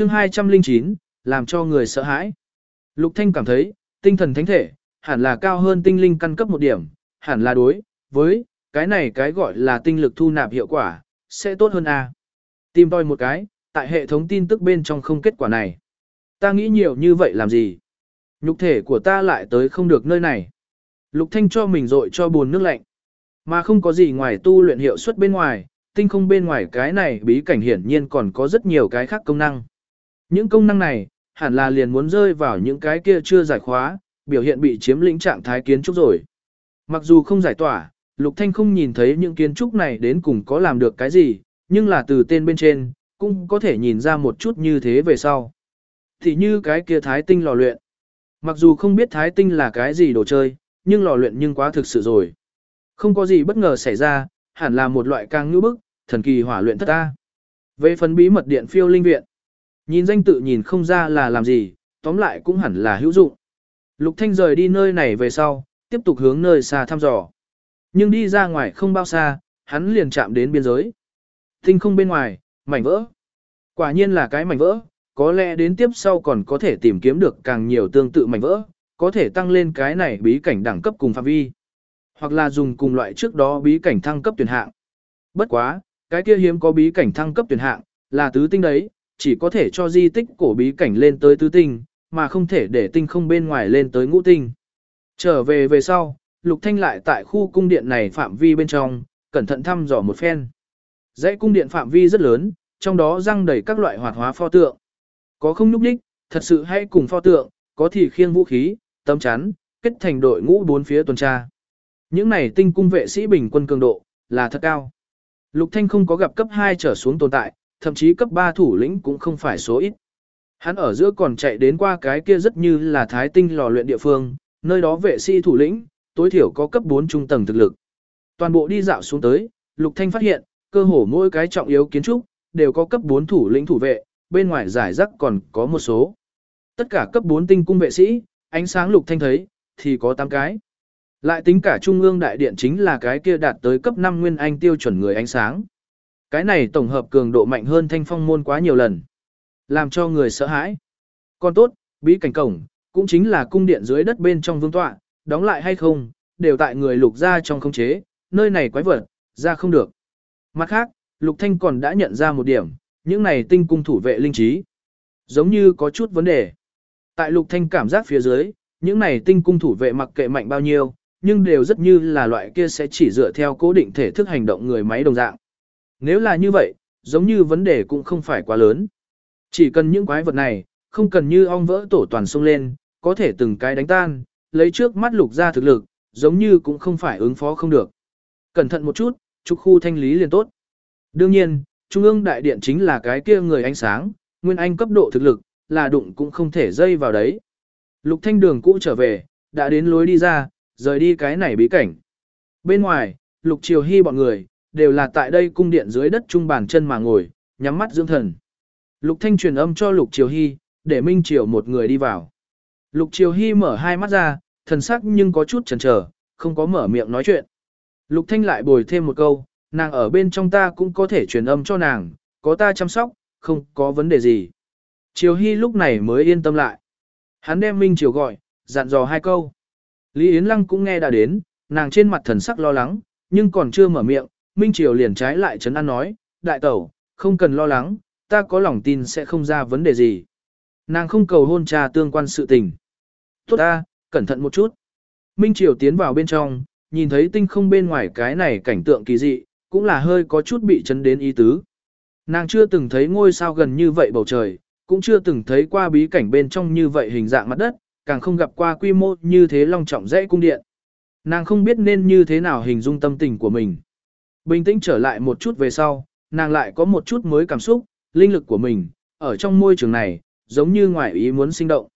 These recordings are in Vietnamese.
chương 209, làm cho người sợ hãi. Lục Thanh cảm thấy, tinh thần thánh thể, hẳn là cao hơn tinh linh căn cấp một điểm, hẳn là đối, với, cái này cái gọi là tinh lực thu nạp hiệu quả, sẽ tốt hơn a. Tìm tòi một cái, tại hệ thống tin tức bên trong không kết quả này. Ta nghĩ nhiều như vậy làm gì? Nhục thể của ta lại tới không được nơi này. Lục Thanh cho mình rội cho buồn nước lạnh. Mà không có gì ngoài tu luyện hiệu suất bên ngoài, tinh không bên ngoài cái này bí cảnh hiển nhiên còn có rất nhiều cái khác công năng. Những công năng này, hẳn là liền muốn rơi vào những cái kia chưa giải khóa, biểu hiện bị chiếm lĩnh trạng thái kiến trúc rồi. Mặc dù không giải tỏa, Lục Thanh không nhìn thấy những kiến trúc này đến cùng có làm được cái gì, nhưng là từ tên bên trên, cũng có thể nhìn ra một chút như thế về sau. Thì như cái kia thái tinh lò luyện. Mặc dù không biết thái tinh là cái gì đồ chơi, nhưng lò luyện nhưng quá thực sự rồi. Không có gì bất ngờ xảy ra, hẳn là một loại càng ngữ bức, thần kỳ hỏa luyện thất ta. Về phần bí mật điện phiêu linh viện, nhìn danh tự nhìn không ra là làm gì, tóm lại cũng hẳn là hữu dụng. Lục Thanh rời đi nơi này về sau, tiếp tục hướng nơi xa thăm dò. Nhưng đi ra ngoài không bao xa, hắn liền chạm đến biên giới. Tinh không bên ngoài, mảnh vỡ. Quả nhiên là cái mảnh vỡ, có lẽ đến tiếp sau còn có thể tìm kiếm được càng nhiều tương tự mảnh vỡ, có thể tăng lên cái này bí cảnh đẳng cấp cùng phạm vi. Hoặc là dùng cùng loại trước đó bí cảnh thăng cấp tuyển hạng. Bất quá, cái kia hiếm có bí cảnh thăng cấp tuyển hạng, là tứ tinh đấy, chỉ có thể cho di tích cổ bí cảnh lên tới tứ tinh, mà không thể để tinh không bên ngoài lên tới ngũ tinh. Trở về về sau, Lục Thanh lại tại khu cung điện này phạm vi bên trong, cẩn thận thăm dò một phen. Dãy cung điện phạm vi rất lớn, trong đó răng đầy các loại hoạt hóa pho tượng. Có không núp đích, thật sự hay cùng pho tượng, có thì khiêng vũ khí, tấm chắn, kết thành đội ngũ bốn phía tuần tra. Những này tinh cung vệ sĩ bình quân cường độ, là thật cao. Lục Thanh không có gặp cấp 2 trở xuống tồn tại, thậm chí cấp 3 thủ lĩnh cũng không phải số ít. Hắn ở giữa còn chạy đến qua cái kia rất như là thái tinh lò luyện địa phương, nơi đó vệ sĩ thủ lĩnh, tối thiểu có cấp 4 trung tầng thực lực. Toàn bộ đi dạo xuống tới, Lục Thanh phát hiện, cơ hồ mỗi cái trọng yếu kiến trúc, đều có cấp 4 thủ lĩnh thủ vệ, bên ngoài giải rác còn có một số. Tất cả cấp 4 tinh cung vệ sĩ, ánh sáng Lục Thanh thấy, thì có 8 cái. Lại tính cả Trung ương Đại Điện chính là cái kia đạt tới cấp 5 nguyên anh tiêu chuẩn người ánh sáng. Cái này tổng hợp cường độ mạnh hơn thanh phong môn quá nhiều lần. Làm cho người sợ hãi. Còn tốt, bí cảnh cổng, cũng chính là cung điện dưới đất bên trong vương tọa, đóng lại hay không, đều tại người lục ra trong không chế, nơi này quái vật, ra không được. Mặt khác, lục thanh còn đã nhận ra một điểm, những này tinh cung thủ vệ linh trí. Giống như có chút vấn đề. Tại lục thanh cảm giác phía dưới, những này tinh cung thủ vệ mặc kệ mạnh bao nhiêu, nhưng đều rất như là loại kia sẽ chỉ dựa theo cố định thể thức hành động người máy đồng dạng. Nếu là như vậy, giống như vấn đề cũng không phải quá lớn. Chỉ cần những quái vật này, không cần như ong vỡ tổ toàn xông lên, có thể từng cái đánh tan, lấy trước mắt lục ra thực lực, giống như cũng không phải ứng phó không được. Cẩn thận một chút, trục khu thanh lý liền tốt. Đương nhiên, Trung ương đại điện chính là cái kia người ánh sáng, nguyên anh cấp độ thực lực, là đụng cũng không thể dây vào đấy. Lục thanh đường cũ trở về, đã đến lối đi ra, rời đi cái này bí cảnh. Bên ngoài, lục triều hy bọn người, đều là tại đây cung điện dưới đất trung bàn chân mà ngồi, nhắm mắt dưỡng thần. Lục thanh truyền âm cho lục triều hy, để minh triều một người đi vào. Lục triều hy mở hai mắt ra, thần sắc nhưng có chút chần chờ, không có mở miệng nói chuyện. Lục thanh lại bồi thêm một câu, nàng ở bên trong ta cũng có thể truyền âm cho nàng, có ta chăm sóc, không có vấn đề gì. Triều Hy lúc này mới yên tâm lại. Hắn đem Minh Triều gọi, dặn dò hai câu. Lý Yến Lăng cũng nghe đã đến, nàng trên mặt thần sắc lo lắng, nhưng còn chưa mở miệng, Minh Triều liền trái lại chấn an nói, đại tẩu, không cần lo lắng, ta có lòng tin sẽ không ra vấn đề gì. Nàng không cầu hôn trà tương quan sự tình. Tốt ta, cẩn thận một chút. Minh Triều tiến vào bên trong, nhìn thấy tinh không bên ngoài cái này cảnh tượng kỳ dị, cũng là hơi có chút bị chấn đến ý tứ. Nàng chưa từng thấy ngôi sao gần như vậy bầu trời, cũng chưa từng thấy qua bí cảnh bên trong như vậy hình dạng mặt đất, càng không gặp qua quy mô như thế long trọng dãy cung điện. Nàng không biết nên như thế nào hình dung tâm tình của mình. Bình tĩnh trở lại một chút về sau, nàng lại có một chút mới cảm xúc, linh lực của mình, ở trong môi trường này, giống như ngoài ý muốn sinh động.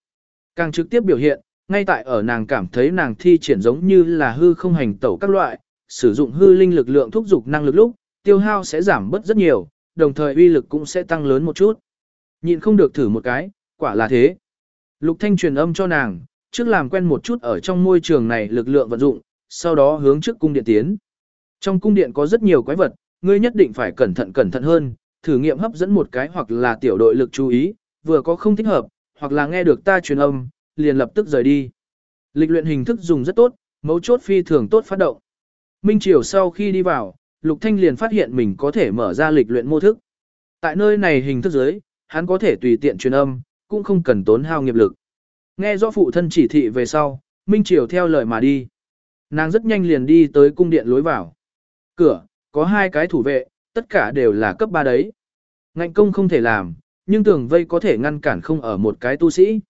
Càng trực tiếp biểu hiện, ngay tại ở nàng cảm thấy nàng thi triển giống như là hư không hành tẩu các loại, sử dụng hư linh lực lượng thúc dục năng lực lúc, tiêu hao sẽ giảm bớt rất nhiều, đồng thời uy lực cũng sẽ tăng lớn một chút. Nhịn không được thử một cái, quả là thế. Lục Thanh truyền âm cho nàng, trước làm quen một chút ở trong môi trường này lực lượng vận dụng, sau đó hướng trước cung điện tiến. Trong cung điện có rất nhiều quái vật, ngươi nhất định phải cẩn thận cẩn thận hơn, thử nghiệm hấp dẫn một cái hoặc là tiểu đội lực chú ý, vừa có không thích hợp, hoặc là nghe được ta truyền âm, liền lập tức rời đi. Lịch luyện hình thức dùng rất tốt, mấu chốt phi thường tốt phát động. Minh Triều sau khi đi vào, Lục Thanh liền phát hiện mình có thể mở ra lịch luyện mô thức. Tại nơi này hình thức dưới, hắn có thể tùy tiện truyền âm, cũng không cần tốn hao nghiệp lực. Nghe rõ phụ thân chỉ thị về sau, Minh Triều theo lời mà đi. Nàng rất nhanh liền đi tới cung điện lối vào. Cửa, có hai cái thủ vệ, tất cả đều là cấp 3 đấy. Ngạnh công không thể làm, nhưng tường vây có thể ngăn cản không ở một cái tu sĩ.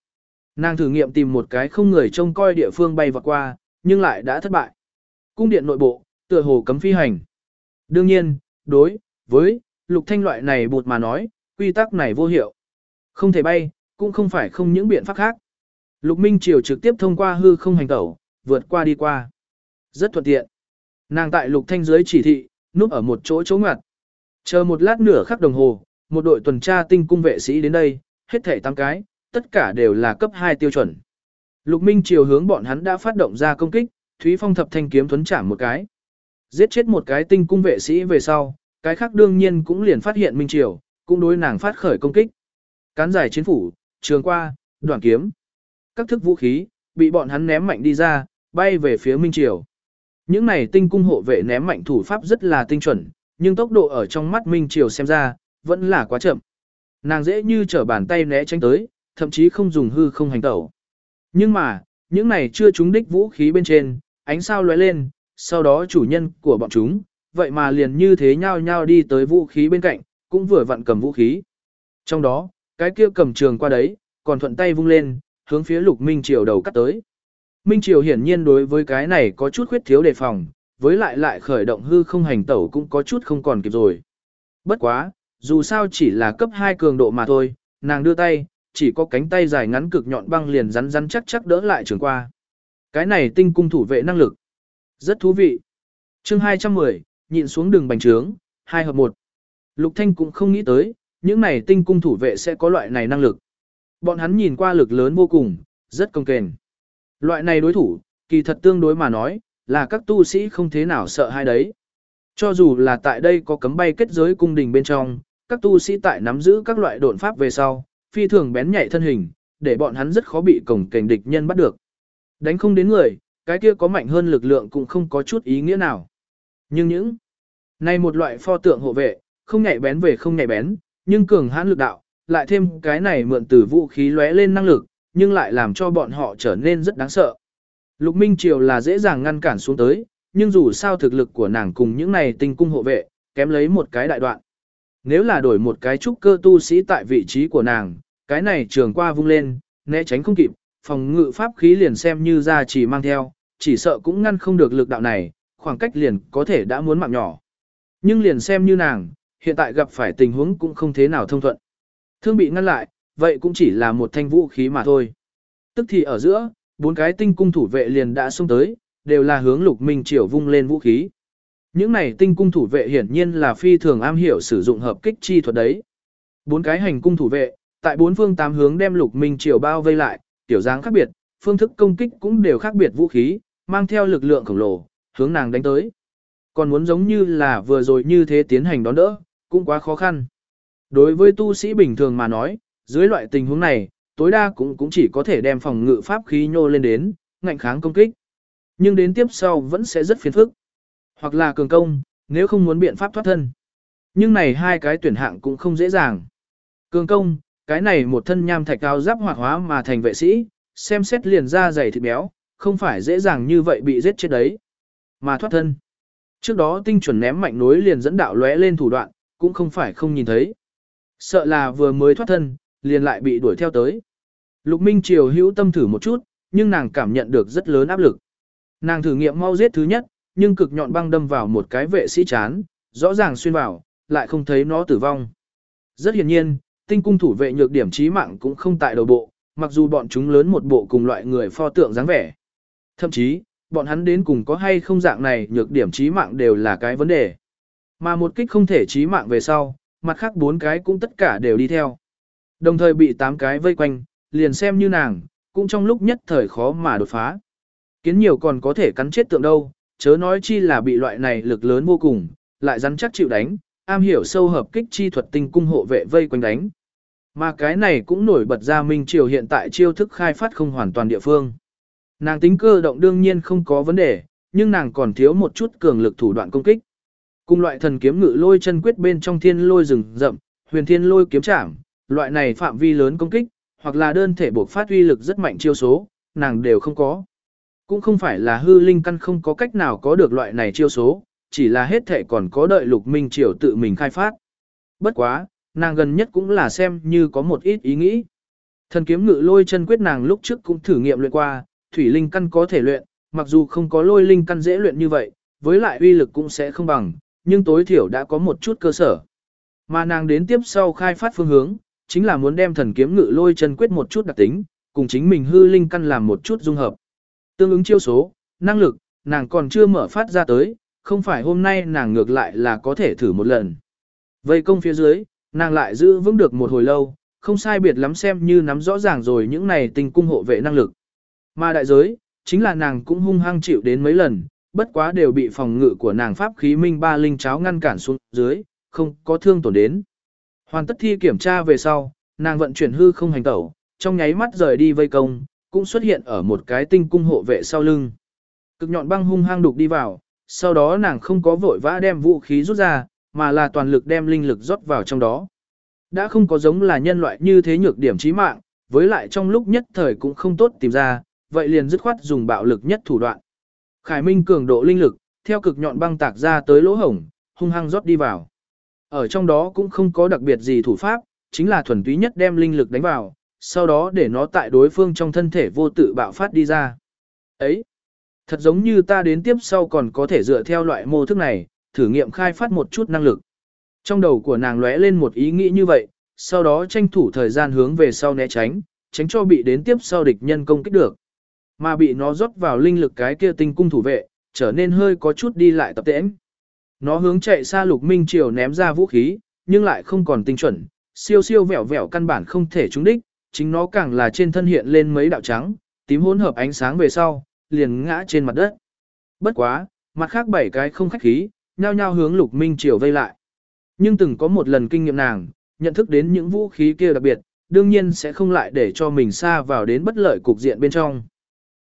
Nàng thử nghiệm tìm một cái không người trông coi địa phương bay vọt qua, nhưng lại đã thất bại. Cung điện nội bộ, tựa hồ cấm phi hành. Đương nhiên, đối với lục thanh loại này bột mà nói, quy tắc này vô hiệu. Không thể bay, cũng không phải không những biện pháp khác. Lục Minh Triều trực tiếp thông qua hư không hành tẩu, vượt qua đi qua. Rất thuận tiện. Nàng tại lục thanh dưới chỉ thị, núp ở một chỗ chỗ ngoặt. Chờ một lát nửa khắc đồng hồ, một đội tuần tra tinh cung vệ sĩ đến đây, hết thảy tăng cái, tất cả đều là cấp 2 tiêu chuẩn. Lục Minh Triều hướng bọn hắn đã phát động ra công kích, Thúy Phong thập thanh kiếm thuấn chạm một cái. Giết chết một cái tinh cung vệ sĩ về sau, cái khác đương nhiên cũng liền phát hiện Minh Triều, cũng đối nàng phát khởi công kích. Cán giải chiến phủ, trường qua, đoạn kiếm. Các thức vũ khí, bị bọn hắn ném mạnh đi ra, bay về phía Minh Triều. Những này tinh cung hộ vệ ném mạnh thủ pháp rất là tinh chuẩn, nhưng tốc độ ở trong mắt Minh Triều xem ra, vẫn là quá chậm. Nàng dễ như trở bàn tay né tránh tới, thậm chí không dùng hư không hành tẩu. Nhưng mà, những này chưa trúng đích vũ khí bên trên, ánh sao lóe lên, sau đó chủ nhân của bọn chúng, vậy mà liền như thế nhau nhau đi tới vũ khí bên cạnh, cũng vừa vặn cầm vũ khí. Trong đó, cái kia cầm trường qua đấy, còn thuận tay vung lên, hướng phía lục Minh Triều đầu cắt tới. Minh Triều hiển nhiên đối với cái này có chút khuyết thiếu đề phòng, với lại lại khởi động hư không hành tẩu cũng có chút không còn kịp rồi. Bất quá, dù sao chỉ là cấp 2 cường độ mà thôi, nàng đưa tay, chỉ có cánh tay dài ngắn cực nhọn băng liền rắn rắn chắc chắc đỡ lại trường qua. Cái này tinh cung thủ vệ năng lực. Rất thú vị. chương 210, nhịn xuống đường bành trướng, 2 hợp 1. Lục Thanh cũng không nghĩ tới, những này tinh cung thủ vệ sẽ có loại này năng lực. Bọn hắn nhìn qua lực lớn vô cùng, rất công kền. Loại này đối thủ, kỳ thật tương đối mà nói, là các tu sĩ không thế nào sợ hai đấy. Cho dù là tại đây có cấm bay kết giới cung đình bên trong, các tu sĩ tại nắm giữ các loại độn pháp về sau, phi thường bén nhạy thân hình, để bọn hắn rất khó bị cổng kềnh địch nhân bắt được. Đánh không đến người, cái kia có mạnh hơn lực lượng cũng không có chút ý nghĩa nào. Nhưng những này một loại pho tượng hộ vệ, không nhạy bén về không nhạy bén, nhưng cường hãn lực đạo, lại thêm cái này mượn từ vũ khí lóe lên năng lực, nhưng lại làm cho bọn họ trở nên rất đáng sợ. Lục Minh Triều là dễ dàng ngăn cản xuống tới, nhưng dù sao thực lực của nàng cùng những này tinh cung hộ vệ, kém lấy một cái đại đoạn. Nếu là đổi một cái trúc cơ tu sĩ tại vị trí của nàng, cái này trường qua vung lên, né tránh không kịp, phòng ngự pháp khí liền xem như ra chỉ mang theo, chỉ sợ cũng ngăn không được lực đạo này, khoảng cách liền có thể đã muốn mạng nhỏ. Nhưng liền xem như nàng, hiện tại gặp phải tình huống cũng không thế nào thông thuận. Thương bị ngăn lại, vậy cũng chỉ là một thanh vũ khí mà thôi. Tức thì ở giữa, bốn cái tinh cung thủ vệ liền đã xông tới, đều là hướng lục minh triều vung lên vũ khí. Những này tinh cung thủ vệ hiển nhiên là phi thường am hiểu sử dụng hợp kích chi thuật đấy. Bốn cái hành cung thủ vệ, tại bốn phương tám hướng đem lục minh triều bao vây lại, tiểu dáng khác biệt, phương thức công kích cũng đều khác biệt vũ khí, mang theo lực lượng khổng lồ, hướng nàng đánh tới. Còn muốn giống như là vừa rồi như thế tiến hành đón đỡ, cũng quá khó khăn. Đối với tu sĩ bình thường mà nói, dưới loại tình huống này, tối đa cũng cũng chỉ có thể đem phòng ngự pháp khí nhô lên đến, ngạnh kháng công kích. Nhưng đến tiếp sau vẫn sẽ rất phiền phức. Hoặc là cường công, nếu không muốn biện pháp thoát thân. Nhưng này hai cái tuyển hạng cũng không dễ dàng. Cường công, cái này một thân nham thạch cao giáp hoạt hóa mà thành vệ sĩ, xem xét liền ra dày thịt béo, không phải dễ dàng như vậy bị giết chết đấy. Mà thoát thân. Trước đó tinh chuẩn ném mạnh nối liền dẫn đạo lóe lên thủ đoạn, cũng không phải không nhìn thấy. Sợ là vừa mới thoát thân, liền lại bị đuổi theo tới. Lục Minh Triều hữu tâm thử một chút, nhưng nàng cảm nhận được rất lớn áp lực. Nàng thử nghiệm mau giết thứ nhất, nhưng cực nhọn băng đâm vào một cái vệ sĩ chán, rõ ràng xuyên vào, lại không thấy nó tử vong. Rất hiển nhiên, tinh cung thủ vệ nhược điểm chí mạng cũng không tại đầu bộ, mặc dù bọn chúng lớn một bộ cùng loại người pho tượng dáng vẻ. Thậm chí, bọn hắn đến cùng có hay không dạng này nhược điểm chí mạng đều là cái vấn đề. Mà một kích không thể chí mạng về sau, mặt khác bốn cái cũng tất cả đều đi theo. Đồng thời bị tám cái vây quanh, liền xem như nàng, cũng trong lúc nhất thời khó mà đột phá. Kiến nhiều còn có thể cắn chết tượng đâu, chớ nói chi là bị loại này lực lớn vô cùng, lại rắn chắc chịu đánh, am hiểu sâu hợp kích chi thuật tinh cung hộ vệ vây quanh đánh. Mà cái này cũng nổi bật ra Minh Triều hiện tại chiêu thức khai phát không hoàn toàn địa phương. Nàng tính cơ động đương nhiên không có vấn đề, nhưng nàng còn thiếu một chút cường lực thủ đoạn công kích. Cùng loại thần kiếm ngự lôi chân quyết bên trong thiên lôi rừng rậm, huyền thiên lôi kiếm trảm, loại này phạm vi lớn công kích, hoặc là đơn thể buộc phát uy lực rất mạnh chiêu số, nàng đều không có. Cũng không phải là hư linh căn không có cách nào có được loại này chiêu số, chỉ là hết thể còn có đợi lục minh triều tự mình khai phát. Bất quá, nàng gần nhất cũng là xem như có một ít ý nghĩ. Thần kiếm ngự lôi chân quyết nàng lúc trước cũng thử nghiệm luyện qua, thủy linh căn có thể luyện, mặc dù không có lôi linh căn dễ luyện như vậy, với lại uy lực cũng sẽ không bằng, nhưng tối thiểu đã có một chút cơ sở. Mà nàng đến tiếp sau khai phát phương hướng, chính là muốn đem thần kiếm ngự lôi chân quyết một chút đặc tính, cùng chính mình hư linh căn làm một chút dung hợp. Tương ứng chiêu số, năng lực, nàng còn chưa mở phát ra tới, không phải hôm nay nàng ngược lại là có thể thử một lần. Vây công phía dưới, nàng lại giữ vững được một hồi lâu, không sai biệt lắm xem như nắm rõ ràng rồi những này tình cung hộ vệ năng lực. Mà đại giới, chính là nàng cũng hung hăng chịu đến mấy lần, bất quá đều bị phòng ngự của nàng pháp khí minh ba linh cháo ngăn cản xuống dưới, không có thương tổn đến. Hoàn tất thi kiểm tra về sau, nàng vận chuyển hư không hành tẩu, trong nháy mắt rời đi vây công, cũng xuất hiện ở một cái tinh cung hộ vệ sau lưng. Cực nhọn băng hung hăng đục đi vào, sau đó nàng không có vội vã đem vũ khí rút ra, mà là toàn lực đem linh lực rót vào trong đó. Đã không có giống là nhân loại như thế nhược điểm chí mạng, với lại trong lúc nhất thời cũng không tốt tìm ra, vậy liền dứt khoát dùng bạo lực nhất thủ đoạn. Khải Minh cường độ linh lực, theo cực nhọn băng tạc ra tới lỗ hổng, hung hăng rót đi vào. Ở trong đó cũng không có đặc biệt gì thủ pháp, chính là thuần túy nhất đem linh lực đánh vào, sau đó để nó tại đối phương trong thân thể vô tự bạo phát đi ra. Ấy, thật giống như ta đến tiếp sau còn có thể dựa theo loại mô thức này, thử nghiệm khai phát một chút năng lực. Trong đầu của nàng lóe lên một ý nghĩ như vậy, sau đó tranh thủ thời gian hướng về sau né tránh, tránh cho bị đến tiếp sau địch nhân công kích được. Mà bị nó rót vào linh lực cái kia tinh cung thủ vệ, trở nên hơi có chút đi lại tập tễnh. Nó hướng chạy xa lục minh triều ném ra vũ khí, nhưng lại không còn tinh chuẩn, siêu siêu vẹo vẹo căn bản không thể trúng đích, chính nó càng là trên thân hiện lên mấy đạo trắng, tím hỗn hợp ánh sáng về sau, liền ngã trên mặt đất. Bất quá, mặt khác bảy cái không khách khí, nhao nhao hướng lục minh triều vây lại. Nhưng từng có một lần kinh nghiệm nàng, nhận thức đến những vũ khí kia đặc biệt, đương nhiên sẽ không lại để cho mình xa vào đến bất lợi cục diện bên trong.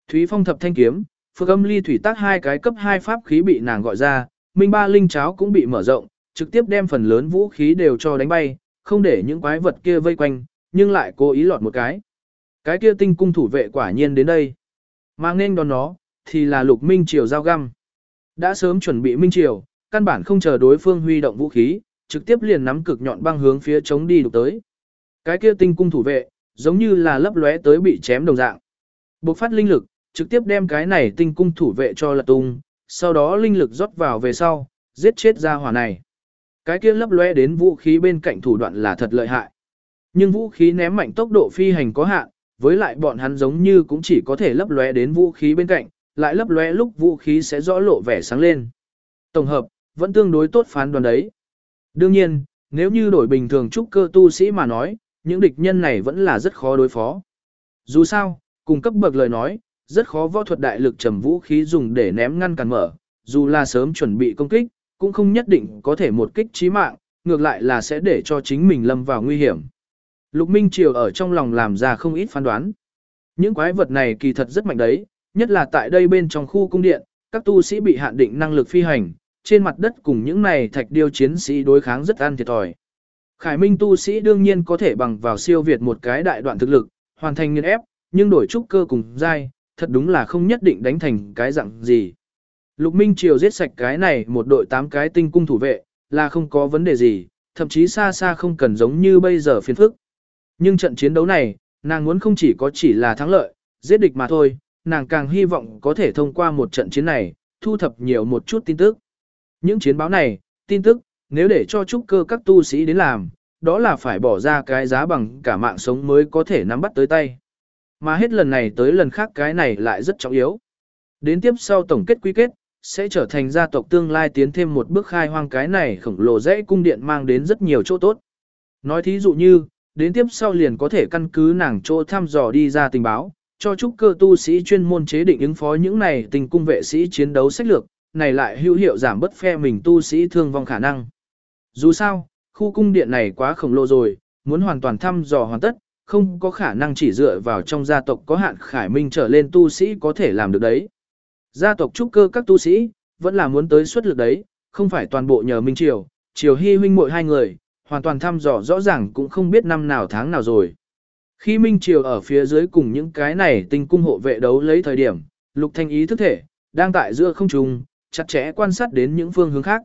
Thúy Phong thập thanh kiếm, phượng Âm Ly thủy tác hai cái cấp 2 pháp khí bị nàng gọi ra, Minh Ba linh cháo cũng bị mở rộng, trực tiếp đem phần lớn vũ khí đều cho đánh bay, không để những quái vật kia vây quanh, nhưng lại cố ý lọt một cái. Cái kia tinh cung thủ vệ quả nhiên đến đây. Mang nên đón nó, thì là Lục Minh Triều giao găm. Đã sớm chuẩn bị Minh Triều, căn bản không chờ đối phương huy động vũ khí, trực tiếp liền nắm cực nhọn băng hướng phía chống đi đục tới. Cái kia tinh cung thủ vệ, giống như là lấp lóe tới bị chém đồng dạng. Bộc phát linh lực, trực tiếp đem cái này tinh cung thủ vệ cho lật tung, sau đó linh lực rót vào về sau, giết chết ra hỏa này. Cái kia lấp lóe đến vũ khí bên cạnh thủ đoạn là thật lợi hại. Nhưng vũ khí ném mạnh tốc độ phi hành có hạn, với lại bọn hắn giống như cũng chỉ có thể lấp lóe đến vũ khí bên cạnh, lại lấp lóe lúc vũ khí sẽ rõ lộ vẻ sáng lên. Tổng hợp, vẫn tương đối tốt phán đoán đấy. Đương nhiên, nếu như đổi bình thường trúc cơ tu sĩ mà nói, những địch nhân này vẫn là rất khó đối phó. Dù sao, cùng cấp bậc lời nói, rất khó võ thuật đại lực trầm vũ khí dùng để ném ngăn cản mở, dù là sớm chuẩn bị công kích, cũng không nhất định có thể một kích chí mạng, ngược lại là sẽ để cho chính mình lâm vào nguy hiểm. Lục Minh Triều ở trong lòng làm ra không ít phán đoán. Những quái vật này kỳ thật rất mạnh đấy, nhất là tại đây bên trong khu cung điện, các tu sĩ bị hạn định năng lực phi hành, trên mặt đất cùng những này thạch điêu chiến sĩ đối kháng rất ăn thiệt thòi. Khải Minh tu sĩ đương nhiên có thể bằng vào siêu việt một cái đại đoạn thực lực, hoàn thành nghiên ép, nhưng đổi trúc cơ cùng dai, thật đúng là không nhất định đánh thành cái dạng gì. Lục Minh Triều giết sạch cái này một đội tám cái tinh cung thủ vệ, là không có vấn đề gì, thậm chí xa xa không cần giống như bây giờ phiền phức. Nhưng trận chiến đấu này, nàng muốn không chỉ có chỉ là thắng lợi, giết địch mà thôi, nàng càng hy vọng có thể thông qua một trận chiến này, thu thập nhiều một chút tin tức. Những chiến báo này, tin tức, nếu để cho trúc cơ các tu sĩ đến làm, đó là phải bỏ ra cái giá bằng cả mạng sống mới có thể nắm bắt tới tay. Mà hết lần này tới lần khác cái này lại rất trọng yếu. Đến tiếp sau tổng kết quy kết, sẽ trở thành gia tộc tương lai tiến thêm một bước khai hoang cái này khổng lồ dãy cung điện mang đến rất nhiều chỗ tốt. Nói thí dụ như, đến tiếp sau liền có thể căn cứ nàng chỗ thăm dò đi ra tình báo, cho trúc cơ tu sĩ chuyên môn chế định ứng phó những này tình cung vệ sĩ chiến đấu sách lược, này lại hữu hiệu giảm bất phe mình tu sĩ thương vong khả năng. Dù sao, khu cung điện này quá khổng lồ rồi, muốn hoàn toàn thăm dò hoàn tất, không có khả năng chỉ dựa vào trong gia tộc có hạn khải minh trở lên tu sĩ có thể làm được đấy. Gia tộc trúc cơ các tu sĩ, vẫn là muốn tới xuất lực đấy, không phải toàn bộ nhờ Minh Triều, Triều Hy huynh muội hai người, hoàn toàn thăm dò rõ ràng cũng không biết năm nào tháng nào rồi. Khi Minh Triều ở phía dưới cùng những cái này tinh cung hộ vệ đấu lấy thời điểm, Lục Thanh ý thức thể, đang tại giữa không trung, chặt chẽ quan sát đến những phương hướng khác.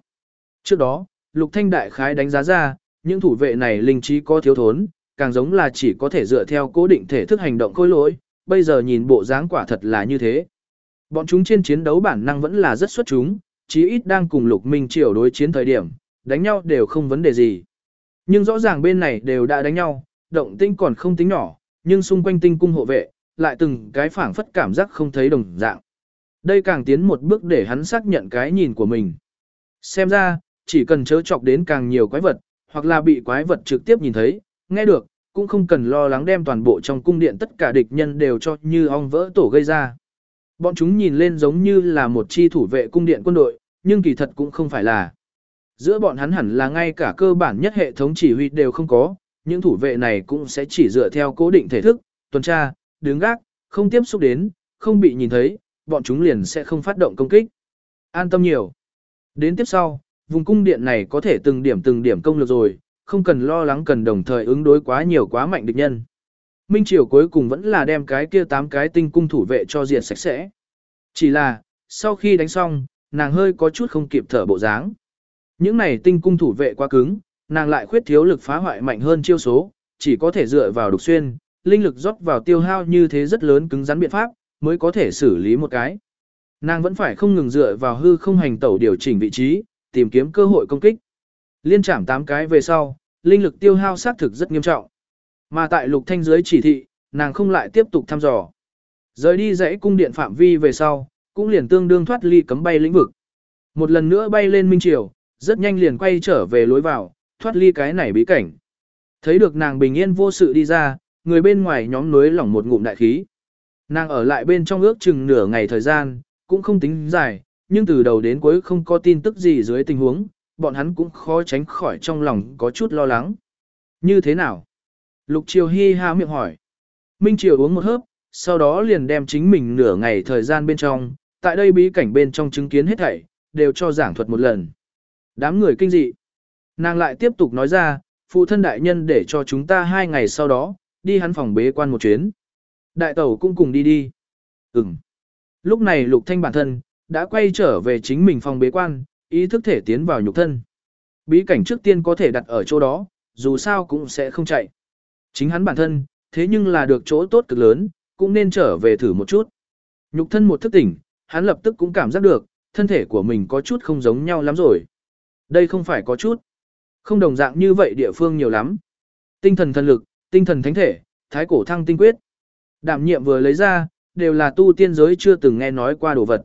Trước đó, Lục Thanh đại khái đánh giá ra, những thủ vệ này linh trí có thiếu thốn, càng giống là chỉ có thể dựa theo cố định thể thức hành động khôi lỗi, bây giờ nhìn bộ dáng quả thật là như thế. Bọn chúng trên chiến đấu bản năng vẫn là rất xuất chúng, chí ít đang cùng Lục Minh Triều đối chiến thời điểm, đánh nhau đều không vấn đề gì. Nhưng rõ ràng bên này đều đã đánh nhau, động tinh còn không tính nhỏ, nhưng xung quanh tinh cung hộ vệ, lại từng cái phảng phất cảm giác không thấy đồng dạng. Đây càng tiến một bước để hắn xác nhận cái nhìn của mình. Xem ra, chỉ cần chớ chọc đến càng nhiều quái vật, hoặc là bị quái vật trực tiếp nhìn thấy, nghe được, cũng không cần lo lắng đem toàn bộ trong cung điện tất cả địch nhân đều cho như ong vỡ tổ gây ra. Bọn chúng nhìn lên giống như là một chi thủ vệ cung điện quân đội, nhưng kỳ thật cũng không phải là. Giữa bọn hắn hẳn là ngay cả cơ bản nhất hệ thống chỉ huy đều không có, những thủ vệ này cũng sẽ chỉ dựa theo cố định thể thức, tuần tra, đứng gác, không tiếp xúc đến, không bị nhìn thấy, bọn chúng liền sẽ không phát động công kích. An tâm nhiều. Đến tiếp sau, vùng cung điện này có thể từng điểm từng điểm công lực rồi, không cần lo lắng cần đồng thời ứng đối quá nhiều quá mạnh địch nhân. Minh Triều cuối cùng vẫn là đem cái kia tám cái tinh cung thủ vệ cho diệt sạch sẽ. Chỉ là, sau khi đánh xong, nàng hơi có chút không kịp thở bộ dáng. Những này tinh cung thủ vệ quá cứng, nàng lại khuyết thiếu lực phá hoại mạnh hơn chiêu số, chỉ có thể dựa vào đục xuyên, linh lực rót vào tiêu hao như thế rất lớn cứng rắn biện pháp, mới có thể xử lý một cái. Nàng vẫn phải không ngừng dựa vào hư không hành tẩu điều chỉnh vị trí, tìm kiếm cơ hội công kích. Liên chạm 8 cái về sau, linh lực tiêu hao xác thực rất nghiêm trọng. Mà tại lục thanh dưới chỉ thị, nàng không lại tiếp tục thăm dò. Rời đi dãy cung điện phạm vi về sau, cũng liền tương đương thoát ly cấm bay lĩnh vực. Một lần nữa bay lên minh triều, rất nhanh liền quay trở về lối vào, thoát ly cái này bí cảnh. Thấy được nàng bình yên vô sự đi ra, người bên ngoài nhóm núi lỏng một ngụm đại khí. Nàng ở lại bên trong ước chừng nửa ngày thời gian, cũng không tính dài, nhưng từ đầu đến cuối không có tin tức gì dưới tình huống, bọn hắn cũng khó tránh khỏi trong lòng có chút lo lắng. Như thế nào? Lục Triều hi ha miệng hỏi. Minh Triều uống một hớp, sau đó liền đem chính mình nửa ngày thời gian bên trong, tại đây bí cảnh bên trong chứng kiến hết thảy, đều cho giảng thuật một lần. Đám người kinh dị. Nàng lại tiếp tục nói ra, phụ thân đại nhân để cho chúng ta hai ngày sau đó, đi hắn phòng bế quan một chuyến. Đại tẩu cũng cùng đi đi. Ừm. Lúc này lục thanh bản thân, đã quay trở về chính mình phòng bế quan, ý thức thể tiến vào nhục thân. Bí cảnh trước tiên có thể đặt ở chỗ đó, dù sao cũng sẽ không chạy. Chính hắn bản thân, thế nhưng là được chỗ tốt cực lớn, cũng nên trở về thử một chút. Nhục thân một thức tỉnh, hắn lập tức cũng cảm giác được, thân thể của mình có chút không giống nhau lắm rồi. Đây không phải có chút. Không đồng dạng như vậy địa phương nhiều lắm. Tinh thần thần lực, tinh thần thánh thể, thái cổ thăng tinh quyết. Đảm nhiệm vừa lấy ra, đều là tu tiên giới chưa từng nghe nói qua đồ vật.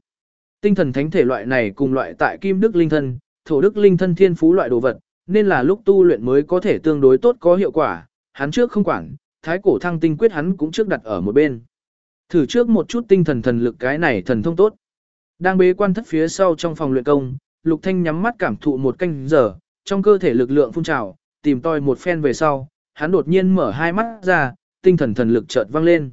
Tinh thần thánh thể loại này cùng loại tại kim đức linh thân, thổ đức linh thân thiên phú loại đồ vật, nên là lúc tu luyện mới có thể tương đối tốt có hiệu quả, hắn trước không quản, thái cổ thăng tinh quyết hắn cũng trước đặt ở một bên. Thử trước một chút tinh thần thần lực cái này thần thông tốt. Đang bế quan thất phía sau trong phòng luyện công, Lục Thanh nhắm mắt cảm thụ một canh giờ, trong cơ thể lực lượng phun trào, tìm tòi một phen về sau, hắn đột nhiên mở hai mắt ra, tinh thần thần lực chợt vang lên.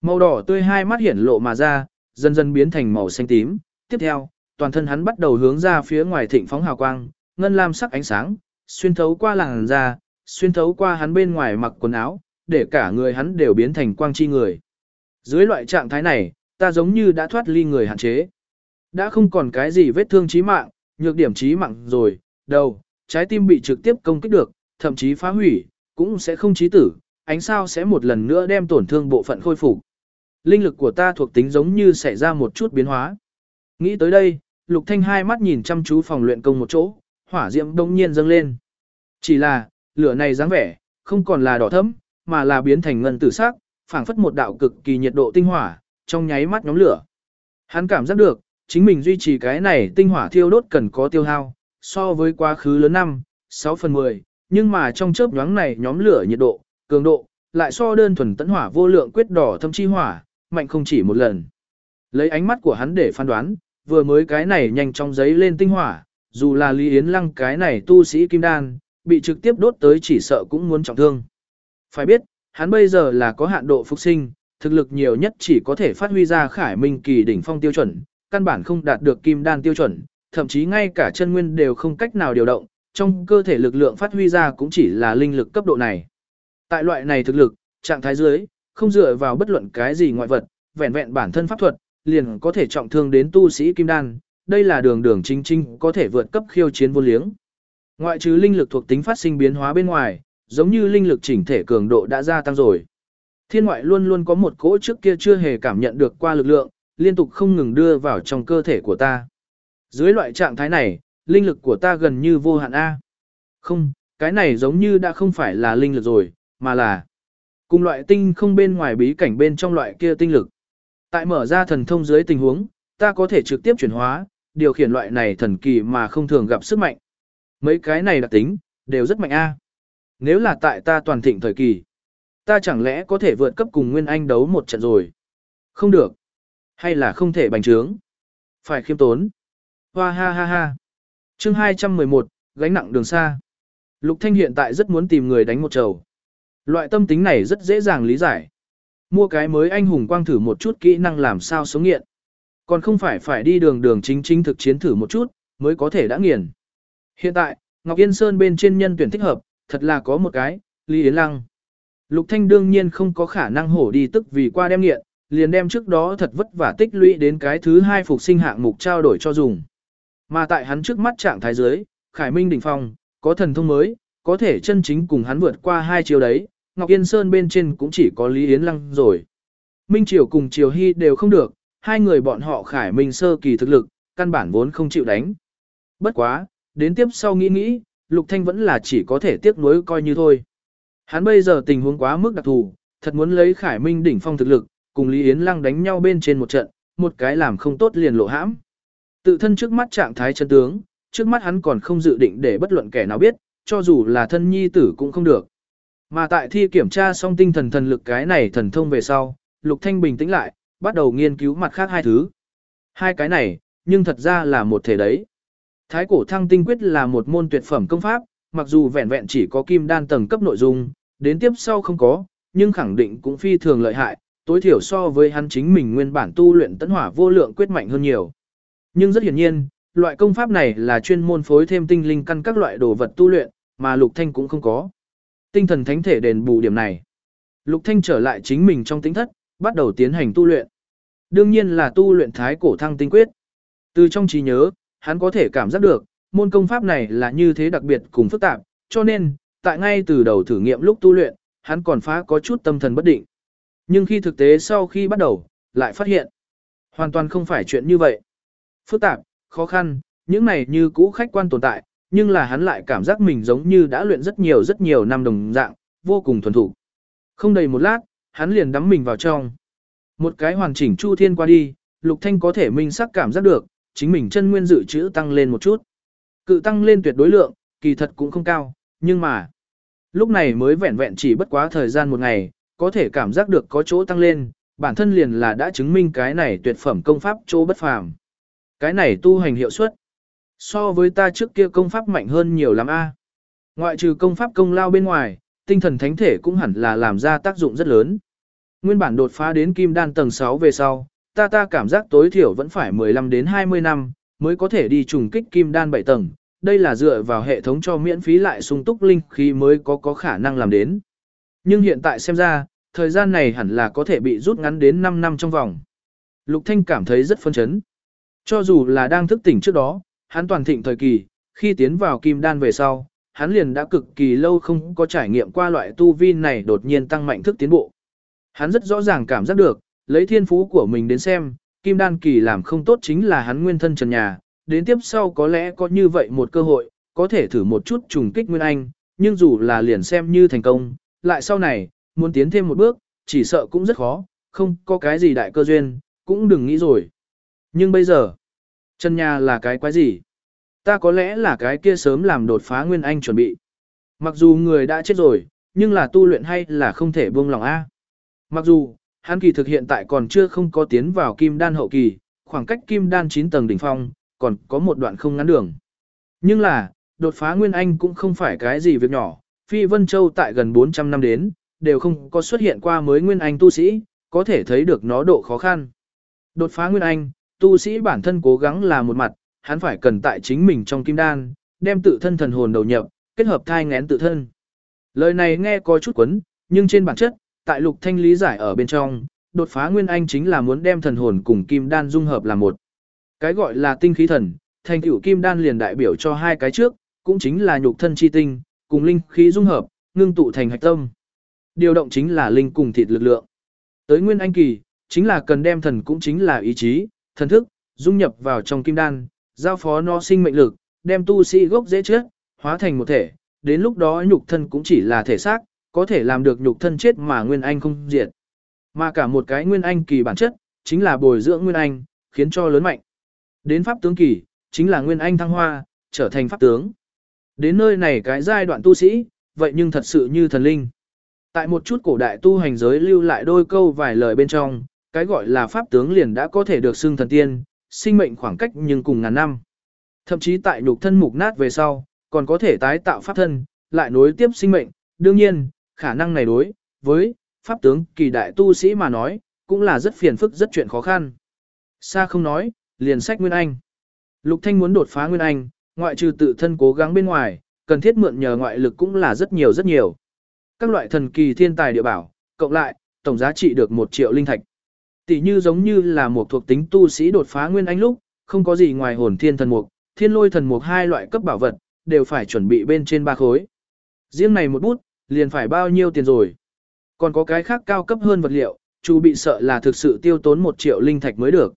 Màu đỏ tươi hai mắt hiển lộ mà ra, dần dần biến thành màu xanh tím, tiếp theo, toàn thân hắn bắt đầu hướng ra phía ngoài thịnh phóng hào quang, ngân lam sắc ánh sáng, xuyên thấu qua làn da, xuyên thấu qua hắn bên ngoài mặc quần áo, để cả người hắn đều biến thành quang chi người. Dưới loại trạng thái này, ta giống như đã thoát ly người hạn chế. Đã không còn cái gì vết thương chí mạng, nhược điểm chí mạng rồi, đầu, trái tim bị trực tiếp công kích được, thậm chí phá hủy, cũng sẽ không chí tử, ánh sao sẽ một lần nữa đem tổn thương bộ phận khôi phục. Linh lực của ta thuộc tính giống như xảy ra một chút biến hóa. Nghĩ tới đây, Lục Thanh hai mắt nhìn chăm chú phòng luyện công một chỗ, hỏa diễm đông nhiên dâng lên. Chỉ là, lửa này dáng vẻ, không còn là đỏ thẫm, mà là biến thành ngân tử sắc, phảng phất một đạo cực kỳ nhiệt độ tinh hỏa, trong nháy mắt nhóm lửa. Hắn cảm giác được, chính mình duy trì cái này tinh hỏa thiêu đốt cần có tiêu hao, so với quá khứ lớn 5, 6 phần 10, nhưng mà trong chớp nhoáng này nhóm lửa nhiệt độ, cường độ, lại so đơn thuần tấn hỏa vô lượng quyết đỏ thâm chi hỏa, mạnh không chỉ một lần. Lấy ánh mắt của hắn để phán đoán, vừa mới cái này nhanh trong giấy lên tinh hỏa, dù là Lý Yến Lăng cái này tu sĩ kim đan, bị trực tiếp đốt tới chỉ sợ cũng muốn trọng thương. Phải biết, hắn bây giờ là có hạn độ phục sinh, thực lực nhiều nhất chỉ có thể phát huy ra khải minh kỳ đỉnh phong tiêu chuẩn, căn bản không đạt được kim đan tiêu chuẩn, thậm chí ngay cả chân nguyên đều không cách nào điều động, trong cơ thể lực lượng phát huy ra cũng chỉ là linh lực cấp độ này. Tại loại này thực lực, trạng thái dưới, không dựa vào bất luận cái gì ngoại vật, vẹn vẹn bản thân pháp thuật, liền có thể trọng thương đến tu sĩ kim đan, đây là đường đường chính chính có thể vượt cấp khiêu chiến vô liếng. Ngoại trừ linh lực thuộc tính phát sinh biến hóa bên ngoài, giống như linh lực chỉnh thể cường độ đã gia tăng rồi. Thiên ngoại luôn luôn có một cỗ trước kia chưa hề cảm nhận được qua lực lượng, liên tục không ngừng đưa vào trong cơ thể của ta. Dưới loại trạng thái này, linh lực của ta gần như vô hạn A. Không, cái này giống như đã không phải là linh lực rồi, mà là cùng loại tinh không bên ngoài bí cảnh bên trong loại kia tinh lực. Tại mở ra thần thông dưới tình huống, ta có thể trực tiếp chuyển hóa, điều khiển loại này thần kỳ mà không thường gặp sức mạnh. Mấy cái này đặc tính, đều rất mạnh A. Nếu là tại ta toàn thịnh thời kỳ, ta chẳng lẽ có thể vượt cấp cùng Nguyên Anh đấu một trận rồi? Không được. Hay là không thể bành trướng? Phải khiêm tốn. Hoa ha ha ha. chương 211, gánh nặng đường xa. Lục Thanh hiện tại rất muốn tìm người đánh một trầu. Loại tâm tính này rất dễ dàng lý giải. Mua cái mới anh hùng quang thử một chút kỹ năng làm sao sống nghiện. Còn không phải phải đi đường đường chính chính thực chiến thử một chút, mới có thể đã nghiền. Hiện tại, Ngọc Yên Sơn bên trên nhân tuyển thích hợp, thật là có một cái, Lý Yến Lăng. Lục Thanh đương nhiên không có khả năng hổ đi tức vì qua đem nghiện, liền đem trước đó thật vất vả tích lũy đến cái thứ hai phục sinh hạng mục trao đổi cho dùng. Mà tại hắn trước mắt trạng thái dưới, Khải Minh đỉnh phong, có thần thông mới, có thể chân chính cùng hắn vượt qua hai chiều đấy, Ngọc Yên Sơn bên trên cũng chỉ có Lý Yến Lăng rồi. Minh Triều cùng Triều Hy đều không được, hai người bọn họ Khải Minh sơ kỳ thực lực, căn bản vốn không chịu đánh. Bất quá, đến tiếp sau nghĩ nghĩ, Lục Thanh vẫn là chỉ có thể tiếc nuối coi như thôi. Hắn bây giờ tình huống quá mức đặc thù, thật muốn lấy Khải Minh đỉnh phong thực lực, cùng Lý Yến Lăng đánh nhau bên trên một trận, một cái làm không tốt liền lộ hãm. Tự thân trước mắt trạng thái chân tướng, trước mắt hắn còn không dự định để bất luận kẻ nào biết, cho dù là thân nhi tử cũng không được. Mà tại thi kiểm tra xong tinh thần thần lực cái này thần thông về sau, Lục Thanh bình tĩnh lại, bắt đầu nghiên cứu mặt khác hai thứ. Hai cái này, nhưng thật ra là một thể đấy. Thái cổ thăng tinh quyết là một môn tuyệt phẩm công pháp, mặc dù vẹn vẹn chỉ có kim đan tầng cấp nội dung, đến tiếp sau không có, nhưng khẳng định cũng phi thường lợi hại, tối thiểu so với hắn chính mình nguyên bản tu luyện tấn hỏa vô lượng quyết mạnh hơn nhiều. Nhưng rất hiển nhiên, loại công pháp này là chuyên môn phối thêm tinh linh căn các loại đồ vật tu luyện, mà Lục Thanh cũng không có. Tinh thần thánh thể đền bù điểm này. Lục Thanh trở lại chính mình trong tính thất, bắt đầu tiến hành tu luyện. Đương nhiên là tu luyện thái cổ thăng tinh quyết. Từ trong trí nhớ, hắn có thể cảm giác được, môn công pháp này là như thế đặc biệt cùng phức tạp, cho nên, tại ngay từ đầu thử nghiệm lúc tu luyện, hắn còn phá có chút tâm thần bất định. Nhưng khi thực tế sau khi bắt đầu, lại phát hiện, hoàn toàn không phải chuyện như vậy. Phức tạp, khó khăn, những này như cũ khách quan tồn tại, nhưng là hắn lại cảm giác mình giống như đã luyện rất nhiều rất nhiều năm đồng dạng, vô cùng thuần thủ. Không đầy một lát, hắn liền đắm mình vào trong. Một cái hoàn chỉnh chu thiên qua đi, Lục Thanh có thể minh sắc cảm giác được, chính mình chân nguyên dự trữ tăng lên một chút. Cự tăng lên tuyệt đối lượng, kỳ thật cũng không cao, nhưng mà, lúc này mới vẹn vẹn chỉ bất quá thời gian một ngày, có thể cảm giác được có chỗ tăng lên, bản thân liền là đã chứng minh cái này tuyệt phẩm công pháp chỗ bất phàm. Cái này tu hành hiệu suất, so với ta trước kia công pháp mạnh hơn nhiều lắm a. Ngoại trừ công pháp công lao bên ngoài, tinh thần thánh thể cũng hẳn là làm ra tác dụng rất lớn. Nguyên bản đột phá đến kim đan tầng 6 về sau, ta ta cảm giác tối thiểu vẫn phải 15 đến 20 năm, mới có thể đi trùng kích kim đan 7 tầng. Đây là dựa vào hệ thống cho miễn phí lại sung túc linh khí mới có có khả năng làm đến. Nhưng hiện tại xem ra, thời gian này hẳn là có thể bị rút ngắn đến 5 năm trong vòng. Lục Thanh cảm thấy rất phân chấn. Cho dù là đang thức tỉnh trước đó, hắn toàn thịnh thời kỳ, khi tiến vào kim đan về sau, hắn liền đã cực kỳ lâu không có trải nghiệm qua loại tu vi này đột nhiên tăng mạnh thức tiến bộ. Hắn rất rõ ràng cảm giác được, lấy thiên phú của mình đến xem, kim đan kỳ làm không tốt chính là hắn nguyên thân trần nhà, đến tiếp sau có lẽ có như vậy một cơ hội, có thể thử một chút trùng kích nguyên anh, nhưng dù là liền xem như thành công, lại sau này, muốn tiến thêm một bước, chỉ sợ cũng rất khó, không có cái gì đại cơ duyên, cũng đừng nghĩ rồi. Nhưng bây giờ, chân nhà là cái quái gì? Ta có lẽ là cái kia sớm làm đột phá nguyên anh chuẩn bị. Mặc dù người đã chết rồi, nhưng là tu luyện hay là không thể buông lòng A. Mặc dù, hắn kỳ thực hiện tại còn chưa không có tiến vào kim đan hậu kỳ, khoảng cách kim đan 9 tầng đỉnh phong, còn có một đoạn không ngắn đường. Nhưng là, đột phá nguyên anh cũng không phải cái gì việc nhỏ, Phi Vân Châu tại gần 400 năm đến, đều không có xuất hiện qua mới nguyên anh tu sĩ, có thể thấy được nó độ khó khăn. Đột phá nguyên anh, tu sĩ bản thân cố gắng là một mặt, hắn phải cần tại chính mình trong kim đan, đem tự thân thần hồn đầu nhập, kết hợp thai ngén tự thân. Lời này nghe có chút quấn, nhưng trên bản chất, tại lục thanh lý giải ở bên trong, đột phá nguyên anh chính là muốn đem thần hồn cùng kim đan dung hợp làm một. Cái gọi là tinh khí thần, thành tựu kim đan liền đại biểu cho hai cái trước, cũng chính là nhục thân chi tinh, cùng linh khí dung hợp, ngưng tụ thành hạch tâm. Điều động chính là linh cùng thịt lực lượng. Tới nguyên anh kỳ, chính là cần đem thần cũng chính là ý chí, thần thức, dung nhập vào trong kim đan, giao phó nó sinh mệnh lực, đem tu sĩ gốc dễ chết, hóa thành một thể, đến lúc đó nhục thân cũng chỉ là thể xác, có thể làm được nhục thân chết mà nguyên anh không diệt. Mà cả một cái nguyên anh kỳ bản chất, chính là bồi dưỡng nguyên anh, khiến cho lớn mạnh. Đến pháp tướng kỳ, chính là nguyên anh thăng hoa, trở thành pháp tướng. Đến nơi này cái giai đoạn tu sĩ, vậy nhưng thật sự như thần linh. Tại một chút cổ đại tu hành giới lưu lại đôi câu vài lời bên trong, cái gọi là pháp tướng liền đã có thể được xưng thần tiên, sinh mệnh khoảng cách nhưng cùng ngàn năm. Thậm chí tại nhục thân mục nát về sau, còn có thể tái tạo pháp thân, lại nối tiếp sinh mệnh, đương nhiên, khả năng này đối với pháp tướng kỳ đại tu sĩ mà nói, cũng là rất phiền phức rất chuyện khó khăn. Xa không nói, liền sách Nguyên Anh. Lục Thanh muốn đột phá Nguyên Anh, ngoại trừ tự thân cố gắng bên ngoài, cần thiết mượn nhờ ngoại lực cũng là rất nhiều rất nhiều. Các loại thần kỳ thiên tài địa bảo, cộng lại, tổng giá trị được 1 triệu linh thạch. Tỷ như giống như là một thuộc tính tu sĩ đột phá Nguyên Anh lúc, không có gì ngoài hồn thiên thần mục, thiên lôi thần mục hai loại cấp bảo vật, đều phải chuẩn bị bên trên ba khối. Riêng này một bút, liền phải bao nhiêu tiền rồi. Còn có cái khác cao cấp hơn vật liệu, chú bị sợ là thực sự tiêu tốn một triệu linh thạch mới được.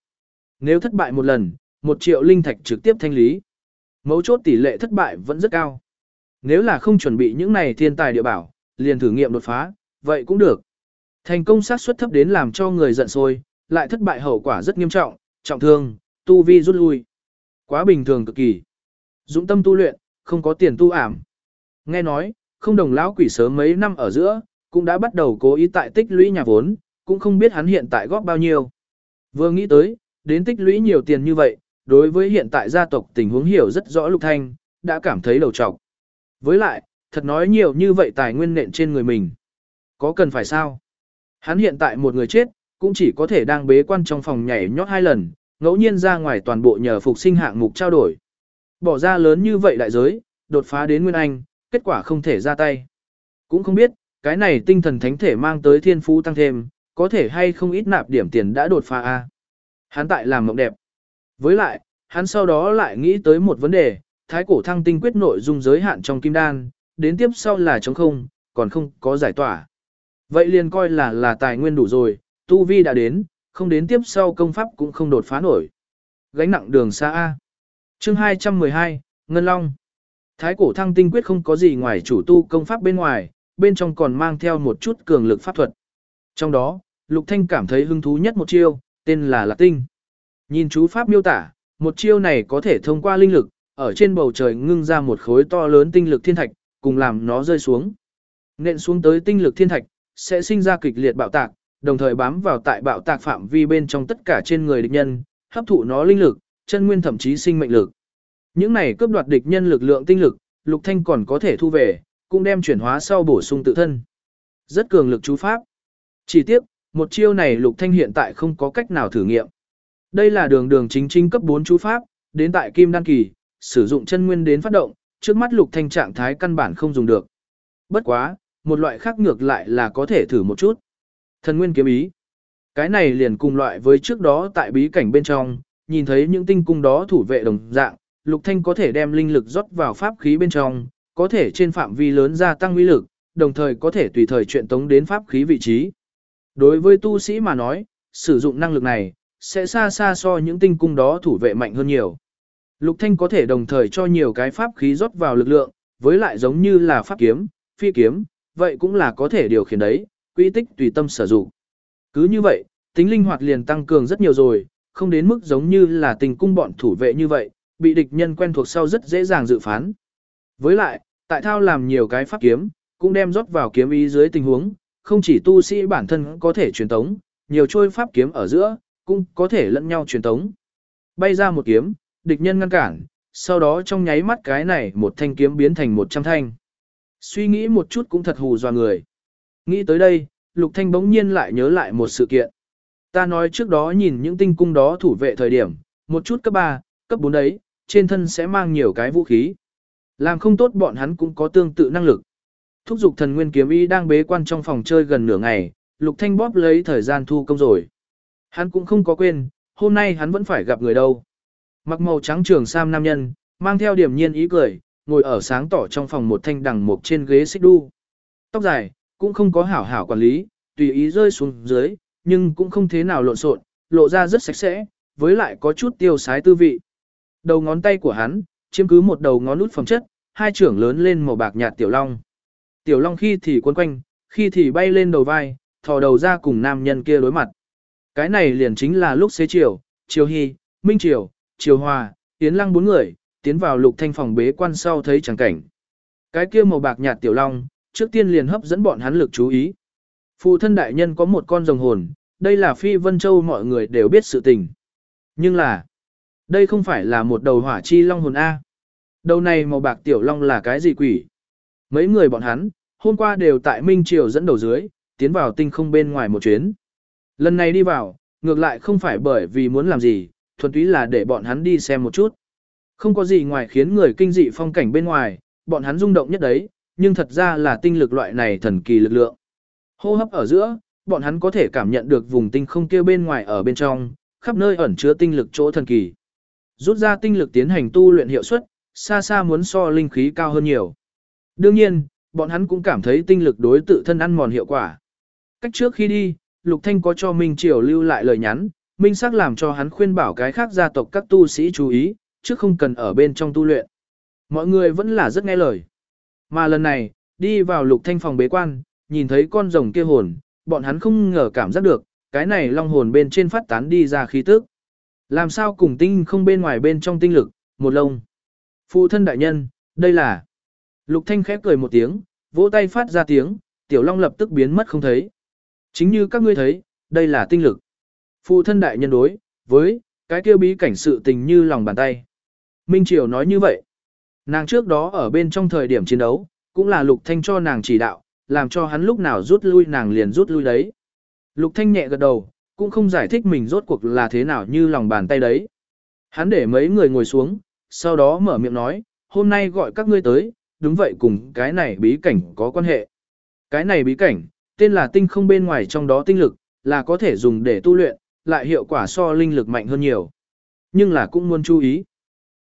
Nếu thất bại một lần, một triệu linh thạch trực tiếp thanh lý. Mấu chốt tỷ lệ thất bại vẫn rất cao. Nếu là không chuẩn bị những này thiên tài địa bảo, liền thử nghiệm đột phá, vậy cũng được. Thành công xác suất thấp đến làm cho người giận sôi, lại thất bại hậu quả rất nghiêm trọng, trọng thương, tu vi rút lui. Quá bình thường cực kỳ. Dũng tâm tu luyện, không có tiền tu ảm. Nghe nói, không đồng lão quỷ sớm mấy năm ở giữa, cũng đã bắt đầu cố ý tại tích lũy nhà vốn, cũng không biết hắn hiện tại góp bao nhiêu. Vừa nghĩ tới, đến tích lũy nhiều tiền như vậy, đối với hiện tại gia tộc tình huống hiểu rất rõ Lục Thanh, đã cảm thấy đầu trọc. Với lại, thật nói nhiều như vậy tài nguyên nện trên người mình. Có cần phải sao? Hắn hiện tại một người chết, cũng chỉ có thể đang bế quan trong phòng nhảy nhót hai lần, ngẫu nhiên ra ngoài toàn bộ nhờ phục sinh hạng mục trao đổi. Bỏ ra lớn như vậy đại giới, đột phá đến Nguyên Anh, kết quả không thể ra tay. Cũng không biết, cái này tinh thần thánh thể mang tới thiên phú tăng thêm, có thể hay không ít nạp điểm tiền đã đột phá a. Hắn tại làm mộng đẹp. Với lại, hắn sau đó lại nghĩ tới một vấn đề, thái cổ thăng tinh quyết nội dung giới hạn trong kim đan, đến tiếp sau là trống không, còn không có giải tỏa. Vậy liền coi là là tài nguyên đủ rồi, tu vi đã đến, không đến tiếp sau công pháp cũng không đột phá nổi. Gánh nặng đường xa A. Chương 212, Ngân Long. Thái cổ thăng tinh quyết không có gì ngoài chủ tu công pháp bên ngoài, bên trong còn mang theo một chút cường lực pháp thuật. Trong đó, Lục Thanh cảm thấy hứng thú nhất một chiêu, tên là Lạc Tinh. Nhìn chú pháp miêu tả, một chiêu này có thể thông qua linh lực, ở trên bầu trời ngưng ra một khối to lớn tinh lực thiên thạch, cùng làm nó rơi xuống. Nện xuống tới tinh lực thiên thạch, sẽ sinh ra kịch liệt bạo tạc, đồng thời bám vào tại bạo tạc phạm vi bên trong tất cả trên người địch nhân, hấp thụ nó linh lực, chân nguyên thậm chí sinh mệnh lực. Những này cướp đoạt địch nhân lực lượng tinh lực, Lục Thanh còn có thể thu về, cũng đem chuyển hóa sau bổ sung tự thân. Rất cường lực chú pháp. Chỉ tiếc, một chiêu này Lục Thanh hiện tại không có cách nào thử nghiệm. Đây là đường đường chính chính cấp 4 chú pháp, đến tại Kim Đan Kỳ, sử dụng chân nguyên đến phát động, trước mắt Lục Thanh trạng thái căn bản không dùng được. Bất quá, một loại khác ngược lại là có thể thử một chút. Thần nguyên kiếm ý. Cái này liền cùng loại với trước đó tại bí cảnh bên trong, nhìn thấy những tinh cung đó thủ vệ đồng dạng, Lục Thanh có thể đem linh lực rót vào pháp khí bên trong, có thể trên phạm vi lớn gia tăng uy lực, đồng thời có thể tùy thời chuyện tống đến pháp khí vị trí. Đối với tu sĩ mà nói, sử dụng năng lực này, sẽ xa xa so những tinh cung đó thủ vệ mạnh hơn nhiều. Lục Thanh có thể đồng thời cho nhiều cái pháp khí rót vào lực lượng, với lại giống như là pháp kiếm, phi kiếm, vậy cũng là có thể điều khiển đấy, quy tích tùy tâm sử dụng. Cứ như vậy, tính linh hoạt liền tăng cường rất nhiều rồi, không đến mức giống như là tình cung bọn thủ vệ như vậy, bị địch nhân quen thuộc sau rất dễ dàng dự phán. Với lại, tại thao làm nhiều cái pháp kiếm, cũng đem rót vào kiếm ý dưới tình huống, không chỉ tu sĩ bản thân có thể truyền tống, nhiều trôi pháp kiếm ở giữa, cũng có thể lẫn nhau truyền tống. Bay ra một kiếm, địch nhân ngăn cản, sau đó trong nháy mắt cái này một thanh kiếm biến thành một trăm thanh. Suy nghĩ một chút cũng thật hù dọa người. Nghĩ tới đây, Lục Thanh bỗng nhiên lại nhớ lại một sự kiện. Ta nói trước đó nhìn những tinh cung đó thủ vệ thời điểm, một chút cấp 3, cấp 4 đấy, trên thân sẽ mang nhiều cái vũ khí. Làm không tốt bọn hắn cũng có tương tự năng lực. Thúc dục thần nguyên kiếm y đang bế quan trong phòng chơi gần nửa ngày, Lục Thanh bóp lấy thời gian thu công rồi. Hắn cũng không có quên, hôm nay hắn vẫn phải gặp người đâu. Mặc màu trắng trường sam nam nhân, mang theo điểm nhiên ý cười, ngồi ở sáng tỏ trong phòng một thanh đằng mộc trên ghế xích đu. Tóc dài, cũng không có hảo hảo quản lý, tùy ý rơi xuống dưới, nhưng cũng không thế nào lộn xộn, lộ ra rất sạch sẽ, với lại có chút tiêu sái tư vị. Đầu ngón tay của hắn, chiếm cứ một đầu ngón út phẩm chất, hai trưởng lớn lên màu bạc nhạt tiểu long. Tiểu long khi thì quấn quanh, khi thì bay lên đầu vai, thò đầu ra cùng nam nhân kia đối mặt. Cái này liền chính là lúc xế chiều, chiều hy, minh chiều, chiều hòa, tiến lăng bốn người, tiến vào lục thanh phòng bế quan sau thấy chẳng cảnh. Cái kia màu bạc nhạt tiểu long, trước tiên liền hấp dẫn bọn hắn lực chú ý. Phụ thân đại nhân có một con rồng hồn, đây là phi vân châu mọi người đều biết sự tình. Nhưng là, đây không phải là một đầu hỏa chi long hồn A. Đầu này màu bạc tiểu long là cái gì quỷ? Mấy người bọn hắn, hôm qua đều tại Minh Triều dẫn đầu dưới, tiến vào tinh không bên ngoài một chuyến. Lần này đi vào, ngược lại không phải bởi vì muốn làm gì, thuần túy là để bọn hắn đi xem một chút. Không có gì ngoài khiến người kinh dị phong cảnh bên ngoài, bọn hắn rung động nhất đấy, nhưng thật ra là tinh lực loại này thần kỳ lực lượng. Hô hấp ở giữa, bọn hắn có thể cảm nhận được vùng tinh không kia bên ngoài ở bên trong, khắp nơi ẩn chứa tinh lực chỗ thần kỳ. Rút ra tinh lực tiến hành tu luyện hiệu suất, xa xa muốn so linh khí cao hơn nhiều. Đương nhiên, bọn hắn cũng cảm thấy tinh lực đối tự thân ăn mòn hiệu quả. Cách trước khi đi, Lục Thanh có cho Minh Triều lưu lại lời nhắn, Minh sắc làm cho hắn khuyên bảo cái khác gia tộc các tu sĩ chú ý, chứ không cần ở bên trong tu luyện. Mọi người vẫn là rất nghe lời. Mà lần này, đi vào Lục Thanh phòng bế quan, nhìn thấy con rồng kia hồn, bọn hắn không ngờ cảm giác được, cái này long hồn bên trên phát tán đi ra khí tức. Làm sao cùng tinh không bên ngoài bên trong tinh lực, một lông. Phụ thân đại nhân, đây là... Lục Thanh khép cười một tiếng, vỗ tay phát ra tiếng, tiểu long lập tức biến mất không thấy. Chính như các ngươi thấy, đây là tinh lực. Phụ thân đại nhân đối, với, cái kêu bí cảnh sự tình như lòng bàn tay. Minh Triều nói như vậy. Nàng trước đó ở bên trong thời điểm chiến đấu, cũng là Lục Thanh cho nàng chỉ đạo, làm cho hắn lúc nào rút lui nàng liền rút lui đấy. Lục Thanh nhẹ gật đầu, cũng không giải thích mình rốt cuộc là thế nào như lòng bàn tay đấy. Hắn để mấy người ngồi xuống, sau đó mở miệng nói, hôm nay gọi các ngươi tới, đúng vậy cùng cái này bí cảnh có quan hệ. Cái này bí cảnh, tên là tinh không bên ngoài trong đó tinh lực, là có thể dùng để tu luyện, lại hiệu quả so linh lực mạnh hơn nhiều. Nhưng là cũng muốn chú ý.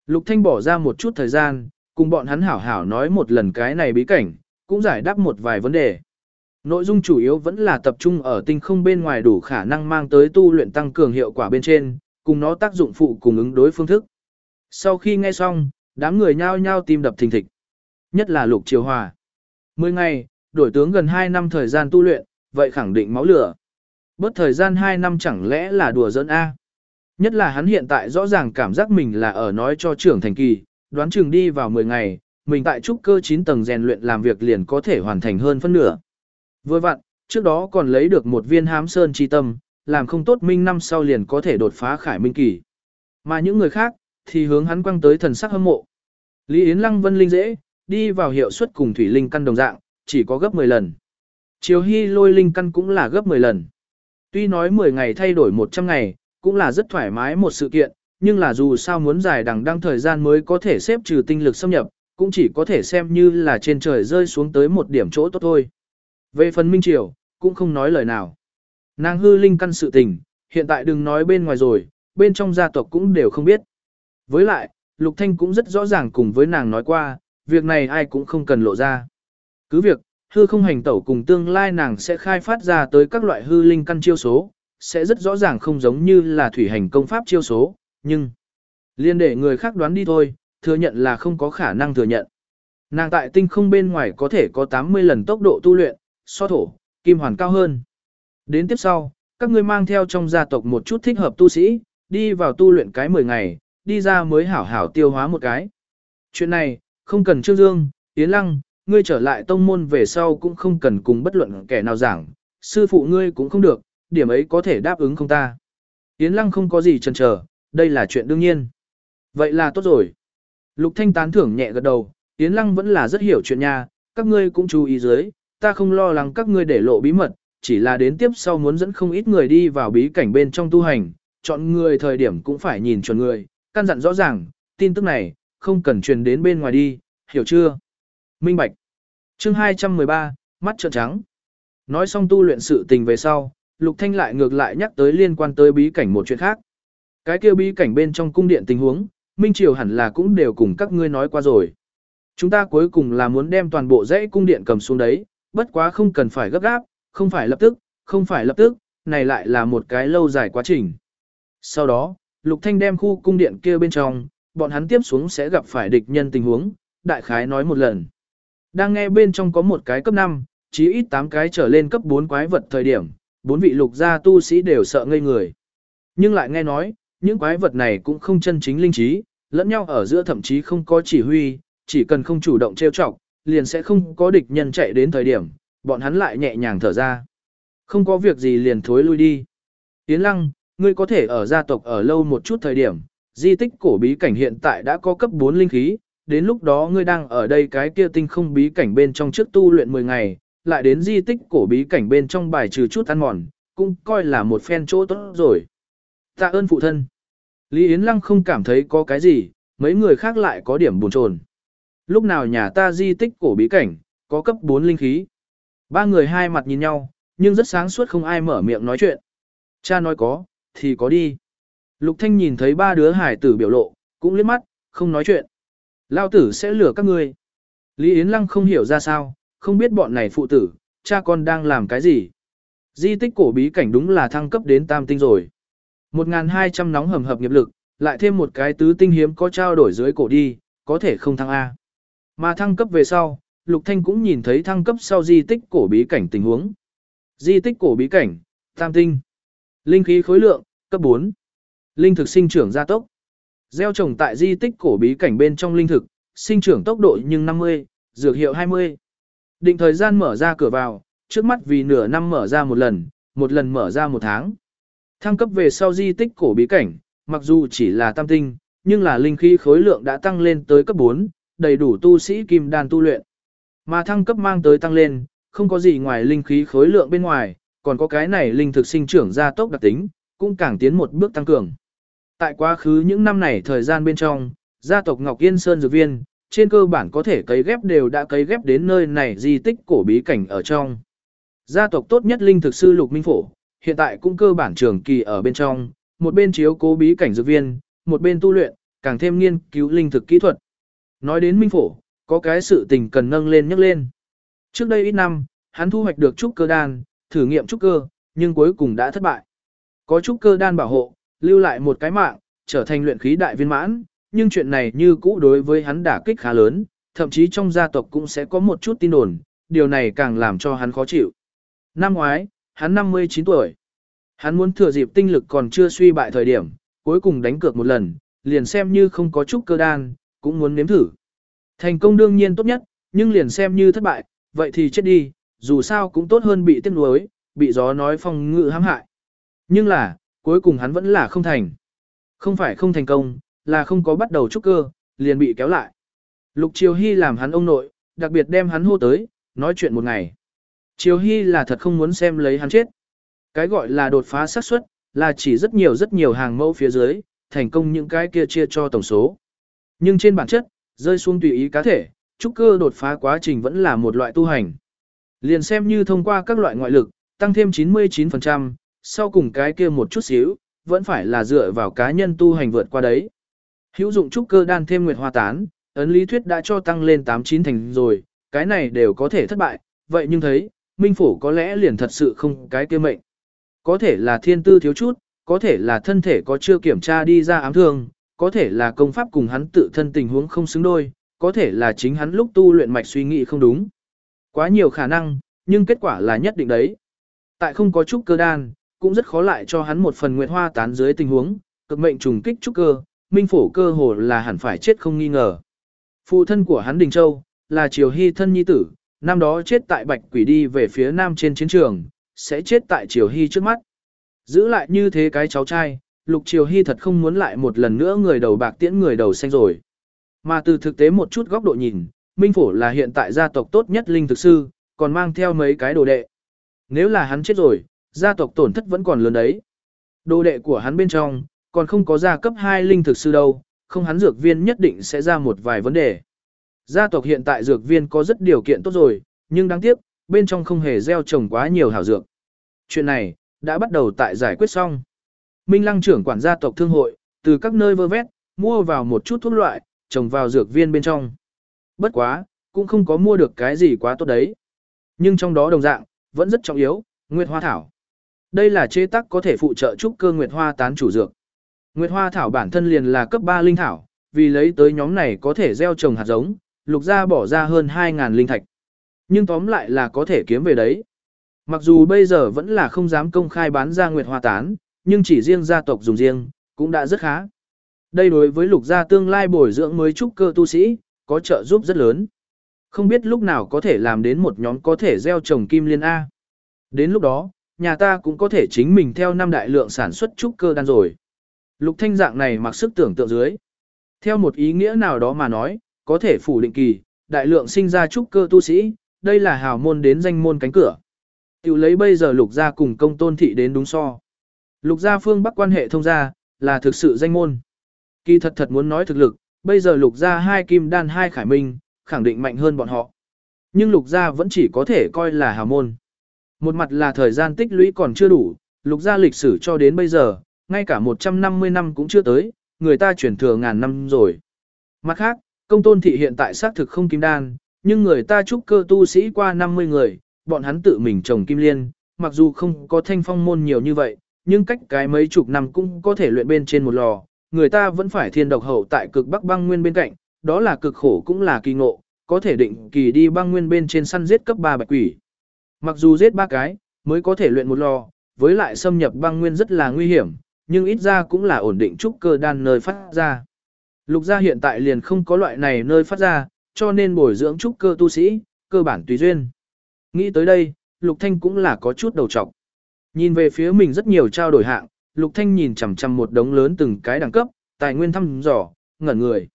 Lục Thanh bỏ ra một chút thời gian, cùng bọn hắn hảo hảo nói một lần cái này bí cảnh, cũng giải đáp một vài vấn đề. Nội dung chủ yếu vẫn là tập trung ở tinh không bên ngoài đủ khả năng mang tới tu luyện tăng cường hiệu quả bên trên, cùng nó tác dụng phụ cùng ứng đối phương thức. Sau khi nghe xong, đám người nhao nhao tim đập thình thịch. Nhất là Lục Triều Hòa. Mười ngày, đổi tướng gần 2 năm thời gian tu luyện, vậy khẳng định máu lửa. Bớt thời gian 2 năm chẳng lẽ là đùa giỡn A. Nhất là hắn hiện tại rõ ràng cảm giác mình là ở nói cho trưởng thành kỳ, đoán chừng đi vào 10 ngày, mình tại trúc cơ 9 tầng rèn luyện làm việc liền có thể hoàn thành hơn phân nửa. Vừa vặn, trước đó còn lấy được một viên hám sơn chi tâm, làm không tốt minh năm sau liền có thể đột phá khải minh kỳ. Mà những người khác, thì hướng hắn quăng tới thần sắc hâm mộ. Lý Yến Lăng Vân Linh dễ, đi vào hiệu suất cùng thủy linh căn đồng dạng, chỉ có gấp 10 lần. Chiều hy lôi linh căn cũng là gấp 10 lần. Tuy nói 10 ngày thay đổi 100 ngày, cũng là rất thoải mái một sự kiện, nhưng là dù sao muốn dài đằng đăng thời gian mới có thể xếp trừ tinh lực xâm nhập, cũng chỉ có thể xem như là trên trời rơi xuống tới một điểm chỗ tốt thôi. Về phần Minh Triều, cũng không nói lời nào. Nàng hư linh căn sự tình, hiện tại đừng nói bên ngoài rồi, bên trong gia tộc cũng đều không biết. Với lại, Lục Thanh cũng rất rõ ràng cùng với nàng nói qua, việc này ai cũng không cần lộ ra. Cứ việc, hư không hành tẩu cùng tương lai nàng sẽ khai phát ra tới các loại hư linh căn chiêu số, sẽ rất rõ ràng không giống như là thủy hành công pháp chiêu số, nhưng liên để người khác đoán đi thôi, thừa nhận là không có khả năng thừa nhận. Nàng tại tinh không bên ngoài có thể có 80 lần tốc độ tu luyện, so thổ, kim hoàn cao hơn. Đến tiếp sau, các ngươi mang theo trong gia tộc một chút thích hợp tu sĩ, đi vào tu luyện cái 10 ngày, đi ra mới hảo hảo tiêu hóa một cái. Chuyện này, không cần Trương Dương, Yến Lăng, ngươi trở lại tông môn về sau cũng không cần cùng bất luận kẻ nào giảng, sư phụ ngươi cũng không được, điểm ấy có thể đáp ứng không ta. Yến Lăng không có gì chần chờ, đây là chuyện đương nhiên. Vậy là tốt rồi. Lục Thanh tán thưởng nhẹ gật đầu, Yến Lăng vẫn là rất hiểu chuyện nha, các ngươi cũng chú ý dưới, ta không lo lắng các ngươi để lộ bí mật, chỉ là đến tiếp sau muốn dẫn không ít người đi vào bí cảnh bên trong tu hành, chọn người thời điểm cũng phải nhìn chuẩn người, căn dặn rõ ràng, tin tức này, không cần truyền đến bên ngoài đi, hiểu chưa? Minh Bạch chương 213, mắt trợn trắng. Nói xong tu luyện sự tình về sau, Lục Thanh lại ngược lại nhắc tới liên quan tới bí cảnh một chuyện khác. Cái kia bí cảnh bên trong cung điện tình huống, Minh Triều hẳn là cũng đều cùng các ngươi nói qua rồi. Chúng ta cuối cùng là muốn đem toàn bộ dãy cung điện cầm xuống đấy, bất quá không cần phải gấp gáp, không phải lập tức, không phải lập tức, này lại là một cái lâu dài quá trình. Sau đó, Lục Thanh đem khu cung điện kia bên trong, bọn hắn tiếp xuống sẽ gặp phải địch nhân tình huống, đại khái nói một lần. Đang nghe bên trong có một cái cấp 5, chí ít 8 cái trở lên cấp 4 quái vật thời điểm, bốn vị lục gia tu sĩ đều sợ ngây người. Nhưng lại nghe nói, những quái vật này cũng không chân chính linh trí, lẫn nhau ở giữa thậm chí không có chỉ huy, chỉ cần không chủ động trêu chọc, liền sẽ không có địch nhân chạy đến thời điểm, bọn hắn lại nhẹ nhàng thở ra. Không có việc gì liền thối lui đi. Tiến lăng, ngươi có thể ở gia tộc ở lâu một chút thời điểm, di tích cổ bí cảnh hiện tại đã có cấp 4 linh khí, đến lúc đó ngươi đang ở đây cái kia tinh không bí cảnh bên trong trước tu luyện 10 ngày, lại đến di tích cổ bí cảnh bên trong bài trừ chút ăn mòn, cũng coi là một phen chỗ tốt rồi. Tạ ơn phụ thân. Lý Yến Lăng không cảm thấy có cái gì, mấy người khác lại có điểm buồn chồn. Lúc nào nhà ta di tích cổ bí cảnh, có cấp 4 linh khí. Ba người hai mặt nhìn nhau, nhưng rất sáng suốt không ai mở miệng nói chuyện. Cha nói có, thì có đi. Lục Thanh nhìn thấy ba đứa hải tử biểu lộ, cũng liếc mắt, không nói chuyện. Lao tử sẽ lừa các ngươi. Lý Yến Lăng không hiểu ra sao, không biết bọn này phụ tử, cha con đang làm cái gì. Di tích cổ bí cảnh đúng là thăng cấp đến tam tinh rồi. 1.200 nóng hầm hập nghiệp lực, lại thêm một cái tứ tinh hiếm có trao đổi dưới cổ đi, có thể không thăng A. Mà thăng cấp về sau, Lục Thanh cũng nhìn thấy thăng cấp sau di tích cổ bí cảnh tình huống. Di tích cổ bí cảnh, tam tinh. Linh khí khối lượng, cấp 4. Linh thực sinh trưởng gia tốc. Gieo trồng tại di tích cổ bí cảnh bên trong linh thực, sinh trưởng tốc độ nhưng 50, dược hiệu 20. Định thời gian mở ra cửa vào, trước mắt vì nửa năm mở ra một lần, một lần mở ra một tháng. Thăng cấp về sau di tích cổ bí cảnh, mặc dù chỉ là tam tinh, nhưng là linh khí khối lượng đã tăng lên tới cấp 4, đầy đủ tu sĩ kim đan tu luyện. Mà thăng cấp mang tới tăng lên, không có gì ngoài linh khí khối lượng bên ngoài, còn có cái này linh thực sinh trưởng ra tốc đặc tính, cũng càng tiến một bước tăng cường. Tại quá khứ những năm này thời gian bên trong, gia tộc Ngọc Yên Sơn Dược Viên, trên cơ bản có thể cấy ghép đều đã cấy ghép đến nơi này di tích cổ bí cảnh ở trong. Gia tộc tốt nhất linh thực sư Lục Minh Phổ, hiện tại cũng cơ bản trường kỳ ở bên trong, một bên chiếu cố bí cảnh dược viên, một bên tu luyện, càng thêm nghiên cứu linh thực kỹ thuật. Nói đến Minh Phổ, có cái sự tình cần nâng lên nhắc lên. Trước đây ít năm, hắn thu hoạch được trúc cơ đan, thử nghiệm trúc cơ, nhưng cuối cùng đã thất bại. Có trúc cơ đan bảo hộ, lưu lại một cái mạng, trở thành luyện khí đại viên mãn, nhưng chuyện này như cũ đối với hắn đả kích khá lớn, thậm chí trong gia tộc cũng sẽ có một chút tin đồn, điều này càng làm cho hắn khó chịu. Năm ngoái, hắn 59 tuổi. Hắn muốn thừa dịp tinh lực còn chưa suy bại thời điểm, cuối cùng đánh cược một lần, liền xem như không có chút cơ đan, cũng muốn nếm thử. Thành công đương nhiên tốt nhất, nhưng liền xem như thất bại, vậy thì chết đi, dù sao cũng tốt hơn bị tiếc nuối, bị gió nói phong ngự hãm hại. Nhưng là, cuối cùng hắn vẫn là không thành. Không phải không thành công, là không có bắt đầu trúc cơ, liền bị kéo lại. Lục Triều Hy làm hắn ông nội, đặc biệt đem hắn hô tới, nói chuyện một ngày. Triều Hy là thật không muốn xem lấy hắn chết. Cái gọi là đột phá xác suất là chỉ rất nhiều rất nhiều hàng mẫu phía dưới, thành công những cái kia chia cho tổng số. Nhưng trên bản chất, rơi xuống tùy ý cá thể, trúc cơ đột phá quá trình vẫn là một loại tu hành. Liền xem như thông qua các loại ngoại lực, tăng thêm 99%, sau cùng cái kia một chút xíu, vẫn phải là dựa vào cá nhân tu hành vượt qua đấy. Hữu dụng trúc cơ đan thêm nguyệt hoa tán, ấn lý thuyết đã cho tăng lên 89 thành rồi, cái này đều có thể thất bại, vậy nhưng thấy, Minh Phủ có lẽ liền thật sự không cái kia mệnh. Có thể là thiên tư thiếu chút, có thể là thân thể có chưa kiểm tra đi ra ám thương, có thể là công pháp cùng hắn tự thân tình huống không xứng đôi, có thể là chính hắn lúc tu luyện mạch suy nghĩ không đúng. Quá nhiều khả năng, nhưng kết quả là nhất định đấy. Tại không có trúc cơ đan, cũng rất khó lại cho hắn một phần nguyệt hoa tán dưới tình huống, cực mệnh trùng kích trúc cơ, minh phổ cơ hồ là hẳn phải chết không nghi ngờ. Phụ thân của hắn Đình Châu, là Triều Hy thân nhi tử, năm đó chết tại Bạch Quỷ đi về phía nam trên chiến trường, sẽ chết tại Triều Hy trước mắt. Giữ lại như thế cái cháu trai, Lục Triều Hy thật không muốn lại một lần nữa người đầu bạc tiễn người đầu xanh rồi. Mà từ thực tế một chút góc độ nhìn, Minh Phổ là hiện tại gia tộc tốt nhất linh thực sư, còn mang theo mấy cái đồ đệ. Nếu là hắn chết rồi, gia tộc tổn thất vẫn còn lớn đấy. Đồ đệ của hắn bên trong, còn không có gia cấp 2 linh thực sư đâu, không hắn dược viên nhất định sẽ ra một vài vấn đề. Gia tộc hiện tại dược viên có rất điều kiện tốt rồi, nhưng đáng tiếc, bên trong không hề gieo trồng quá nhiều hảo dược. Chuyện này, đã bắt đầu tại giải quyết xong. Minh Lăng trưởng quản gia tộc thương hội, từ các nơi vơ vét, mua vào một chút thuốc loại, trồng vào dược viên bên trong. Bất quá, cũng không có mua được cái gì quá tốt đấy. Nhưng trong đó đồng dạng, vẫn rất trọng yếu, Nguyệt Hoa Thảo. Đây là chế tác có thể phụ trợ trúc cơ Nguyệt Hoa tán chủ dược. Nguyệt Hoa Thảo bản thân liền là cấp 3 linh thảo, vì lấy tới nhóm này có thể gieo trồng hạt giống, lục gia bỏ ra hơn 2.000 linh thạch. Nhưng tóm lại là có thể kiếm về đấy. Mặc dù bây giờ vẫn là không dám công khai bán ra Nguyệt Hoa tán, nhưng chỉ riêng gia tộc dùng riêng, cũng đã rất khá. Đây đối với lục gia tương lai bồi dưỡng mới trúc cơ tu sĩ, có trợ giúp rất lớn. Không biết lúc nào có thể làm đến một nhóm có thể gieo trồng kim liên A. Đến lúc đó, nhà ta cũng có thể chính mình theo năm đại lượng sản xuất trúc cơ đan rồi. Lục thanh dạng này mặc sức tưởng tượng dưới. Theo một ý nghĩa nào đó mà nói, có thể phủ định kỳ, đại lượng sinh ra trúc cơ tu sĩ, đây là hào môn đến danh môn cánh cửa. Tiểu lấy bây giờ lục gia cùng công tôn thị đến đúng so. Lục gia phương bắc quan hệ thông gia, là thực sự danh môn. Kỳ thật thật muốn nói thực lực, bây giờ lục gia hai kim đan hai khải minh, khẳng định mạnh hơn bọn họ. Nhưng lục gia vẫn chỉ có thể coi là hào môn. Một mặt là thời gian tích lũy còn chưa đủ, lục gia lịch sử cho đến bây giờ, ngay cả 150 năm cũng chưa tới, người ta chuyển thừa ngàn năm rồi. Mặt khác, công tôn thị hiện tại xác thực không kim đan, nhưng người ta trúc cơ tu sĩ qua 50 người, bọn hắn tự mình trồng kim liên, mặc dù không có thanh phong môn nhiều như vậy, nhưng cách cái mấy chục năm cũng có thể luyện bên trên một lò, người ta vẫn phải thiên độc hậu tại cực bắc băng nguyên bên cạnh, đó là cực khổ cũng là kỳ ngộ, có thể định kỳ đi băng nguyên bên trên săn giết cấp 3 bạch quỷ. Mặc dù giết ba cái, mới có thể luyện một lò, với lại xâm nhập băng nguyên rất là nguy hiểm, nhưng ít ra cũng là ổn định trúc cơ đan nơi phát ra. Lục gia hiện tại liền không có loại này nơi phát ra, cho nên bồi dưỡng trúc cơ tu sĩ, cơ bản tùy duyên. Nghĩ tới đây, Lục Thanh cũng là có chút đầu trọc. Nhìn về phía mình rất nhiều trao đổi hạng, Lục Thanh nhìn chằm chằm một đống lớn từng cái đẳng cấp, tài nguyên thăm dò, ngẩn người.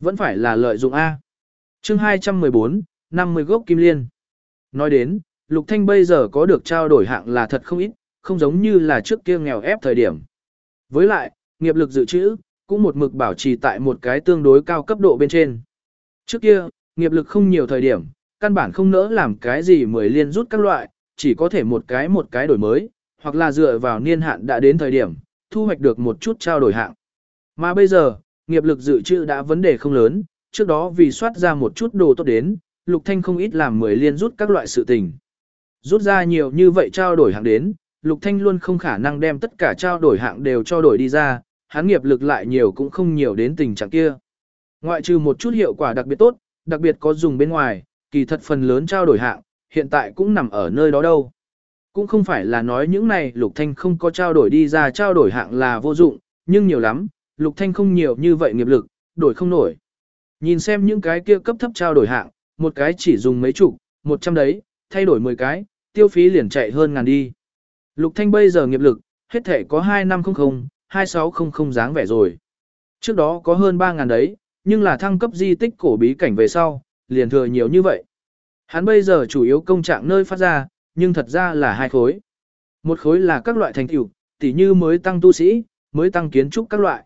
Vẫn phải là lợi dụng A. Chương 214, 50 gốc kim liên. Nói đến, Lục Thanh bây giờ có được trao đổi hạng là thật không ít, không giống như là trước kia nghèo ép thời điểm. Với lại, nghiệp lực dự trữ, cũng một mực bảo trì tại một cái tương đối cao cấp độ bên trên. Trước kia, nghiệp lực không nhiều thời điểm, căn bản không nỡ làm cái gì mười liên rút các loại, chỉ có thể một cái một cái đổi mới, hoặc là dựa vào niên hạn đã đến thời điểm, thu hoạch được một chút trao đổi hạng. Mà bây giờ, nghiệp lực dự trữ đã vấn đề không lớn, trước đó vì soát ra một chút đồ tốt đến, Lục Thanh không ít làm mười liên rút các loại sự tình. Rút ra nhiều như vậy trao đổi hạng đến, Lục Thanh luôn không khả năng đem tất cả trao đổi hạng đều cho đổi đi ra, hắn nghiệp lực lại nhiều cũng không nhiều đến tình trạng kia. Ngoại trừ một chút hiệu quả đặc biệt tốt, đặc biệt có dùng bên ngoài, kỳ thật phần lớn trao đổi hạng, hiện tại cũng nằm ở nơi đó đâu. Cũng không phải là nói những này Lục Thanh không có trao đổi đi ra trao đổi hạng là vô dụng, nhưng nhiều lắm, Lục Thanh không nhiều như vậy nghiệp lực, đổi không nổi. Nhìn xem những cái kia cấp thấp trao đổi hạng, một cái chỉ dùng mấy chục, một trăm đấy, thay đổi 10 cái, tiêu phí liền chạy hơn ngàn đi. Lục Thanh bây giờ nghiệp lực, hết thể có 2500, 2600 dáng vẻ rồi. Trước đó có hơn 3.000 đấy, nhưng là thăng cấp di tích cổ bí cảnh về sau, liền thừa nhiều như vậy. Hắn bây giờ chủ yếu công trạng nơi phát ra, nhưng thật ra là hai khối. Một khối là các loại thành tựu, tỉ như mới tăng tu sĩ, mới tăng kiến trúc các loại.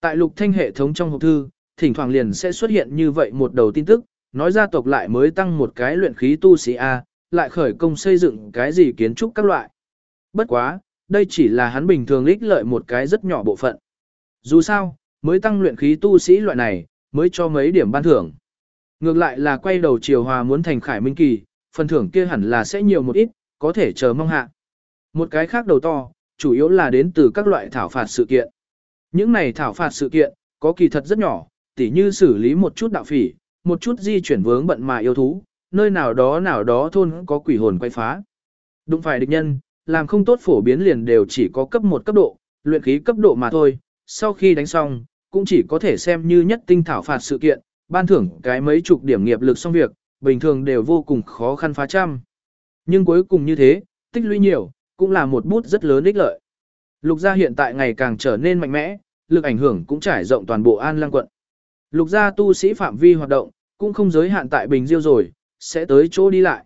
Tại lục thanh hệ thống trong hộp thư, thỉnh thoảng liền sẽ xuất hiện như vậy một đầu tin tức, nói gia tộc lại mới tăng một cái luyện khí tu sĩ A, lại khởi công xây dựng cái gì kiến trúc các loại. Bất quá, đây chỉ là hắn bình thường ích lợi một cái rất nhỏ bộ phận. Dù sao, mới tăng luyện khí tu sĩ loại này, mới cho mấy điểm ban thưởng. Ngược lại là quay đầu chiều hòa muốn thành khải minh kỳ, phần thưởng kia hẳn là sẽ nhiều một ít, có thể chờ mong hạ. Một cái khác đầu to, chủ yếu là đến từ các loại thảo phạt sự kiện. Những này thảo phạt sự kiện, có kỳ thật rất nhỏ, tỉ như xử lý một chút đạo phỉ, một chút di chuyển vướng bận mà yêu thú, nơi nào đó nào đó thôn có quỷ hồn quay phá. đúng phải địch nhân, làm không tốt phổ biến liền đều chỉ có cấp 1 cấp độ, luyện khí cấp độ mà thôi, sau khi đánh xong, cũng chỉ có thể xem như nhất tinh thảo phạt sự kiện, ban thưởng cái mấy chục điểm nghiệp lực xong việc, bình thường đều vô cùng khó khăn phá trăm. Nhưng cuối cùng như thế, tích lũy nhiều, cũng là một bút rất lớn ích lợi. Lục gia hiện tại ngày càng trở nên mạnh mẽ, lực ảnh hưởng cũng trải rộng toàn bộ An Lăng quận. Lục gia tu sĩ phạm vi hoạt động, cũng không giới hạn tại Bình Diêu rồi, sẽ tới chỗ đi lại.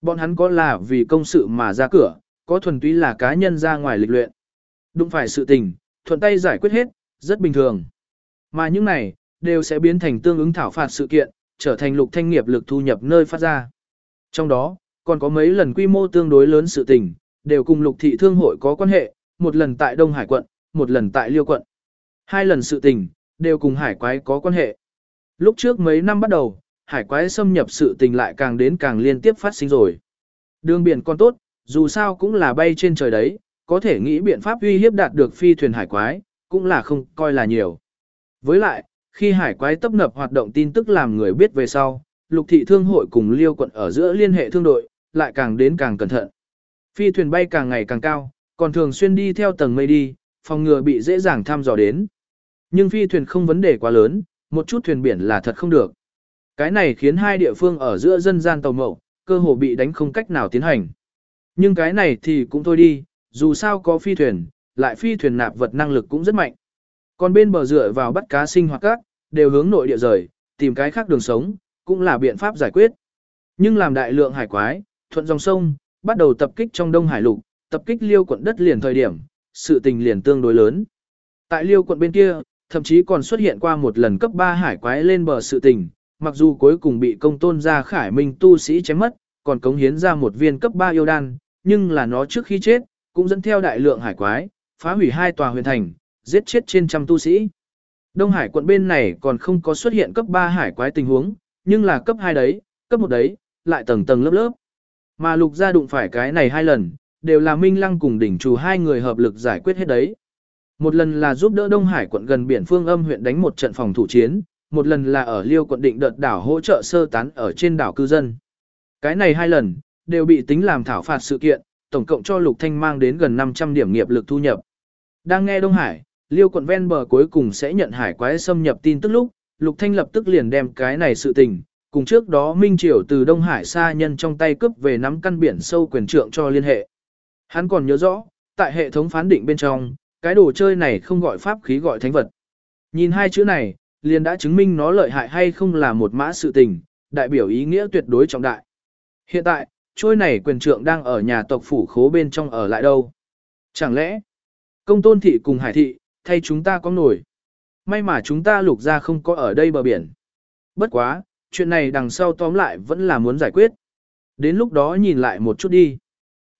Bọn hắn có là vì công sự mà ra cửa, có thuần túy là cá nhân ra ngoài lịch luyện. Đúng phải sự tình, thuận tay giải quyết hết, rất bình thường. Mà những này, đều sẽ biến thành tương ứng thảo phạt sự kiện, trở thành lục thanh nghiệp lực thu nhập nơi phát ra. Trong đó, còn có mấy lần quy mô tương đối lớn sự tình, đều cùng lục thị thương hội có quan hệ, một lần tại Đông Hải quận, một lần tại Liêu quận. Hai lần sự tình, đều cùng hải quái có quan hệ. Lúc trước mấy năm bắt đầu, hải quái xâm nhập sự tình lại càng đến càng liên tiếp phát sinh rồi. Đường biển còn tốt, dù sao cũng là bay trên trời đấy, có thể nghĩ biện pháp uy hiếp đạt được phi thuyền hải quái, cũng là không coi là nhiều. Với lại, khi hải quái tấp nập hoạt động tin tức làm người biết về sau, lục thị thương hội cùng liêu quận ở giữa liên hệ thương đội, lại càng đến càng cẩn thận. Phi thuyền bay càng ngày càng cao, còn thường xuyên đi theo tầng mây đi, phòng ngừa bị dễ dàng thăm dò đến. Nhưng phi thuyền không vấn đề quá lớn, một chút thuyền biển là thật không được. Cái này khiến hai địa phương ở giữa dân gian tàu mậu, cơ hồ bị đánh không cách nào tiến hành. Nhưng cái này thì cũng thôi đi, dù sao có phi thuyền, lại phi thuyền nạp vật năng lực cũng rất mạnh. Còn bên bờ dựa vào bắt cá sinh hoạt các, đều hướng nội địa rời, tìm cái khác đường sống, cũng là biện pháp giải quyết. Nhưng làm đại lượng hải quái, thuận dòng sông, bắt đầu tập kích trong Đông Hải lục, tập kích liêu quận đất liền thời điểm, sự tình liền tương đối lớn. Tại liêu quận bên kia, thậm chí còn xuất hiện qua một lần cấp 3 hải quái lên bờ sự tình, mặc dù cuối cùng bị công tôn ra khải minh tu sĩ chém mất, còn cống hiến ra một viên cấp 3 yêu đan, nhưng là nó trước khi chết, cũng dẫn theo đại lượng hải quái, phá hủy hai tòa huyền thành, giết chết trên trăm tu sĩ. Đông Hải quận bên này còn không có xuất hiện cấp 3 hải quái tình huống, nhưng là cấp 2 đấy, cấp 1 đấy, lại tầng tầng lớp lớp. Mà lục gia đụng phải cái này hai lần, đều là Minh Lăng cùng đỉnh chủ hai người hợp lực giải quyết hết đấy. Một lần là giúp đỡ Đông Hải quận gần biển Phương Âm huyện đánh một trận phòng thủ chiến, một lần là ở Liêu quận định đợt đảo hỗ trợ sơ tán ở trên đảo cư dân. Cái này hai lần, đều bị tính làm thảo phạt sự kiện, tổng cộng cho Lục Thanh mang đến gần 500 điểm nghiệp lực thu nhập. Đang nghe Đông Hải, Liêu quận ven bờ cuối cùng sẽ nhận hải quái xâm nhập tin tức lúc, Lục Thanh lập tức liền đem cái này sự tình, cùng trước đó Minh Triều từ Đông Hải xa nhân trong tay cướp về nắm căn biển sâu quyền trượng cho liên hệ. Hắn còn nhớ rõ, tại hệ thống phán định bên trong, cái đồ chơi này không gọi pháp khí gọi thánh vật. Nhìn hai chữ này, liền đã chứng minh nó lợi hại hay không là một mã sự tình, đại biểu ý nghĩa tuyệt đối trọng đại. Hiện tại, trôi này quyền trượng đang ở nhà tộc phủ khố bên trong ở lại đâu? Chẳng lẽ, công tôn thị cùng hải thị, thay chúng ta có nổi? May mà chúng ta lục ra không có ở đây bờ biển. Bất quá, chuyện này đằng sau tóm lại vẫn là muốn giải quyết. Đến lúc đó nhìn lại một chút đi.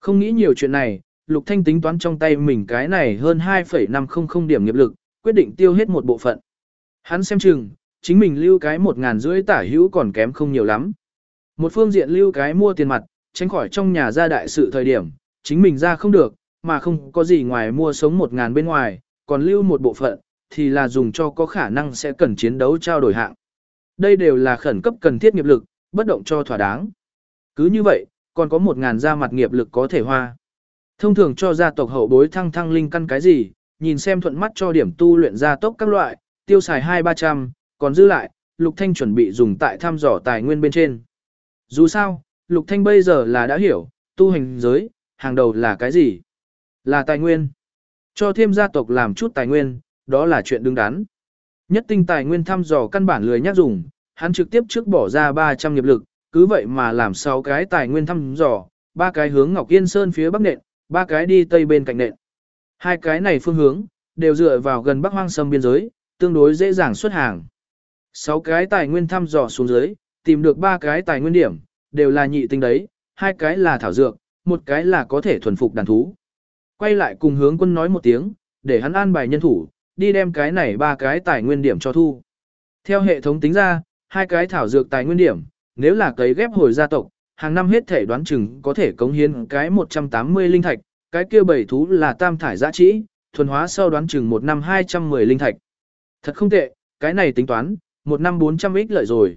Không nghĩ nhiều chuyện này, Lục Thanh tính toán trong tay mình cái này hơn 2,500 điểm nghiệp lực, quyết định tiêu hết một bộ phận. Hắn xem chừng, chính mình lưu cái một ngàn rưỡi tả hữu còn kém không nhiều lắm. Một phương diện lưu cái mua tiền mặt, tránh khỏi trong nhà ra đại sự thời điểm, chính mình ra không được, mà không có gì ngoài mua sống một ngàn bên ngoài, còn lưu một bộ phận, thì là dùng cho có khả năng sẽ cần chiến đấu trao đổi hạng. Đây đều là khẩn cấp cần thiết nghiệp lực, bất động cho thỏa đáng. Cứ như vậy, còn có một ngàn gia mặt nghiệp lực có thể hoa. Thông thường cho gia tộc hậu bối thăng thăng linh căn cái gì, nhìn xem thuận mắt cho điểm tu luyện gia tốc các loại, tiêu xài hai ba trăm, còn dư lại, Lục Thanh chuẩn bị dùng tại thăm dò tài nguyên bên trên. Dù sao, Lục Thanh bây giờ là đã hiểu, tu hành giới, hàng đầu là cái gì? Là tài nguyên. Cho thêm gia tộc làm chút tài nguyên, đó là chuyện đứng đắn. Nhất tinh tài nguyên thăm dò căn bản lười nhắc dùng, hắn trực tiếp trước bỏ ra 300 nghiệp lực, cứ vậy mà làm 6 cái tài nguyên thăm dò, ba cái hướng Ngọc Yên Sơn phía bắc nện, ba cái đi tây bên cạnh nện. Hai cái này phương hướng, đều dựa vào gần bắc hoang sâm biên giới, tương đối dễ dàng xuất hàng. 6 cái tài nguyên thăm dò xuống dưới, tìm được ba cái tài nguyên điểm, đều là nhị tinh đấy, hai cái là thảo dược, một cái là có thể thuần phục đàn thú. Quay lại cùng hướng quân nói một tiếng, để hắn an bài nhân thủ, đi đem cái này ba cái tài nguyên điểm cho thu. Theo hệ thống tính ra, hai cái thảo dược tài nguyên điểm, nếu là cấy ghép hồi gia tộc, hàng năm hết thể đoán chừng có thể cống hiến cái 180 linh thạch, cái kia bảy thú là tam thải giá trị, thuần hóa sau đoán chừng một năm 210 linh thạch. Thật không tệ, cái này tính toán, một năm 400 ích lợi rồi.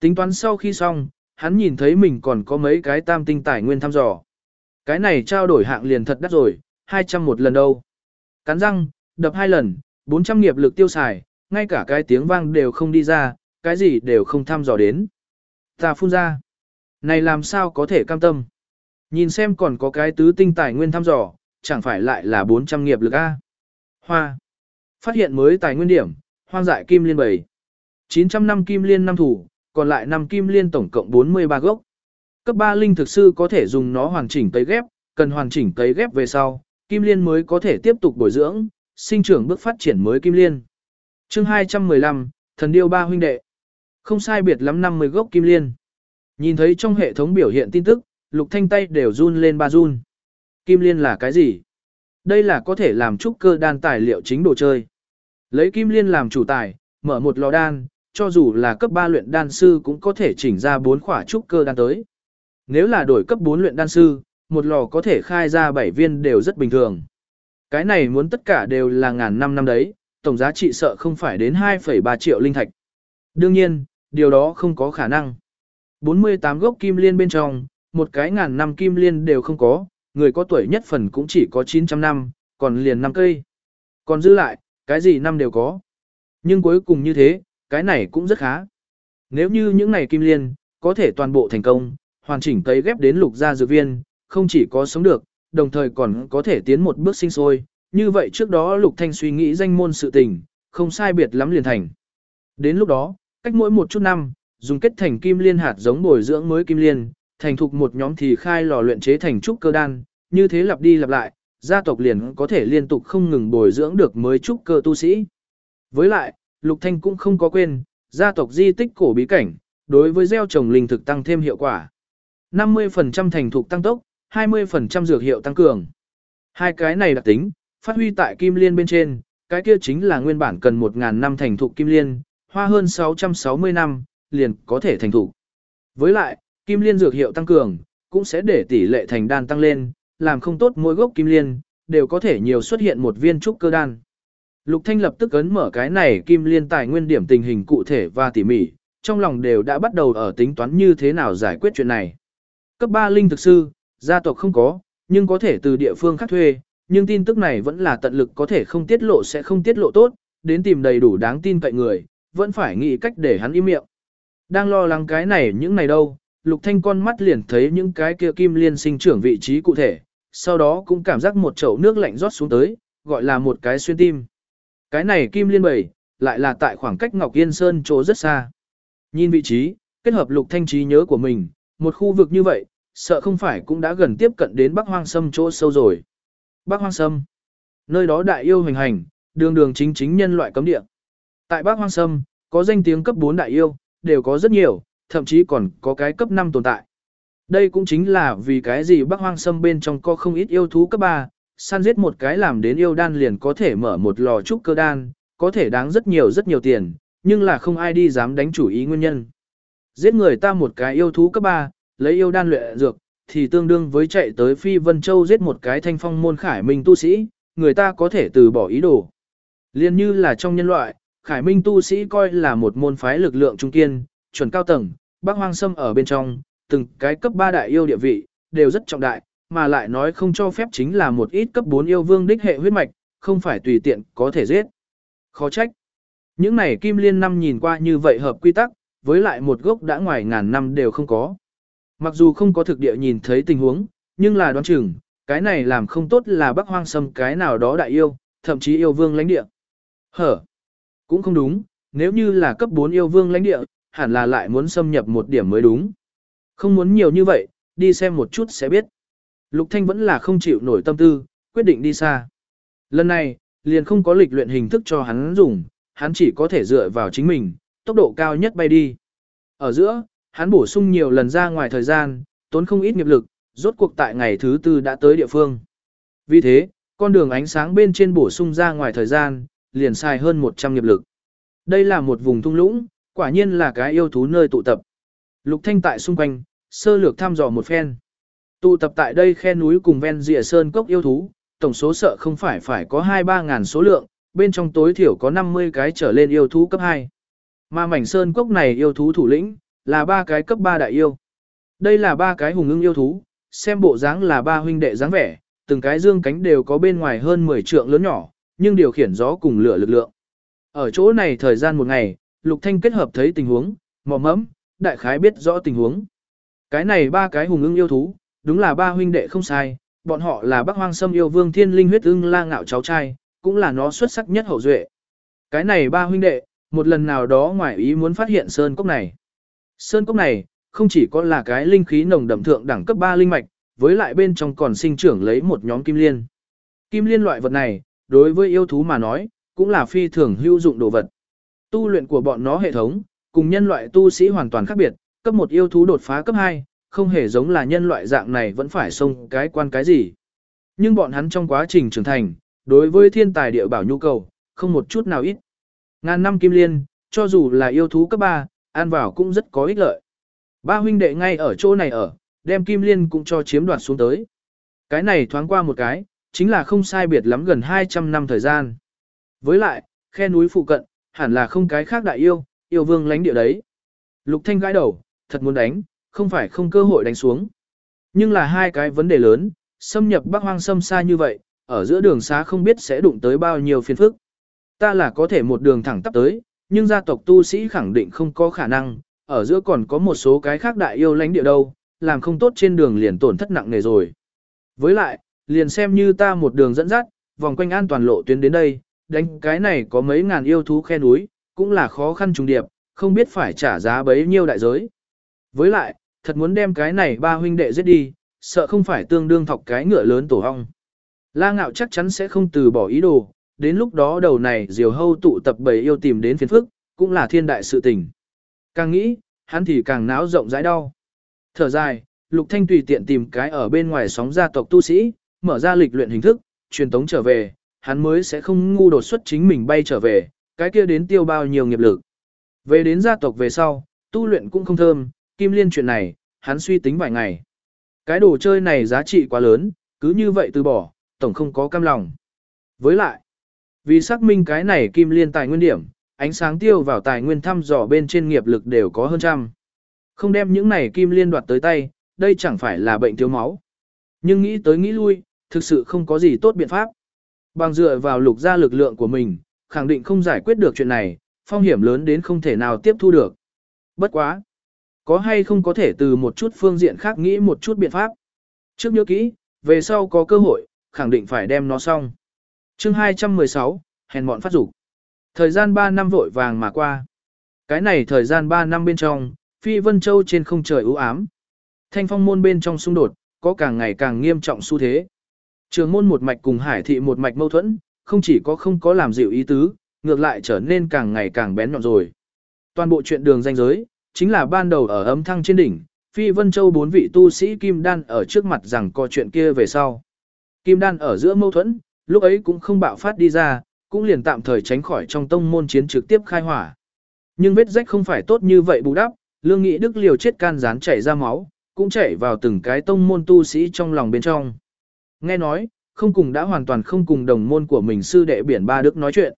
Tính toán sau khi xong, hắn nhìn thấy mình còn có mấy cái tam tinh tài nguyên thăm dò. Cái này trao đổi hạng liền thật đắt rồi, 200 một lần đâu. Cắn răng, đập hai lần, 400 nghiệp lực tiêu xài, ngay cả cái tiếng vang đều không đi ra, cái gì đều không thăm dò đến. Ta phun ra. Này làm sao có thể cam tâm? Nhìn xem còn có cái tứ tinh tài nguyên thăm dò, chẳng phải lại là 400 nghiệp lực A. Hoa. Phát hiện mới tài nguyên điểm, hoang dại kim liên 7. 900 năm kim liên năm thủ, còn lại năm kim liên tổng cộng 43 gốc. Cấp 3 linh thực sư có thể dùng nó hoàn chỉnh tấy ghép, cần hoàn chỉnh tấy ghép về sau, kim liên mới có thể tiếp tục bồi dưỡng, sinh trưởng bước phát triển mới kim liên. Chương 215, Thần điêu ba huynh đệ. Không sai biệt lắm 50 gốc kim liên. Nhìn thấy trong hệ thống biểu hiện tin tức, Lục Thanh tay đều run lên ba run. Kim liên là cái gì? Đây là có thể làm trúc cơ đan tài liệu chính đồ chơi. Lấy kim liên làm chủ tài, mở một lò đan, cho dù là cấp 3 luyện đan sư cũng có thể chỉnh ra 4 khỏa trúc cơ đan tới. Nếu là đổi cấp 4 luyện đan sư, một lò có thể khai ra 7 viên đều rất bình thường. Cái này muốn tất cả đều là ngàn năm năm đấy, tổng giá trị sợ không phải đến 2,3 triệu linh thạch. Đương nhiên, điều đó không có khả năng. 48 gốc kim liên bên trong, một cái ngàn năm kim liên đều không có, người có tuổi nhất phần cũng chỉ có 900 năm, còn liền 5 cây. Còn giữ lại, cái gì năm đều có. Nhưng cuối cùng như thế, cái này cũng rất khá. Nếu như những này kim liên, có thể toàn bộ thành công, hoàn chỉnh tấy ghép đến lục gia dược viên, không chỉ có sống được, đồng thời còn có thể tiến một bước sinh sôi. Như vậy trước đó lục thanh suy nghĩ danh môn sự tình, không sai biệt lắm liền thành. Đến lúc đó, cách mỗi một chút năm, dùng kết thành kim liên hạt giống bồi dưỡng mới kim liên, thành thục một nhóm thì khai lò luyện chế thành trúc cơ đan, như thế lặp đi lặp lại, gia tộc liền có thể liên tục không ngừng bồi dưỡng được mới trúc cơ tu sĩ. Với lại, Lục Thanh cũng không có quên, gia tộc di tích cổ bí cảnh, đối với gieo trồng linh thực tăng thêm hiệu quả. 50% thành thục tăng tốc, 20% dược hiệu tăng cường. Hai cái này đặc tính, phát huy tại kim liên bên trên, cái kia chính là nguyên bản cần 1.000 năm thành thục kim liên, hoa hơn 660 năm, liền có thể thành thục. Với lại, kim liên dược hiệu tăng cường, cũng sẽ để tỷ lệ thành đan tăng lên, làm không tốt mỗi gốc kim liên, đều có thể nhiều xuất hiện một viên trúc cơ đan. Lục Thanh lập tức ấn mở cái này kim liên tài nguyên điểm tình hình cụ thể và tỉ mỉ, trong lòng đều đã bắt đầu ở tính toán như thế nào giải quyết chuyện này. Cấp 3 linh thực sư, gia tộc không có, nhưng có thể từ địa phương khác thuê, nhưng tin tức này vẫn là tận lực có thể không tiết lộ sẽ không tiết lộ tốt, đến tìm đầy đủ đáng tin cậy người, vẫn phải nghĩ cách để hắn im miệng. Đang lo lắng cái này những này đâu, Lục Thanh con mắt liền thấy những cái kia kim liên sinh trưởng vị trí cụ thể, sau đó cũng cảm giác một chậu nước lạnh rót xuống tới, gọi là một cái xuyên tim. Cái này kim liên bảy, lại là tại khoảng cách Ngọc Yên Sơn chỗ rất xa. Nhìn vị trí, kết hợp lục thanh trí nhớ của mình, một khu vực như vậy, sợ không phải cũng đã gần tiếp cận đến Bắc Hoang Sâm chỗ sâu rồi. Bắc Hoang Sâm, nơi đó đại yêu hành hành, đường đường chính chính nhân loại cấm địa. Tại Bắc Hoang Sâm, có danh tiếng cấp 4 đại yêu, đều có rất nhiều, thậm chí còn có cái cấp 5 tồn tại. Đây cũng chính là vì cái gì Bắc Hoang Sâm bên trong có không ít yêu thú cấp 3, săn giết một cái làm đến yêu đan liền có thể mở một lò trúc cơ đan, có thể đáng rất nhiều rất nhiều tiền, nhưng là không ai đi dám đánh chủ ý nguyên nhân. Giết người ta một cái yêu thú cấp 3, lấy yêu đan luyện dược, thì tương đương với chạy tới Phi Vân Châu giết một cái thanh phong môn khải minh tu sĩ, người ta có thể từ bỏ ý đồ. Liên như là trong nhân loại, khải minh tu sĩ coi là một môn phái lực lượng trung kiên, chuẩn cao tầng, bác hoang sâm ở bên trong, từng cái cấp 3 đại yêu địa vị, đều rất trọng đại, mà lại nói không cho phép chính là một ít cấp 4 yêu vương đích hệ huyết mạch, không phải tùy tiện có thể giết. Khó trách. Những này kim liên năm nhìn qua như vậy hợp quy tắc, với lại một gốc đã ngoài ngàn năm đều không có. Mặc dù không có thực địa nhìn thấy tình huống, nhưng là đoán chừng, cái này làm không tốt là bắc hoang sâm cái nào đó đại yêu, thậm chí yêu vương lãnh địa. Hở. Cũng không đúng, nếu như là cấp 4 yêu vương lãnh địa, hẳn là lại muốn xâm nhập một điểm mới đúng. Không muốn nhiều như vậy, đi xem một chút sẽ biết. Lục Thanh vẫn là không chịu nổi tâm tư, quyết định đi xa. Lần này, liền không có lịch luyện hình thức cho hắn dùng, hắn chỉ có thể dựa vào chính mình, tốc độ cao nhất bay đi. Ở giữa, hắn bổ sung nhiều lần ra ngoài thời gian, tốn không ít nghiệp lực, rốt cuộc tại ngày thứ tư đã tới địa phương. Vì thế, con đường ánh sáng bên trên bổ sung ra ngoài thời gian, liền xài hơn 100 nghiệp lực. Đây là một vùng thung lũng, quả nhiên là cái yêu thú nơi tụ tập. Lục Thanh tại xung quanh, sơ lược thăm dò một phen. Tụ tập tại đây khe núi cùng ven rìa sơn cốc yêu thú, tổng số sợ không phải phải có 2-3 ngàn số lượng, bên trong tối thiểu có 50 cái trở lên yêu thú cấp 2. Mà mảnh sơn cốc này yêu thú thủ lĩnh, là ba cái cấp 3 đại yêu. Đây là ba cái hùng ưng yêu thú, xem bộ dáng là ba huynh đệ dáng vẻ, từng cái dương cánh đều có bên ngoài hơn 10 trượng lớn nhỏ, nhưng điều khiển gió cùng lửa lực lượng. Ở chỗ này thời gian một ngày, Lục Thanh kết hợp thấy tình huống, mò mẫm, đại khái biết rõ tình huống. Cái này ba cái hùng ưng yêu thú, đúng là ba huynh đệ không sai, bọn họ là Bắc Hoang Sâm yêu vương thiên linh huyết ưng la ngạo cháu trai, cũng là nó xuất sắc nhất hậu duệ. Cái này ba huynh đệ, một lần nào đó ngoài ý muốn phát hiện sơn cốc này. Sơn cốc này, không chỉ có là cái linh khí nồng đậm thượng đẳng cấp 3 linh mạch, với lại bên trong còn sinh trưởng lấy một nhóm kim liên. Kim liên loại vật này, đối với yêu thú mà nói, cũng là phi thường hữu dụng đồ vật. Tu luyện của bọn nó hệ thống, cùng nhân loại tu sĩ hoàn toàn khác biệt, cấp 1 yêu thú đột phá cấp 2, không hề giống là nhân loại dạng này vẫn phải xông cái quan cái gì. Nhưng bọn hắn trong quá trình trưởng thành, đối với thiên tài địa bảo nhu cầu, không một chút nào ít. Ngàn năm kim liên, cho dù là yêu thú cấp 3, ăn vào cũng rất có ích lợi. Ba huynh đệ ngay ở chỗ này ở, đem kim liên cũng cho chiếm đoạt xuống tới. Cái này thoáng qua một cái, chính là không sai biệt lắm gần 200 năm thời gian. Với lại, khe núi phụ cận, hẳn là không cái khác đại yêu, yêu vương lánh địa đấy. Lục Thanh gãi đầu, thật muốn đánh, không phải không cơ hội đánh xuống. Nhưng là hai cái vấn đề lớn, xâm nhập Bắc Hoang xâm xa như vậy, ở giữa đường xá không biết sẽ đụng tới bao nhiêu phiền phức. Ta là có thể một đường thẳng tắp tới, nhưng gia tộc tu sĩ khẳng định không có khả năng, ở giữa còn có một số cái khác đại yêu lãnh địa đâu, làm không tốt trên đường liền tổn thất nặng nề rồi. Với lại, liền xem như ta một đường dẫn dắt, vòng quanh an toàn lộ tuyến đến đây, đánh cái này có mấy ngàn yêu thú khe núi, cũng là khó khăn trùng điệp, không biết phải trả giá bấy nhiêu đại giới. Với lại, thật muốn đem cái này ba huynh đệ giết đi, sợ không phải tương đương thọc cái ngựa lớn tổ hong. La ngạo chắc chắn sẽ không từ bỏ ý đồ, đến lúc đó đầu này diều hâu tụ tập bầy yêu tìm đến phiền phức, cũng là thiên đại sự tình. Càng nghĩ, hắn thì càng náo rộng rãi đau. Thở dài, Lục Thanh tùy tiện tìm cái ở bên ngoài sóng gia tộc tu sĩ, mở ra lịch luyện hình thức, truyền tống trở về, hắn mới sẽ không ngu đột xuất chính mình bay trở về, cái kia đến tiêu bao nhiêu nghiệp lực. Về đến gia tộc về sau, tu luyện cũng không thơm, kim liên chuyện này, hắn suy tính vài ngày. Cái đồ chơi này giá trị quá lớn, cứ như vậy từ bỏ, tổng không có cam lòng. Với lại, vì xác minh cái này kim liên tài nguyên điểm, ánh sáng tiêu vào tài nguyên thăm dò bên trên nghiệp lực đều có hơn trăm. Không đem những này kim liên đoạt tới tay, đây chẳng phải là bệnh thiếu máu. Nhưng nghĩ tới nghĩ lui, thực sự không có gì tốt biện pháp. Bằng dựa vào lục ra lực lượng của mình, khẳng định không giải quyết được chuyện này, phong hiểm lớn đến không thể nào tiếp thu được. Bất quá. Có hay không có thể từ một chút phương diện khác nghĩ một chút biện pháp. Trước nhớ kỹ, về sau có cơ hội, khẳng định phải đem nó xong. chương 216, hèn mọn phát dục Thời gian 3 năm vội vàng mà qua. Cái này thời gian 3 năm bên trong, Phi Vân Châu trên không trời ưu ám. Thanh phong môn bên trong xung đột, có càng ngày càng nghiêm trọng xu thế. Trường môn một mạch cùng hải thị một mạch mâu thuẫn, không chỉ có không có làm dịu ý tứ, ngược lại trở nên càng ngày càng bén nhọn rồi. Toàn bộ chuyện đường danh giới, chính là ban đầu ở ấm thăng trên đỉnh, Phi Vân Châu bốn vị tu sĩ Kim Đan ở trước mặt rằng có chuyện kia về sau. Kim Đan ở giữa mâu thuẫn, lúc ấy cũng không bạo phát đi ra, cũng liền tạm thời tránh khỏi trong tông môn chiến trực tiếp khai hỏa. Nhưng vết rách không phải tốt như vậy bù đắp, Lương Nghị Đức liều chết can gián chảy ra máu, cũng chảy vào từng cái tông môn tu sĩ trong lòng bên trong. Nghe nói, không cùng đã hoàn toàn không cùng đồng môn của mình sư đệ biển ba đức nói chuyện.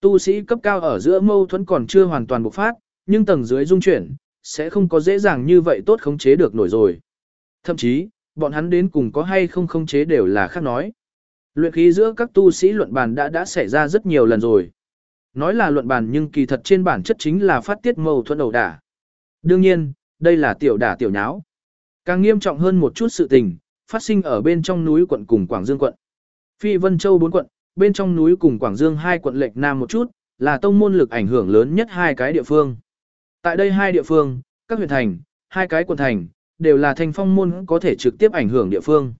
Tu sĩ cấp cao ở giữa mâu thuẫn còn chưa hoàn toàn bộc phát, nhưng tầng dưới dung chuyển, sẽ không có dễ dàng như vậy tốt khống chế được nổi rồi. Thậm chí, bọn hắn đến cùng có hay không khống chế đều là khác nói. Luyện khí giữa các tu sĩ luận bàn đã đã xảy ra rất nhiều lần rồi. Nói là luận bàn nhưng kỳ thật trên bản chất chính là phát tiết mâu thuẫn ẩu đả. Đương nhiên, đây là tiểu đả tiểu nháo. Càng nghiêm trọng hơn một chút sự tình, phát sinh ở bên trong núi quận cùng Quảng Dương quận. Phi Vân Châu bốn quận, bên trong núi cùng Quảng Dương hai quận lệch nam một chút, là tông môn lực ảnh hưởng lớn nhất hai cái địa phương. Tại đây hai địa phương, các huyện thành, hai cái quận thành, đều là thành phong môn có thể trực tiếp ảnh hưởng địa phương.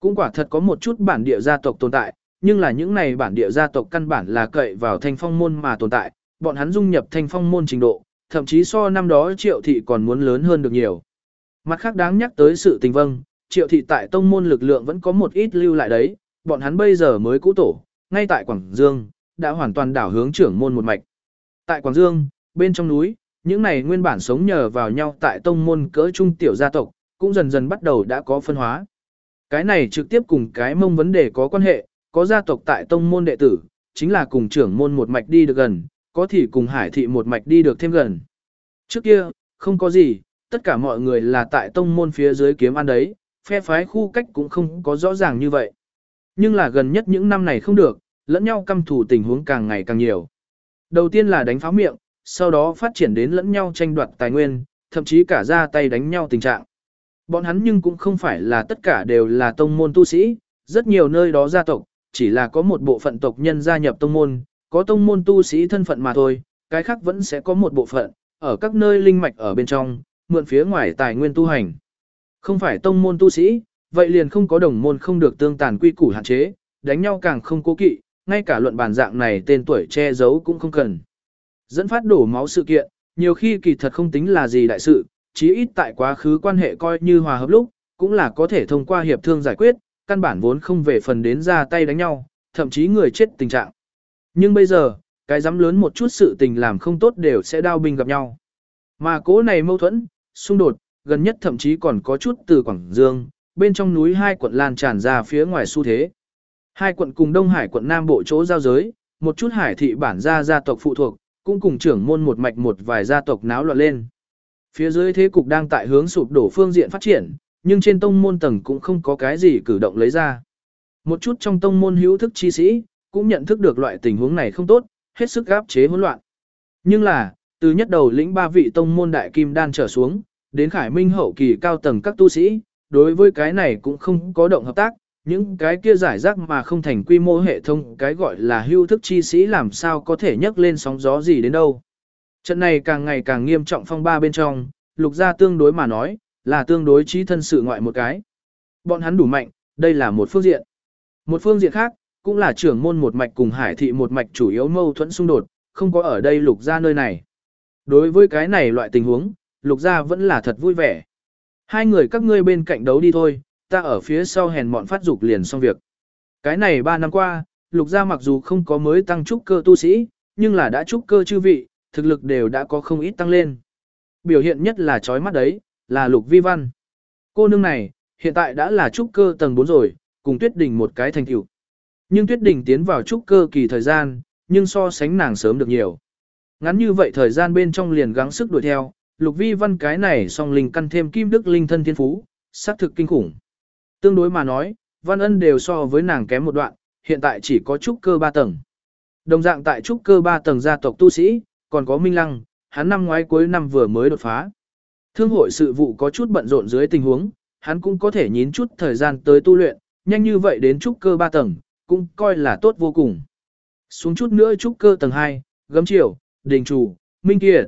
Cũng quả thật có một chút bản địa gia tộc tồn tại, nhưng là những này bản địa gia tộc căn bản là cậy vào thanh phong môn mà tồn tại, bọn hắn dung nhập thanh phong môn trình độ, thậm chí so năm đó triệu thị còn muốn lớn hơn được nhiều. Mặt khác đáng nhắc tới sự tình vâng, triệu thị tại tông môn lực lượng vẫn có một ít lưu lại đấy, bọn hắn bây giờ mới cũ tổ, ngay tại Quảng Dương, đã hoàn toàn đảo hướng trưởng môn một mạch. Tại Quảng Dương, bên trong núi, những này nguyên bản sống nhờ vào nhau tại tông môn cỡ trung tiểu gia tộc, cũng dần dần bắt đầu đã có phân hóa. Cái này trực tiếp cùng cái mông vấn đề có quan hệ, có gia tộc tại tông môn đệ tử, chính là cùng trưởng môn một mạch đi được gần, có thì cùng hải thị một mạch đi được thêm gần. Trước kia, không có gì, tất cả mọi người là tại tông môn phía dưới kiếm ăn đấy, phe phái khu cách cũng không có rõ ràng như vậy. Nhưng là gần nhất những năm này không được, lẫn nhau căm thù tình huống càng ngày càng nhiều. Đầu tiên là đánh pháo miệng, sau đó phát triển đến lẫn nhau tranh đoạt tài nguyên, thậm chí cả ra tay đánh nhau tình trạng. Bọn hắn nhưng cũng không phải là tất cả đều là tông môn tu sĩ, rất nhiều nơi đó gia tộc, chỉ là có một bộ phận tộc nhân gia nhập tông môn, có tông môn tu sĩ thân phận mà thôi, cái khác vẫn sẽ có một bộ phận, ở các nơi linh mạch ở bên trong, mượn phía ngoài tài nguyên tu hành. Không phải tông môn tu sĩ, vậy liền không có đồng môn không được tương tàn quy củ hạn chế, đánh nhau càng không cố kỵ, ngay cả luận bàn dạng này tên tuổi che giấu cũng không cần. Dẫn phát đổ máu sự kiện, nhiều khi kỳ thật không tính là gì đại sự, chí ít tại quá khứ quan hệ coi như hòa hợp lúc, cũng là có thể thông qua hiệp thương giải quyết, căn bản vốn không về phần đến ra tay đánh nhau, thậm chí người chết tình trạng. Nhưng bây giờ, cái dám lớn một chút sự tình làm không tốt đều sẽ đao binh gặp nhau. Mà cố này mâu thuẫn, xung đột, gần nhất thậm chí còn có chút từ Quảng Dương, bên trong núi hai quận lan tràn ra phía ngoài xu thế. Hai quận cùng Đông Hải quận Nam Bộ chỗ giao giới, một chút hải thị bản gia gia tộc phụ thuộc, cũng cùng trưởng môn một mạch một vài gia tộc náo loạn lên. Phía dưới thế cục đang tại hướng sụp đổ phương diện phát triển, nhưng trên tông môn tầng cũng không có cái gì cử động lấy ra. Một chút trong tông môn hữu thức chi sĩ, cũng nhận thức được loại tình huống này không tốt, hết sức gáp chế hỗn loạn. Nhưng là, từ nhất đầu lĩnh ba vị tông môn đại kim đan trở xuống, đến khải minh hậu kỳ cao tầng các tu sĩ, đối với cái này cũng không có động hợp tác, những cái kia giải rác mà không thành quy mô hệ thống cái gọi là hưu thức chi sĩ làm sao có thể nhấc lên sóng gió gì đến đâu. Trận này càng ngày càng nghiêm trọng phong ba bên trong, lục gia tương đối mà nói, là tương đối trí thân sự ngoại một cái. Bọn hắn đủ mạnh, đây là một phương diện. Một phương diện khác, cũng là trưởng môn một mạch cùng hải thị một mạch chủ yếu mâu thuẫn xung đột, không có ở đây lục gia nơi này. Đối với cái này loại tình huống, lục gia vẫn là thật vui vẻ. Hai người các ngươi bên cạnh đấu đi thôi, ta ở phía sau hèn mọn phát dục liền xong việc. Cái này ba năm qua, lục gia mặc dù không có mới tăng trúc cơ tu sĩ, nhưng là đã trúc cơ chư vị, thực lực đều đã có không ít tăng lên. Biểu hiện nhất là chói mắt đấy, là lục vi văn. Cô nương này, hiện tại đã là trúc cơ tầng 4 rồi, cùng tuyết đỉnh một cái thành tựu. Nhưng tuyết đỉnh tiến vào trúc cơ kỳ thời gian, nhưng so sánh nàng sớm được nhiều. Ngắn như vậy thời gian bên trong liền gắng sức đuổi theo, lục vi văn cái này song linh căn thêm kim đức linh thân thiên phú, xác thực kinh khủng. Tương đối mà nói, văn ân đều so với nàng kém một đoạn, hiện tại chỉ có trúc cơ 3 tầng. Đồng dạng tại trúc cơ 3 tầng gia tộc tu sĩ, còn có Minh Lăng, hắn năm ngoái cuối năm vừa mới đột phá. Thương hội sự vụ có chút bận rộn dưới tình huống, hắn cũng có thể nhín chút thời gian tới tu luyện, nhanh như vậy đến trúc cơ 3 tầng, cũng coi là tốt vô cùng. Xuống chút nữa trúc cơ tầng 2, gấm chiều, đình chủ, minh kiệt.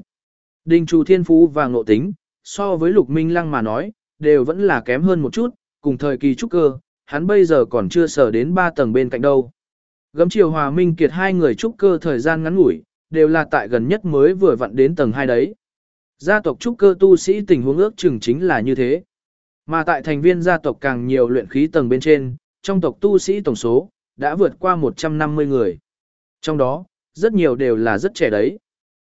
Đình chủ thiên phú và ngộ tính, so với lục minh lăng mà nói, đều vẫn là kém hơn một chút, cùng thời kỳ trúc cơ, hắn bây giờ còn chưa sở đến 3 tầng bên cạnh đâu. Gấm chiều hòa minh kiệt hai người trúc cơ thời gian ngắn ngủi, đều là tại gần nhất mới vừa vặn đến tầng 2 đấy. Gia tộc trúc cơ tu sĩ tình huống ước chừng chính là như thế. Mà tại thành viên gia tộc càng nhiều luyện khí tầng bên trên, trong tộc tu sĩ tổng số, đã vượt qua 150 người. Trong đó, rất nhiều đều là rất trẻ đấy.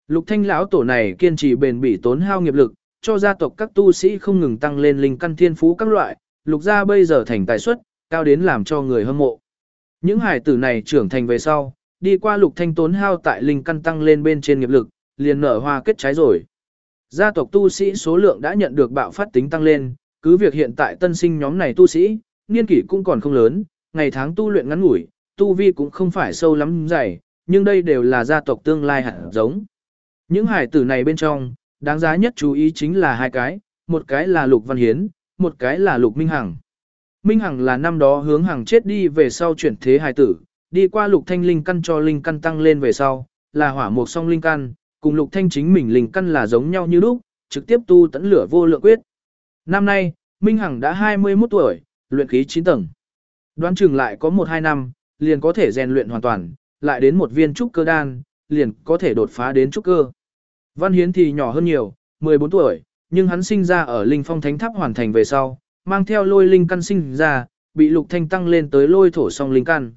Lục thanh lão tổ này kiên trì bền bỉ tốn hao nghiệp lực, cho gia tộc các tu sĩ không ngừng tăng lên linh căn thiên phú các loại, lục gia bây giờ thành tài suất, cao đến làm cho người hâm mộ. Những hải tử này trưởng thành về sau, đi qua lục thanh tốn hao tại linh căn tăng lên bên trên nghiệp lực, liền nở hoa kết trái rồi. Gia tộc tu sĩ số lượng đã nhận được bạo phát tính tăng lên, cứ việc hiện tại tân sinh nhóm này tu sĩ, niên kỷ cũng còn không lớn, ngày tháng tu luyện ngắn ngủi, tu vi cũng không phải sâu lắm dày, nhưng đây đều là gia tộc tương lai hẳn giống. Những hải tử này bên trong, đáng giá nhất chú ý chính là hai cái, một cái là Lục Văn Hiến, một cái là Lục Minh Hằng. Minh Hằng là năm đó hướng Hằng chết đi về sau chuyển thế hải tử, đi qua Lục Thanh linh căn cho linh căn tăng lên về sau, là hỏa mục song linh căn, cùng Lục Thanh chính mình linh căn là giống nhau như lúc, trực tiếp tu tấn lửa vô lượng quyết. Năm nay, Minh Hằng đã 21 tuổi, luyện khí 9 tầng. Đoán chừng lại có 1-2 năm, liền có thể rèn luyện hoàn toàn, lại đến một viên trúc cơ đan, liền có thể đột phá đến trúc cơ. Văn Hiến thì nhỏ hơn nhiều, 14 tuổi, nhưng hắn sinh ra ở Linh Phong Thánh Tháp hoàn thành về sau, mang theo lôi linh căn sinh ra, bị Lục Thanh tăng lên tới lôi thổ song linh căn.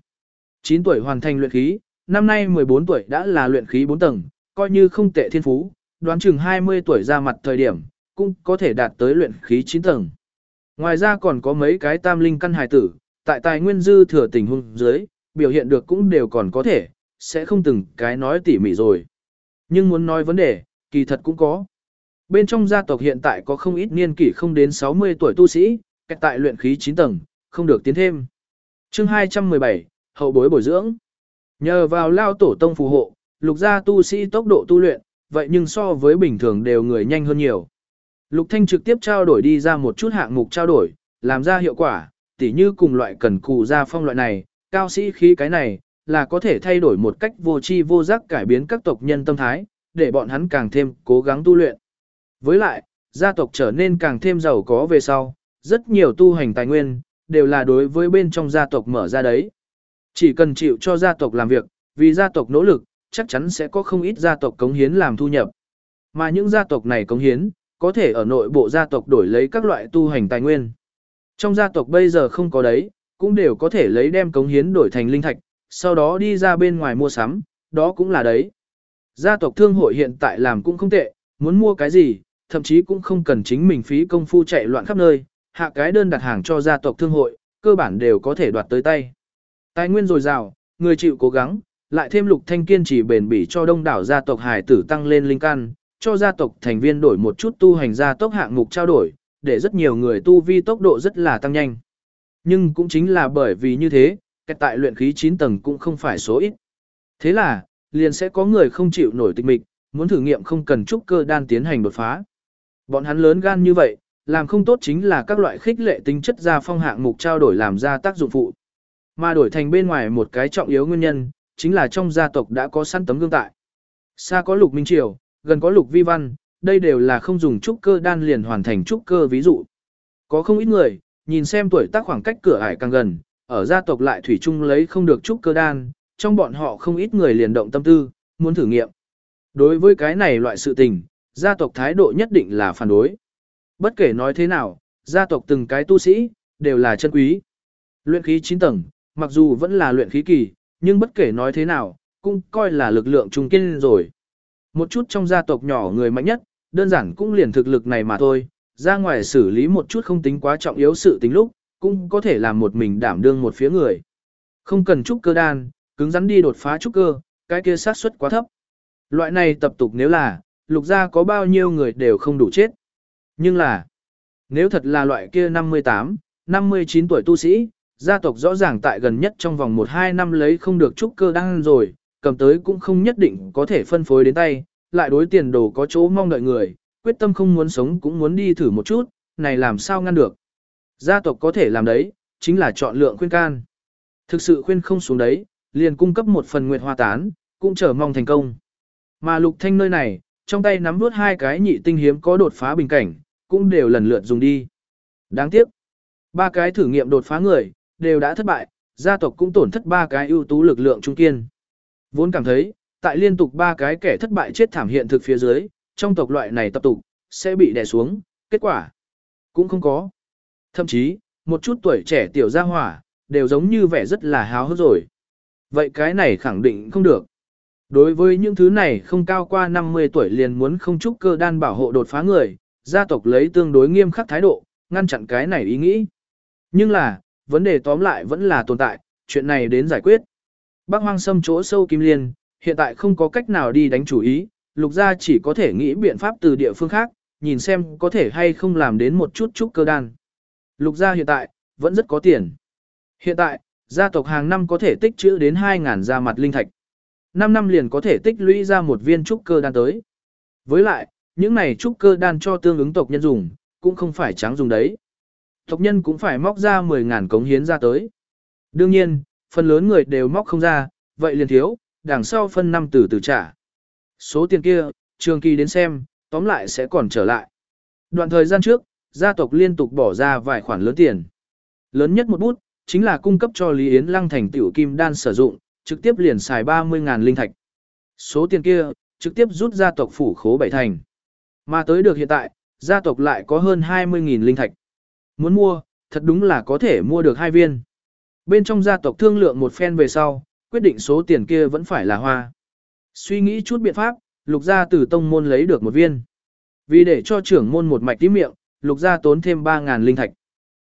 9 tuổi hoàn thành luyện khí, năm nay 14 tuổi đã là luyện khí 4 tầng, coi như không tệ thiên phú, đoán chừng 20 tuổi ra mặt thời điểm, cũng có thể đạt tới luyện khí 9 tầng. Ngoài ra còn có mấy cái tam linh căn hài tử, tại tài nguyên dư thừa tình huống dưới, biểu hiện được cũng đều còn có thể, sẽ không từng cái nói tỉ mỉ rồi. Nhưng muốn nói vấn đề, kỳ thật cũng có. Bên trong gia tộc hiện tại có không ít niên kỷ không đến 60 tuổi tu sĩ, kẹt tại luyện khí 9 tầng, không được tiến thêm. Chương 217, hậu bối bồi dưỡng. Nhờ vào lao tổ tông phù hộ, lục gia tu sĩ tốc độ tu luyện, vậy nhưng so với bình thường đều người nhanh hơn nhiều. Lục Thanh trực tiếp trao đổi đi ra một chút hạng mục trao đổi, làm ra hiệu quả, tỉ như cùng loại cần cù ra phong loại này, cao sĩ khí cái này, là có thể thay đổi một cách vô tri vô giác cải biến các tộc nhân tâm thái, để bọn hắn càng thêm cố gắng tu luyện. Với lại, gia tộc trở nên càng thêm giàu có về sau, rất nhiều tu hành tài nguyên, đều là đối với bên trong gia tộc mở ra đấy. Chỉ cần chịu cho gia tộc làm việc, vì gia tộc nỗ lực, chắc chắn sẽ có không ít gia tộc cống hiến làm thu nhập. Mà những gia tộc này cống hiến, có thể ở nội bộ gia tộc đổi lấy các loại tu hành tài nguyên. Trong gia tộc bây giờ không có đấy, cũng đều có thể lấy đem cống hiến đổi thành linh thạch, sau đó đi ra bên ngoài mua sắm, đó cũng là đấy. Gia tộc thương hội hiện tại làm cũng không tệ, muốn mua cái gì, thậm chí cũng không cần chính mình phí công phu chạy loạn khắp nơi, hạ cái đơn đặt hàng cho gia tộc thương hội, cơ bản đều có thể đoạt tới tay. Tài nguyên dồi dào, người chịu cố gắng, lại thêm lục thanh kiên trì bền bỉ cho đông đảo gia tộc hải tử tăng lên linh căn, cho gia tộc thành viên đổi một chút tu hành gia tốc hạng mục trao đổi, để rất nhiều người tu vi tốc độ rất là tăng nhanh. Nhưng cũng chính là bởi vì như thế, kẹt tại luyện khí 9 tầng cũng không phải số ít. Thế là, liền sẽ có người không chịu nổi tịch mịch, muốn thử nghiệm không cần trúc cơ đan tiến hành đột phá. Bọn hắn lớn gan như vậy, làm không tốt chính là các loại khích lệ tính chất ra phong hạng mục trao đổi làm ra tác dụng phụ. Mà đổi thành bên ngoài một cái trọng yếu nguyên nhân, chính là trong gia tộc đã có sẵn tấm gương tại. Xa có lục minh triều, gần có lục vi văn, đây đều là không dùng trúc cơ đan liền hoàn thành trúc cơ ví dụ. Có không ít người, nhìn xem tuổi tác khoảng cách cửa ải càng gần, ở gia tộc lại thủy chung lấy không được trúc cơ đan, trong bọn họ không ít người liền động tâm tư, muốn thử nghiệm. Đối với cái này loại sự tình, gia tộc thái độ nhất định là phản đối. Bất kể nói thế nào, gia tộc từng cái tu sĩ, đều là chân quý. Luyện khí 9 tầng, mặc dù vẫn là luyện khí kỳ, nhưng bất kể nói thế nào, cũng coi là lực lượng trung kiên rồi. Một chút trong gia tộc nhỏ người mạnh nhất, đơn giản cũng liền thực lực này mà thôi, ra ngoài xử lý một chút không tính quá trọng yếu sự tính lúc, cũng có thể làm một mình đảm đương một phía người. Không cần trúc cơ đan, cứng rắn đi đột phá trúc cơ, cái kia xác suất quá thấp. Loại này tập tục nếu là, lục gia có bao nhiêu người đều không đủ chết. Nhưng là, nếu thật là loại kia 58, 59 tuổi tu sĩ, gia tộc rõ ràng tại gần nhất trong vòng 1-2 năm lấy không được trúc cơ đăng rồi, cầm tới cũng không nhất định có thể phân phối đến tay, lại đối tiền đồ có chỗ mong đợi người, quyết tâm không muốn sống cũng muốn đi thử một chút, này làm sao ngăn được. Gia tộc có thể làm đấy, chính là chọn lượng khuyên can. Thực sự khuyên không xuống đấy, liền cung cấp một phần nguyệt hoa tán, cũng chờ mong thành công. Mà lục thanh nơi này, trong tay nắm vuốt hai cái nhị tinh hiếm có đột phá bình cảnh, cũng đều lần lượt dùng đi. Đáng tiếc, ba cái thử nghiệm đột phá người, đều đã thất bại, gia tộc cũng tổn thất ba cái ưu tú lực lượng trung kiên. Vốn cảm thấy, tại liên tục ba cái kẻ thất bại chết thảm hiện thực phía dưới, trong tộc loại này tập tục, sẽ bị đè xuống, kết quả cũng không có. Thậm chí, một chút tuổi trẻ tiểu gia hỏa, đều giống như vẻ rất là háo hức rồi. Vậy cái này khẳng định không được. Đối với những thứ này không cao qua 50 tuổi liền muốn không chúc cơ đan bảo hộ đột phá người, gia tộc lấy tương đối nghiêm khắc thái độ, ngăn chặn cái này ý nghĩ. Nhưng là, vấn đề tóm lại vẫn là tồn tại, chuyện này đến giải quyết. Bác hoang sâm chỗ sâu kim liên, hiện tại không có cách nào đi đánh chủ ý, lục gia chỉ có thể nghĩ biện pháp từ địa phương khác, nhìn xem có thể hay không làm đến một chút chút cơ đan. Lục gia hiện tại, vẫn rất có tiền. Hiện tại, gia tộc hàng năm có thể tích trữ đến 2.000 gia mặt linh thạch. 5 năm liền có thể tích lũy ra một viên trúc cơ đan tới. Với lại, những này trúc cơ đan cho tương ứng tộc nhân dùng, cũng không phải trắng dùng đấy. Tộc nhân cũng phải móc ra 10.000 cống hiến ra tới. Đương nhiên, phần lớn người đều móc không ra, vậy liền thiếu, đằng sau phân năm từ từ trả. Số tiền kia, trường kỳ đến xem, tóm lại sẽ còn trở lại. Đoạn thời gian trước, gia tộc liên tục bỏ ra vài khoản lớn tiền. Lớn nhất một bút, chính là cung cấp cho Lý Yến Lăng thành tiểu kim đan sử dụng, trực tiếp liền xài 30.000 linh thạch. Số tiền kia, trực tiếp rút gia tộc phủ khố bảy thành. Mà tới được hiện tại, gia tộc lại có hơn 20.000 linh thạch. Muốn mua, thật đúng là có thể mua được hai viên. Bên trong gia tộc thương lượng một phen về sau, quyết định số tiền kia vẫn phải là hoa. Suy nghĩ chút biện pháp, lục gia từ tông môn lấy được một viên. Vì để cho trưởng môn một mạch tí miệng, lục gia tốn thêm 3.000 linh thạch.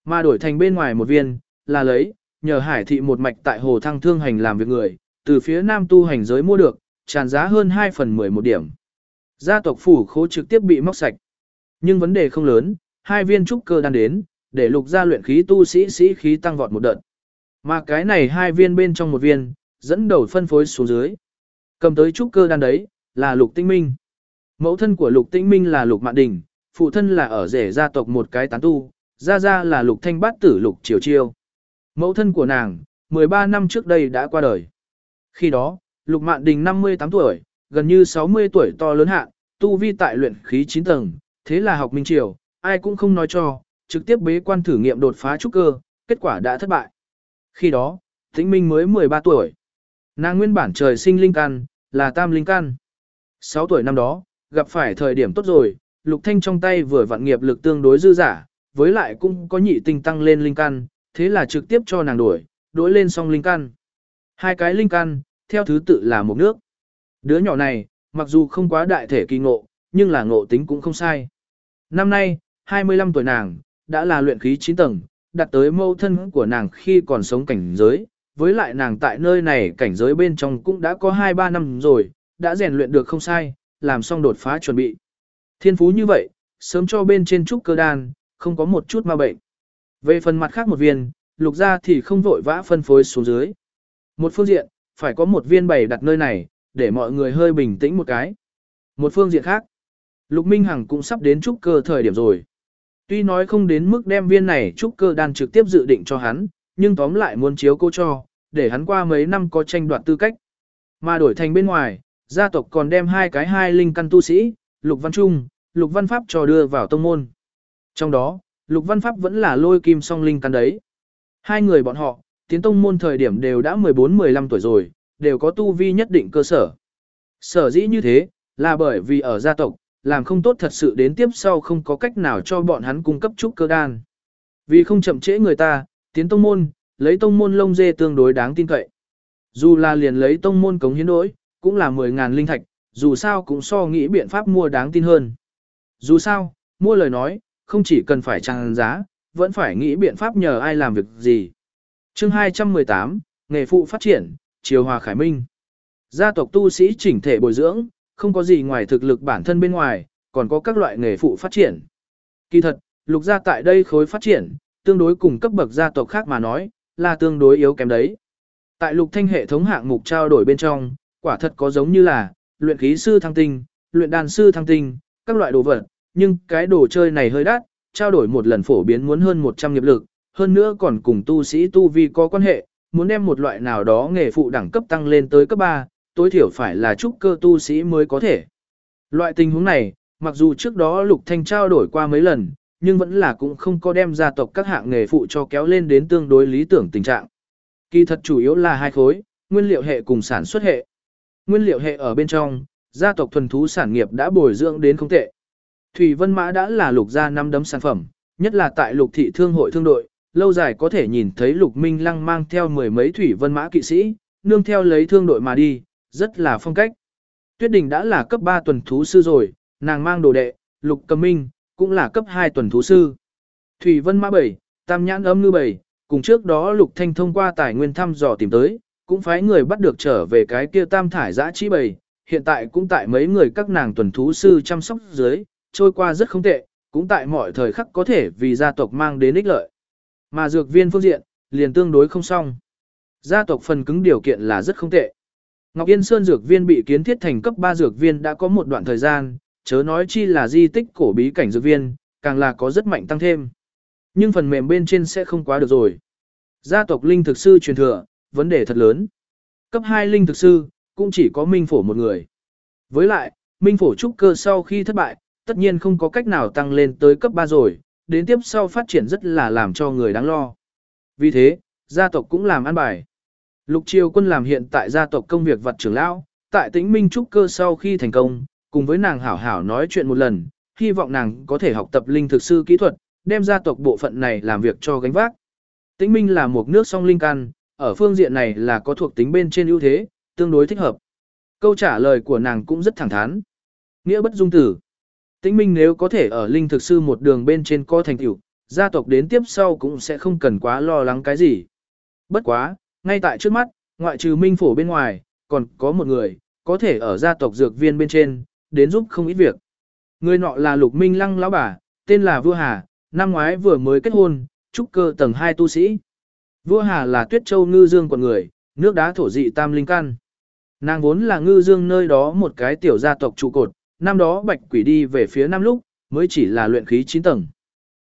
Mà đổi thành bên ngoài một viên, là lấy, nhờ hải thị một mạch tại hồ thăng thương hành làm việc người, từ phía nam tu hành giới mua được, tràn giá hơn 2 phần 10 một điểm. Gia tộc phủ khố trực tiếp bị móc sạch. Nhưng vấn đề không lớn, hai viên trúc cơ đan đến, để lục gia luyện khí tu sĩ sĩ khí tăng vọt một đợt. Mà cái này hai viên bên trong một viên, dẫn đầu phân phối xuống dưới. Cầm tới trúc cơ đan đấy, là lục tinh minh. Mẫu thân của lục tinh minh là lục mạn đình, phụ thân là ở rể gia tộc một cái tán tu, gia gia là lục thanh bát tử lục triều chiêu. Mẫu thân của nàng, 13 năm trước đây đã qua đời. Khi đó, lục mạn đình 58 tuổi, gần như 60 tuổi to lớn hạ, tu vi tại luyện khí 9 tầng, thế là học Minh Triều, ai cũng không nói cho, trực tiếp bế quan thử nghiệm đột phá trúc cơ, kết quả đã thất bại. Khi đó, Tĩnh Minh mới 13 tuổi. Nàng nguyên bản trời sinh linh căn, là tam linh căn. 6 tuổi năm đó, gặp phải thời điểm tốt rồi, Lục Thanh trong tay vừa vạn nghiệp lực tương đối dư giả, với lại cũng có nhị tinh tăng lên linh căn, thế là trực tiếp cho nàng đổi, đổi lên song linh căn. Hai cái linh căn, theo thứ tự là một nước. Đứa nhỏ này, mặc dù không quá đại thể kỳ ngộ, nhưng là ngộ tính cũng không sai. Năm nay, 25 tuổi nàng, đã là luyện khí 9 tầng, đặt tới mâu thân của nàng khi còn sống cảnh giới, với lại nàng tại nơi này cảnh giới bên trong cũng đã có 2-3 năm rồi, đã rèn luyện được không sai, làm xong đột phá chuẩn bị. Thiên phú như vậy, sớm cho bên trên trúc cơ đan, không có một chút ma bệnh. Về phần mặt khác một viên, lục ra thì không vội vã phân phối xuống dưới. Một phương diện, phải có một viên bày đặt nơi này, để mọi người hơi bình tĩnh một cái. Một phương diện khác, Lục Minh Hằng cũng sắp đến trúc cơ thời điểm rồi. Tuy nói không đến mức đem viên này trúc cơ đan trực tiếp dự định cho hắn, nhưng tóm lại muốn chiếu cô cho, để hắn qua mấy năm có tranh đoạt tư cách. Mà đổi thành bên ngoài, gia tộc còn đem hai cái hai linh căn tu sĩ, Lục Văn Trung, Lục Văn Pháp cho đưa vào tông môn. Trong đó, Lục Văn Pháp vẫn là lôi kim song linh căn đấy. Hai người bọn họ, tiến tông môn thời điểm đều đã 14-15 tuổi rồi, đều có tu vi nhất định cơ sở. Sở dĩ như thế, là bởi vì ở gia tộc, làm không tốt thật sự đến tiếp sau không có cách nào cho bọn hắn cung cấp trúc cơ đan. Vì không chậm trễ người ta, tiến tông môn, lấy tông môn lông dê tương đối đáng tin cậy. Dù là liền lấy tông môn cống hiến đối, cũng là 10.000 linh thạch, dù sao cũng so nghĩ biện pháp mua đáng tin hơn. Dù sao, mua lời nói, không chỉ cần phải trang giá, vẫn phải nghĩ biện pháp nhờ ai làm việc gì. chương 218, nghề phụ phát triển, Triều Hòa Khải Minh. Gia tộc tu sĩ chỉnh thể bồi dưỡng, không có gì ngoài thực lực bản thân bên ngoài, còn có các loại nghề phụ phát triển. Kỳ thật, lục gia tại đây khối phát triển, tương đối cùng cấp bậc gia tộc khác mà nói, là tương đối yếu kém đấy. Tại lục thanh hệ thống hạng mục trao đổi bên trong, quả thật có giống như là, luyện khí sư thăng tinh, luyện đàn sư thăng tinh, các loại đồ vật, nhưng cái đồ chơi này hơi đắt, trao đổi một lần phổ biến muốn hơn 100 nghiệp lực, hơn nữa còn cùng tu sĩ tu vi có quan hệ, muốn đem một loại nào đó nghề phụ đẳng cấp tăng lên tới cấp 3, tối thiểu phải là trúc cơ tu sĩ mới có thể. Loại tình huống này, mặc dù trước đó Lục Thanh trao đổi qua mấy lần, nhưng vẫn là cũng không có đem gia tộc các hạng nghề phụ cho kéo lên đến tương đối lý tưởng tình trạng. Kỳ thật chủ yếu là hai khối, nguyên liệu hệ cùng sản xuất hệ. Nguyên liệu hệ ở bên trong, gia tộc thuần thú sản nghiệp đã bồi dưỡng đến không tệ. Thủy Vân Mã đã là lục gia năm đấm sản phẩm, nhất là tại lục thị thương hội thương đội, lâu dài có thể nhìn thấy lục minh lăng mang theo mười mấy Thủy Vân Mã kỵ sĩ, nương theo lấy thương đội mà đi, rất là phong cách. Tuyết Đình đã là cấp 3 tuần thú sư rồi, nàng mang đồ đệ, Lục Cầm Minh, cũng là cấp 2 tuần thú sư. Thủy Vân Mã 7, Tam Nhãn âm ngư 7, cùng trước đó Lục Thanh thông qua tài nguyên thăm dò tìm tới, cũng phái người bắt được trở về cái kia Tam Thải Giã trí 7, hiện tại cũng tại mấy người các nàng tuần thú sư chăm sóc dưới, trôi qua rất không tệ, cũng tại mọi thời khắc có thể vì gia tộc mang đến ích lợi. Mà dược viên phương diện, liền tương đối không xong. Gia tộc phần cứng điều kiện là rất không tệ. Ngọc Yên Sơn dược viên bị kiến thiết thành cấp 3 dược viên đã có một đoạn thời gian, chớ nói chi là di tích cổ bí cảnh dược viên, càng là có rất mạnh tăng thêm. Nhưng phần mềm bên trên sẽ không quá được rồi. Gia tộc linh thực sư truyền thừa, vấn đề thật lớn. Cấp 2 linh thực sư, cũng chỉ có Minh Phổ một người. Với lại, Minh Phổ trúc cơ sau khi thất bại, tất nhiên không có cách nào tăng lên tới cấp 3 rồi, đến tiếp sau phát triển rất là làm cho người đáng lo. Vì thế, gia tộc cũng làm ăn bài. Lục Triều Quân làm hiện tại gia tộc công việc vật trưởng lão, tại Tĩnh Minh trúc cơ sau khi thành công, cùng với nàng hảo hảo nói chuyện một lần, hy vọng nàng có thể học tập linh thực sư kỹ thuật, đem gia tộc bộ phận này làm việc cho gánh vác. Tĩnh Minh là một nước song linh căn, ở phương diện này là có thuộc tính bên trên ưu thế, tương đối thích hợp. Câu trả lời của nàng cũng rất thẳng thắn. Nghĩa bất dung tử. Tĩnh Minh nếu có thể ở linh thực sư một đường bên trên co thành tựu, gia tộc đến tiếp sau cũng sẽ không cần quá lo lắng cái gì. Bất quá, ngay tại trước mắt, ngoại trừ Minh Phổ bên ngoài, còn có một người, có thể ở gia tộc dược viên bên trên, đến giúp không ít việc. Người nọ là Lục Minh Lăng lão bà, tên là Vua Hà, năm ngoái vừa mới kết hôn, trúc cơ tầng 2 tu sĩ. Vua Hà là Tuyết Châu ngư dương quận người, nước đá thổ dị tam linh căn. Nàng vốn là ngư dương nơi đó một cái tiểu gia tộc trụ cột, năm đó bạch quỷ đi về phía nam lúc, mới chỉ là luyện khí 9 tầng.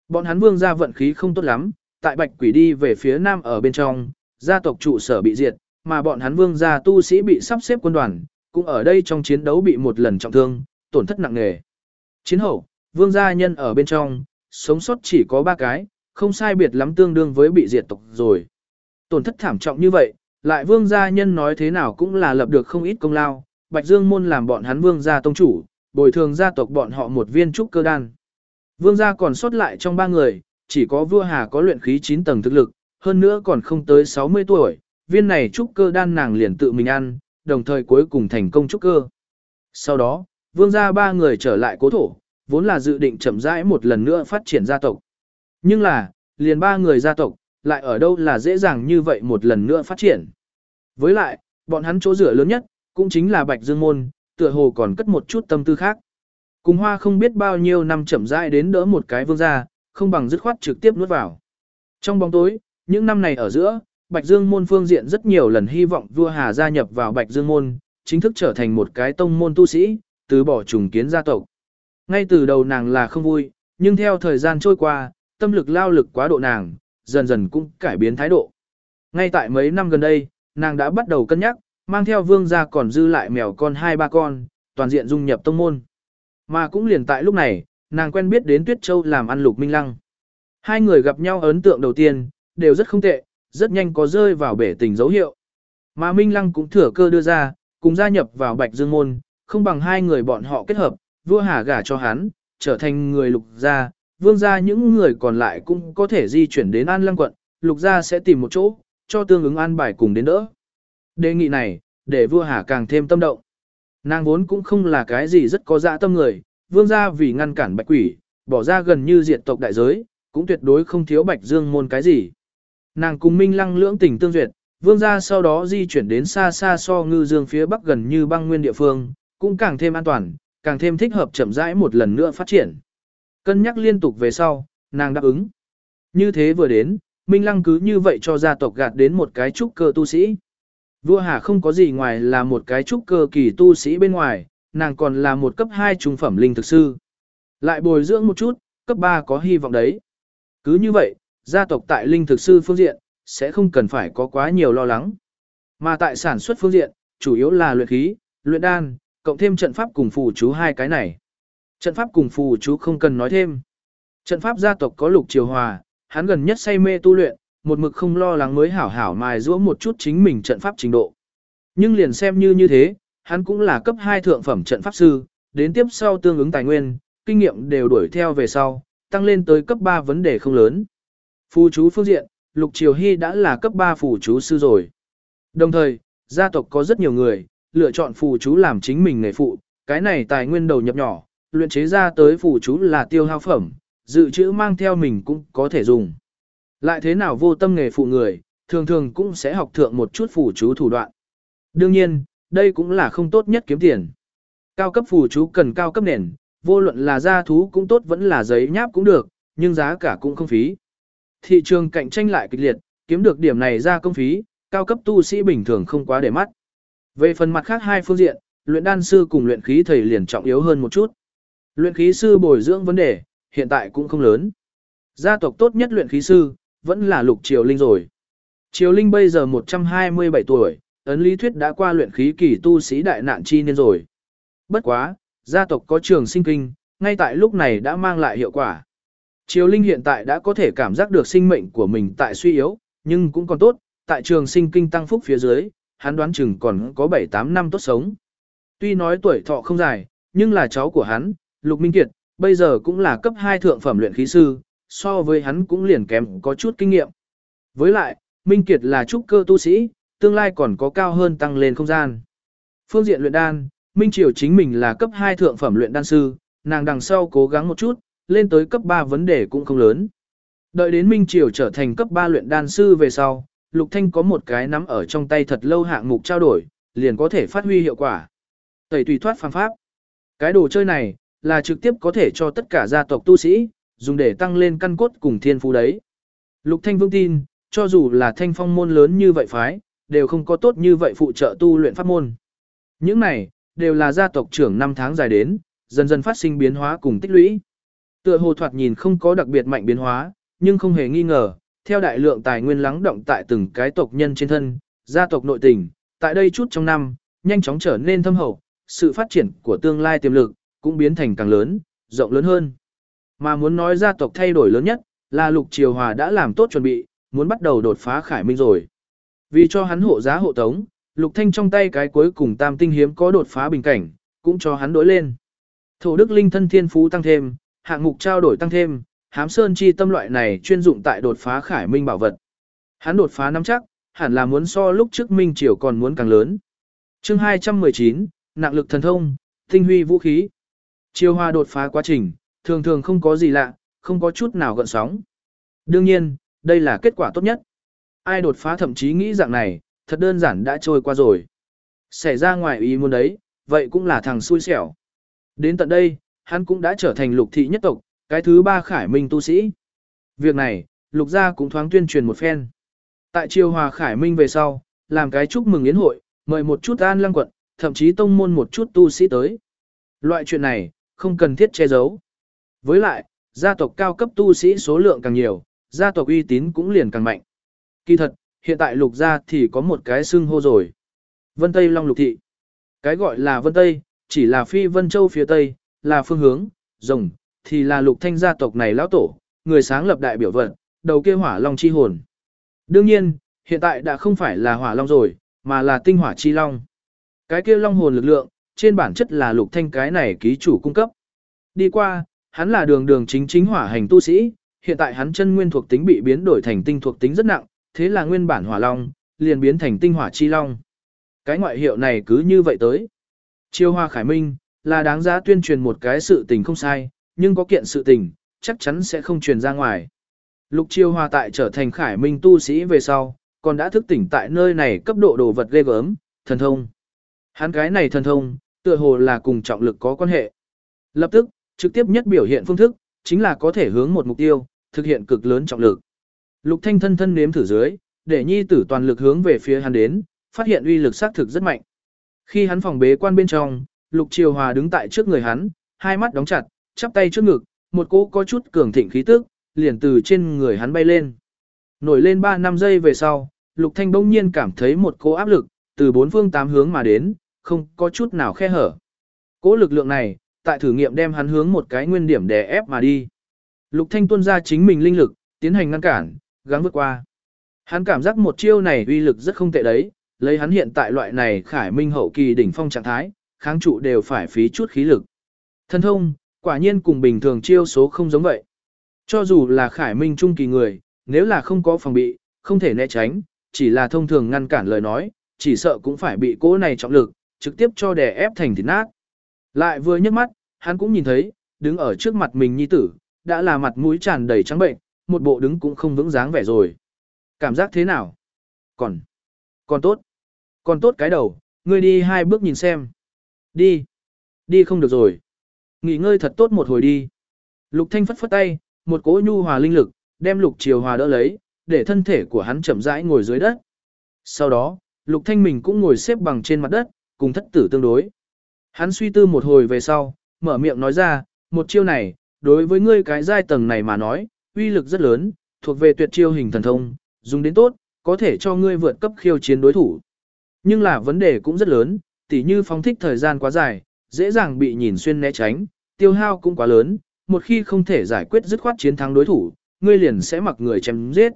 Bọn hắn vương gia vận khí không tốt lắm, tại bạch quỷ đi về phía nam ở bên trong, gia tộc trụ sở bị diệt, mà bọn hắn vương gia tu sĩ bị sắp xếp quân đoàn, cũng ở đây trong chiến đấu bị một lần trọng thương, tổn thất nặng nề. Chiến hậu, vương gia nhân ở bên trong, sống sót chỉ có ba cái, không sai biệt lắm tương đương với bị diệt tộc rồi. Tổn thất thảm trọng như vậy, lại vương gia nhân nói thế nào cũng là lập được không ít công lao, Bạch Dương môn làm bọn hắn vương gia tông chủ, bồi thường gia tộc bọn họ một viên trúc cơ đan. Vương gia còn sót lại trong ba người, chỉ có vua Hà có luyện khí 9 tầng thực lực, hơn nữa còn không tới 60 tuổi, viên này trúc cơ đan nàng liền tự mình ăn, đồng thời cuối cùng thành công trúc cơ. Sau đó, vương gia ba người trở lại cố thổ, vốn là dự định chậm rãi một lần nữa phát triển gia tộc. Nhưng là, liền ba người gia tộc, lại ở đâu là dễ dàng như vậy một lần nữa phát triển. Với lại, bọn hắn chỗ rửa lớn nhất, cũng chính là Bạch Dương Môn, tựa hồ còn cất một chút tâm tư khác. Cùng hoa không biết bao nhiêu năm chậm rãi đến đỡ một cái vương gia, không bằng dứt khoát trực tiếp nuốt vào. Trong bóng tối, những năm này ở giữa, Bạch Dương môn phương diện rất nhiều lần hy vọng vua Hà gia nhập vào Bạch Dương môn, chính thức trở thành một cái tông môn tu sĩ, từ bỏ trùng kiến gia tộc. Ngay từ đầu nàng là không vui, nhưng theo thời gian trôi qua, tâm lực lao lực quá độ nàng, dần dần cũng cải biến thái độ. Ngay tại mấy năm gần đây, nàng đã bắt đầu cân nhắc, mang theo vương gia còn dư lại mèo con hai ba con, toàn diện dung nhập tông môn. Mà cũng liền tại lúc này, nàng quen biết đến Tuyết Châu làm ăn lục minh lăng. Hai người gặp nhau ấn tượng đầu tiên, đều rất không tệ, rất nhanh có rơi vào bể tình dấu hiệu. Mà Minh Lăng cũng thừa cơ đưa ra, cùng gia nhập vào Bạch Dương Môn, không bằng hai người bọn họ kết hợp, vua hà gả cho hắn, trở thành người lục gia, vương gia những người còn lại cũng có thể di chuyển đến An Lăng quận, lục gia sẽ tìm một chỗ, cho tương ứng an bài cùng đến đỡ. Đề nghị này, để vua hà càng thêm tâm động. Nàng vốn cũng không là cái gì rất có dạ tâm người, vương gia vì ngăn cản bạch quỷ, bỏ ra gần như diệt tộc đại giới, cũng tuyệt đối không thiếu bạch dương môn cái gì. Nàng cùng Minh Lăng lưỡng tình tương duyệt, vương gia sau đó di chuyển đến xa xa so ngư dương phía bắc gần như băng nguyên địa phương, cũng càng thêm an toàn, càng thêm thích hợp chậm rãi một lần nữa phát triển. Cân nhắc liên tục về sau, nàng đáp ứng. Như thế vừa đến, Minh Lăng cứ như vậy cho gia tộc gạt đến một cái trúc cơ tu sĩ. Vua Hà không có gì ngoài là một cái trúc cơ kỳ tu sĩ bên ngoài, nàng còn là một cấp 2 trung phẩm linh thực sư. Lại bồi dưỡng một chút, cấp 3 có hy vọng đấy. Cứ như vậy, gia tộc tại linh thực sư phương diện, sẽ không cần phải có quá nhiều lo lắng. Mà tại sản xuất phương diện, chủ yếu là luyện khí, luyện đan, cộng thêm trận pháp cùng phù chú hai cái này. Trận pháp cùng phù chú không cần nói thêm. Trận pháp gia tộc có lục triều hòa, hắn gần nhất say mê tu luyện, một mực không lo lắng mới hảo hảo mài giũa một chút chính mình trận pháp trình độ. Nhưng liền xem như như thế, hắn cũng là cấp 2 thượng phẩm trận pháp sư, đến tiếp sau tương ứng tài nguyên, kinh nghiệm đều đuổi theo về sau, tăng lên tới cấp 3 vấn đề không lớn. Phù chú phương diện, Lục Triều Hy đã là cấp 3 phù chú sư rồi. Đồng thời, gia tộc có rất nhiều người, lựa chọn phù chú làm chính mình nghề phụ, cái này tài nguyên đầu nhập nhỏ, luyện chế ra tới phù chú là tiêu hao phẩm, dự trữ mang theo mình cũng có thể dùng. Lại thế nào vô tâm nghề phụ người, thường thường cũng sẽ học thượng một chút phù chú thủ đoạn. Đương nhiên, đây cũng là không tốt nhất kiếm tiền. Cao cấp phù chú cần cao cấp nền, vô luận là gia thú cũng tốt vẫn là giấy nháp cũng được, nhưng giá cả cũng không phí. Thị trường cạnh tranh lại kịch liệt, kiếm được điểm này ra công phí, cao cấp tu sĩ bình thường không quá để mắt. Về phần mặt khác hai phương diện, luyện đan sư cùng luyện khí thầy liền trọng yếu hơn một chút. Luyện khí sư bồi dưỡng vấn đề, hiện tại cũng không lớn. Gia tộc tốt nhất luyện khí sư, vẫn là lục triều linh rồi. Triều linh bây giờ 127 tuổi, ấn lý thuyết đã qua luyện khí kỳ tu sĩ đại nạn chi niên rồi. Bất quá, gia tộc có trường sinh kinh, ngay tại lúc này đã mang lại hiệu quả. Triều Linh hiện tại đã có thể cảm giác được sinh mệnh của mình tại suy yếu, nhưng cũng còn tốt, tại trường sinh kinh tăng phúc phía dưới, hắn đoán chừng còn có 7-8 năm tốt sống. Tuy nói tuổi thọ không dài, nhưng là cháu của hắn, Lục Minh Kiệt, bây giờ cũng là cấp 2 thượng phẩm luyện khí sư, so với hắn cũng liền kém có chút kinh nghiệm. Với lại, Minh Kiệt là trúc cơ tu sĩ, tương lai còn có cao hơn tăng lên không gian. Phương diện luyện đan, Minh Triều chính mình là cấp 2 thượng phẩm luyện đan sư, nàng đằng sau cố gắng một chút, lên tới cấp 3 vấn đề cũng không lớn. Đợi đến Minh Triều trở thành cấp 3 luyện đan sư về sau, Lục Thanh có một cái nắm ở trong tay thật lâu hạng mục trao đổi, liền có thể phát huy hiệu quả. Tẩy tùy thoát phàm pháp. Cái đồ chơi này, là trực tiếp có thể cho tất cả gia tộc tu sĩ, dùng để tăng lên căn cốt cùng thiên phú đấy. Lục Thanh vương tin, cho dù là thanh phong môn lớn như vậy phái, đều không có tốt như vậy phụ trợ tu luyện pháp môn. Những này, đều là gia tộc trưởng năm tháng dài đến, dần dần phát sinh biến hóa cùng tích lũy. Tựa hồ thoạt nhìn không có đặc biệt mạnh biến hóa, nhưng không hề nghi ngờ, theo đại lượng tài nguyên lắng động tại từng cái tộc nhân trên thân, gia tộc nội tình, tại đây chút trong năm, nhanh chóng trở nên thâm hậu, sự phát triển của tương lai tiềm lực cũng biến thành càng lớn, rộng lớn hơn. Mà muốn nói gia tộc thay đổi lớn nhất, là Lục Triều Hòa đã làm tốt chuẩn bị, muốn bắt đầu đột phá Khải Minh rồi. Vì cho hắn hộ giá hộ tống, Lục Thanh trong tay cái cuối cùng tam tinh hiếm có đột phá bình cảnh, cũng cho hắn đổi lên. Thổ Đức Linh thân thiên phú tăng thêm, hạng mục trao đổi tăng thêm, hám sơn chi tâm loại này chuyên dụng tại đột phá Khải Minh bảo vật. Hắn đột phá năm chắc, hẳn là muốn so lúc trước Minh Triều còn muốn càng lớn. Chương 219, nặng lực thần thông, tinh huy vũ khí. Triều Hoa đột phá quá trình, thường thường không có gì lạ, không có chút nào gợn sóng. Đương nhiên, đây là kết quả tốt nhất. Ai đột phá thậm chí nghĩ dạng này, thật đơn giản đã trôi qua rồi. Xảy ra ngoài ý muốn đấy, vậy cũng là thằng xui xẻo. Đến tận đây, hắn cũng đã trở thành lục thị nhất tộc, cái thứ ba khải minh tu sĩ. Việc này, lục gia cũng thoáng tuyên truyền một phen. Tại triều hòa khải minh về sau, làm cái chúc mừng yến hội, mời một chút an lăng quận, thậm chí tông môn một chút tu sĩ tới. Loại chuyện này, không cần thiết che giấu. Với lại, gia tộc cao cấp tu sĩ số lượng càng nhiều, gia tộc uy tín cũng liền càng mạnh. Kỳ thật, hiện tại lục gia thì có một cái xưng hô rồi. Vân Tây Long Lục Thị. Cái gọi là Vân Tây, chỉ là phi Vân Châu phía Tây, là phương hướng, rồng, thì là lục thanh gia tộc này lão tổ, người sáng lập đại biểu vận, đầu kia hỏa long chi hồn. Đương nhiên, hiện tại đã không phải là hỏa long rồi, mà là tinh hỏa chi long. Cái kia long hồn lực lượng, trên bản chất là lục thanh cái này ký chủ cung cấp. Đi qua, hắn là đường đường chính chính hỏa hành tu sĩ, hiện tại hắn chân nguyên thuộc tính bị biến đổi thành tinh thuộc tính rất nặng, thế là nguyên bản hỏa long, liền biến thành tinh hỏa chi long. Cái ngoại hiệu này cứ như vậy tới. Chiêu hoa khải minh, là đáng giá tuyên truyền một cái sự tình không sai, nhưng có kiện sự tình, chắc chắn sẽ không truyền ra ngoài. Lục chiêu hoa tại trở thành khải minh tu sĩ về sau, còn đã thức tỉnh tại nơi này cấp độ đồ vật ghê gớm, thần thông. Hắn cái này thần thông, tựa hồ là cùng trọng lực có quan hệ. Lập tức, trực tiếp nhất biểu hiện phương thức, chính là có thể hướng một mục tiêu, thực hiện cực lớn trọng lực. Lục Thanh thân thân nếm thử dưới, để nhi tử toàn lực hướng về phía hắn đến, phát hiện uy lực xác thực rất mạnh. Khi hắn phòng bế quan bên trong, Lục Triều Hòa đứng tại trước người hắn, hai mắt đóng chặt, chắp tay trước ngực, một cỗ có chút cường thịnh khí tức, liền từ trên người hắn bay lên. Nổi lên 3 năm giây về sau, Lục Thanh bỗng nhiên cảm thấy một cỗ áp lực, từ bốn phương tám hướng mà đến, không có chút nào khe hở. Cỗ lực lượng này, tại thử nghiệm đem hắn hướng một cái nguyên điểm đè ép mà đi. Lục Thanh tuôn ra chính mình linh lực, tiến hành ngăn cản, gắng vượt qua. Hắn cảm giác một chiêu này uy lực rất không tệ đấy, lấy hắn hiện tại loại này khải minh hậu kỳ đỉnh phong trạng thái, kháng trụ đều phải phí chút khí lực. Thân thông, quả nhiên cùng bình thường chiêu số không giống vậy. Cho dù là khải minh trung kỳ người, nếu là không có phòng bị, không thể né tránh, chỉ là thông thường ngăn cản lời nói, chỉ sợ cũng phải bị cỗ này trọng lực, trực tiếp cho đè ép thành thịt nát. Lại vừa nhấc mắt, hắn cũng nhìn thấy, đứng ở trước mặt mình nhi tử, đã là mặt mũi tràn đầy trắng bệnh, một bộ đứng cũng không vững dáng vẻ rồi. Cảm giác thế nào? Còn, còn tốt. Còn tốt cái đầu, ngươi đi hai bước nhìn xem. Đi. Đi không được rồi. Nghỉ ngơi thật tốt một hồi đi. Lục Thanh phất phất tay, một cỗ nhu hòa linh lực, đem Lục Triều Hòa đỡ lấy, để thân thể của hắn chậm rãi ngồi dưới đất. Sau đó, Lục Thanh mình cũng ngồi xếp bằng trên mặt đất, cùng thất tử tương đối. Hắn suy tư một hồi về sau, mở miệng nói ra, một chiêu này, đối với ngươi cái giai tầng này mà nói, uy lực rất lớn, thuộc về tuyệt chiêu hình thần thông, dùng đến tốt, có thể cho ngươi vượt cấp khiêu chiến đối thủ. Nhưng là vấn đề cũng rất lớn, tỉ như phóng thích thời gian quá dài, dễ dàng bị nhìn xuyên né tránh, tiêu hao cũng quá lớn, một khi không thể giải quyết dứt khoát chiến thắng đối thủ, ngươi liền sẽ mặc người chém giết.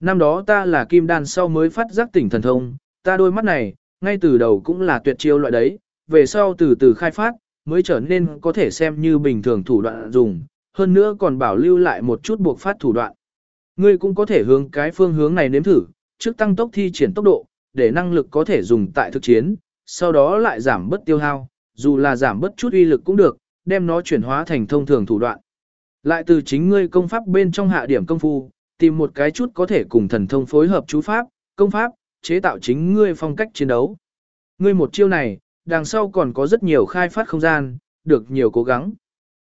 Năm đó ta là kim đan sau mới phát giác tỉnh thần thông, ta đôi mắt này, ngay từ đầu cũng là tuyệt chiêu loại đấy, về sau từ từ khai phát, mới trở nên có thể xem như bình thường thủ đoạn dùng, hơn nữa còn bảo lưu lại một chút buộc phát thủ đoạn. Ngươi cũng có thể hướng cái phương hướng này nếm thử, trước tăng tốc thi triển tốc độ, để năng lực có thể dùng tại thực chiến, sau đó lại giảm bớt tiêu hao, dù là giảm bớt chút uy lực cũng được, đem nó chuyển hóa thành thông thường thủ đoạn. Lại từ chính ngươi công pháp bên trong hạ điểm công phu, tìm một cái chút có thể cùng thần thông phối hợp chú pháp, công pháp, chế tạo chính ngươi phong cách chiến đấu. Ngươi một chiêu này, đằng sau còn có rất nhiều khai phát không gian, được nhiều cố gắng.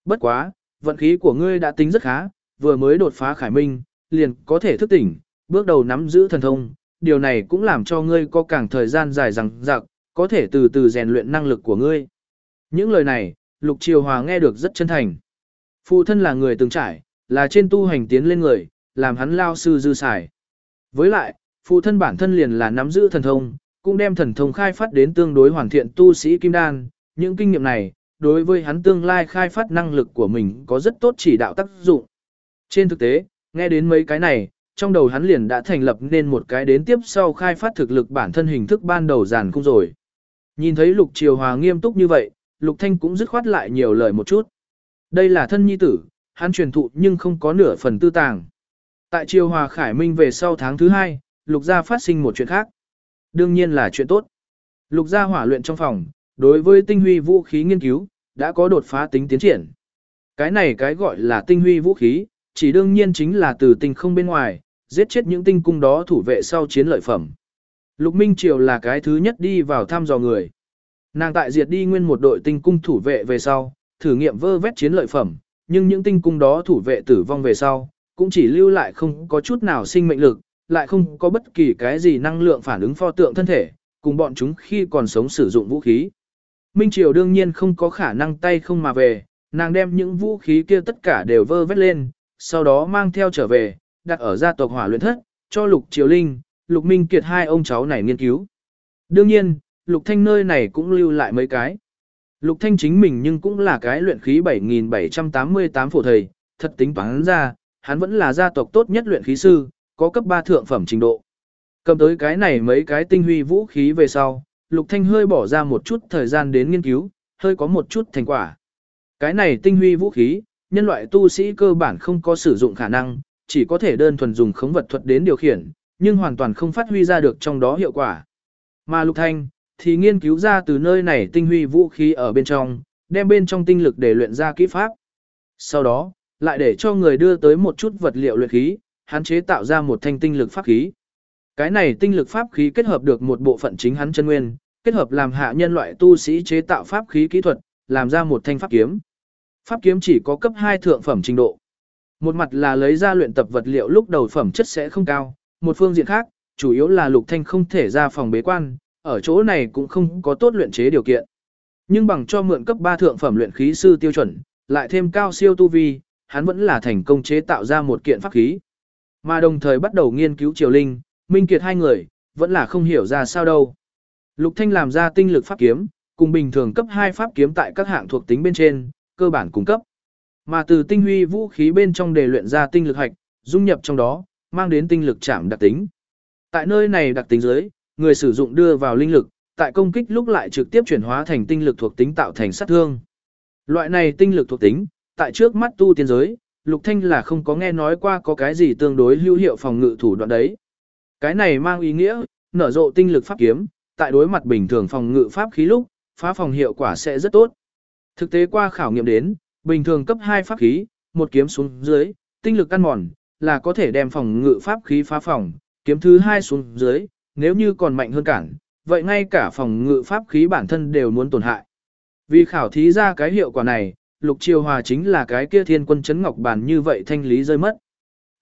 Bất quá, vận khí của ngươi đã tính rất khá, vừa mới đột phá khải minh, liền có thể thức tỉnh, bước đầu nắm giữ thần thông, điều này cũng làm cho ngươi có càng thời gian dài rằng dặc, có thể từ từ rèn luyện năng lực của ngươi. Những lời này, Lục Triều Hòa nghe được rất chân thành. Phụ thân là người từng trải, là trên tu hành tiến lên người, làm hắn lao sư dư xài. Với lại, phụ thân bản thân liền là nắm giữ thần thông, cũng đem thần thông khai phát đến tương đối hoàn thiện tu sĩ kim đan, những kinh nghiệm này, đối với hắn tương lai khai phát năng lực của mình có rất tốt chỉ đạo tác dụng. Trên thực tế, nghe đến mấy cái này, trong đầu hắn liền đã thành lập nên một cái đến tiếp sau khai phát thực lực bản thân hình thức ban đầu giàn cung rồi. Nhìn thấy Lục Triều Hòa nghiêm túc như vậy, Lục Thanh cũng dứt khoát lại nhiều lời một chút. Đây là thân nhi tử, hắn truyền thụ nhưng không có nửa phần tư tàng. Tại Triều Hòa Khải Minh về sau tháng thứ hai, Lục gia phát sinh một chuyện khác. Đương nhiên là chuyện tốt. Lục gia hỏa luyện trong phòng, đối với tinh huy vũ khí nghiên cứu, đã có đột phá tính tiến triển. Cái này cái gọi là tinh huy vũ khí, chỉ đương nhiên chính là từ tinh không bên ngoài, giết chết những tinh cung đó thủ vệ sau chiến lợi phẩm. Lục Minh Triều là cái thứ nhất đi vào thăm dò người. Nàng tại diệt đi nguyên một đội tinh cung thủ vệ về sau, thử nghiệm vơ vét chiến lợi phẩm, nhưng những tinh cung đó thủ vệ tử vong về sau, cũng chỉ lưu lại không có chút nào sinh mệnh lực, lại không có bất kỳ cái gì năng lượng phản ứng pho tượng thân thể, cùng bọn chúng khi còn sống sử dụng vũ khí. Minh Triều đương nhiên không có khả năng tay không mà về, nàng đem những vũ khí kia tất cả đều vơ vét lên, sau đó mang theo trở về, đặt ở gia tộc hỏa luyện thất, cho Lục Triều Linh, Lục Minh Kiệt hai ông cháu này nghiên cứu. Đương nhiên, Lục Thanh nơi này cũng lưu lại mấy cái. Lục Thanh chính mình nhưng cũng là cái luyện khí 7788 phổ thầy, thật tính toán ra, hắn vẫn là gia tộc tốt nhất luyện khí sư, có cấp 3 thượng phẩm trình độ. Cầm tới cái này mấy cái tinh huy vũ khí về sau, Lục Thanh hơi bỏ ra một chút thời gian đến nghiên cứu, hơi có một chút thành quả. Cái này tinh huy vũ khí, nhân loại tu sĩ cơ bản không có sử dụng khả năng, chỉ có thể đơn thuần dùng khống vật thuật đến điều khiển, nhưng hoàn toàn không phát huy ra được trong đó hiệu quả. Mà Lục Thanh, thì nghiên cứu ra từ nơi này tinh huy vũ khí ở bên trong, đem bên trong tinh lực để luyện ra kỹ pháp. Sau đó, lại để cho người đưa tới một chút vật liệu luyện khí, hắn chế tạo ra một thanh tinh lực pháp khí. Cái này tinh lực pháp khí kết hợp được một bộ phận chính hắn chân nguyên, kết hợp làm hạ nhân loại tu sĩ chế tạo pháp khí kỹ thuật, làm ra một thanh pháp kiếm. Pháp kiếm chỉ có cấp 2 thượng phẩm trình độ. Một mặt là lấy ra luyện tập vật liệu lúc đầu phẩm chất sẽ không cao, một phương diện khác, chủ yếu là Lục Thanh không thể ra phòng bế quan, ở chỗ này cũng không có tốt luyện chế điều kiện. Nhưng bằng cho mượn cấp 3 thượng phẩm luyện khí sư tiêu chuẩn, lại thêm cao siêu tu vi, hắn vẫn là thành công chế tạo ra một kiện pháp khí. Mà đồng thời bắt đầu nghiên cứu triều linh, Minh Kiệt hai người, vẫn là không hiểu ra sao đâu. Lục Thanh làm ra tinh lực pháp kiếm, cùng bình thường cấp 2 pháp kiếm tại các hạng thuộc tính bên trên, cơ bản cung cấp. Mà từ tinh huy vũ khí bên trong đề luyện ra tinh lực hạch, dung nhập trong đó, mang đến tinh lực chạm đặc tính. Tại nơi này đặc tính dưới, người sử dụng đưa vào linh lực, tại công kích lúc lại trực tiếp chuyển hóa thành tinh lực thuộc tính tạo thành sát thương. Loại này tinh lực thuộc tính, tại trước mắt tu tiên giới, Lục Thanh là không có nghe nói qua có cái gì tương đối hữu hiệu phòng ngự thủ đoạn đấy. Cái này mang ý nghĩa, nở rộ tinh lực pháp kiếm, tại đối mặt bình thường phòng ngự pháp khí lúc, phá phòng hiệu quả sẽ rất tốt. Thực tế qua khảo nghiệm đến, bình thường cấp 2 pháp khí, một kiếm xuống dưới, tinh lực căn mòn, là có thể đem phòng ngự pháp khí phá phòng, kiếm thứ hai xuống dưới, nếu như còn mạnh hơn cản, vậy ngay cả phòng ngự pháp khí bản thân đều muốn tổn hại. Vì khảo thí ra cái hiệu quả này, Lục Triều Hòa chính là cái kia thiên quân chấn ngọc bàn như vậy thanh lý rơi mất.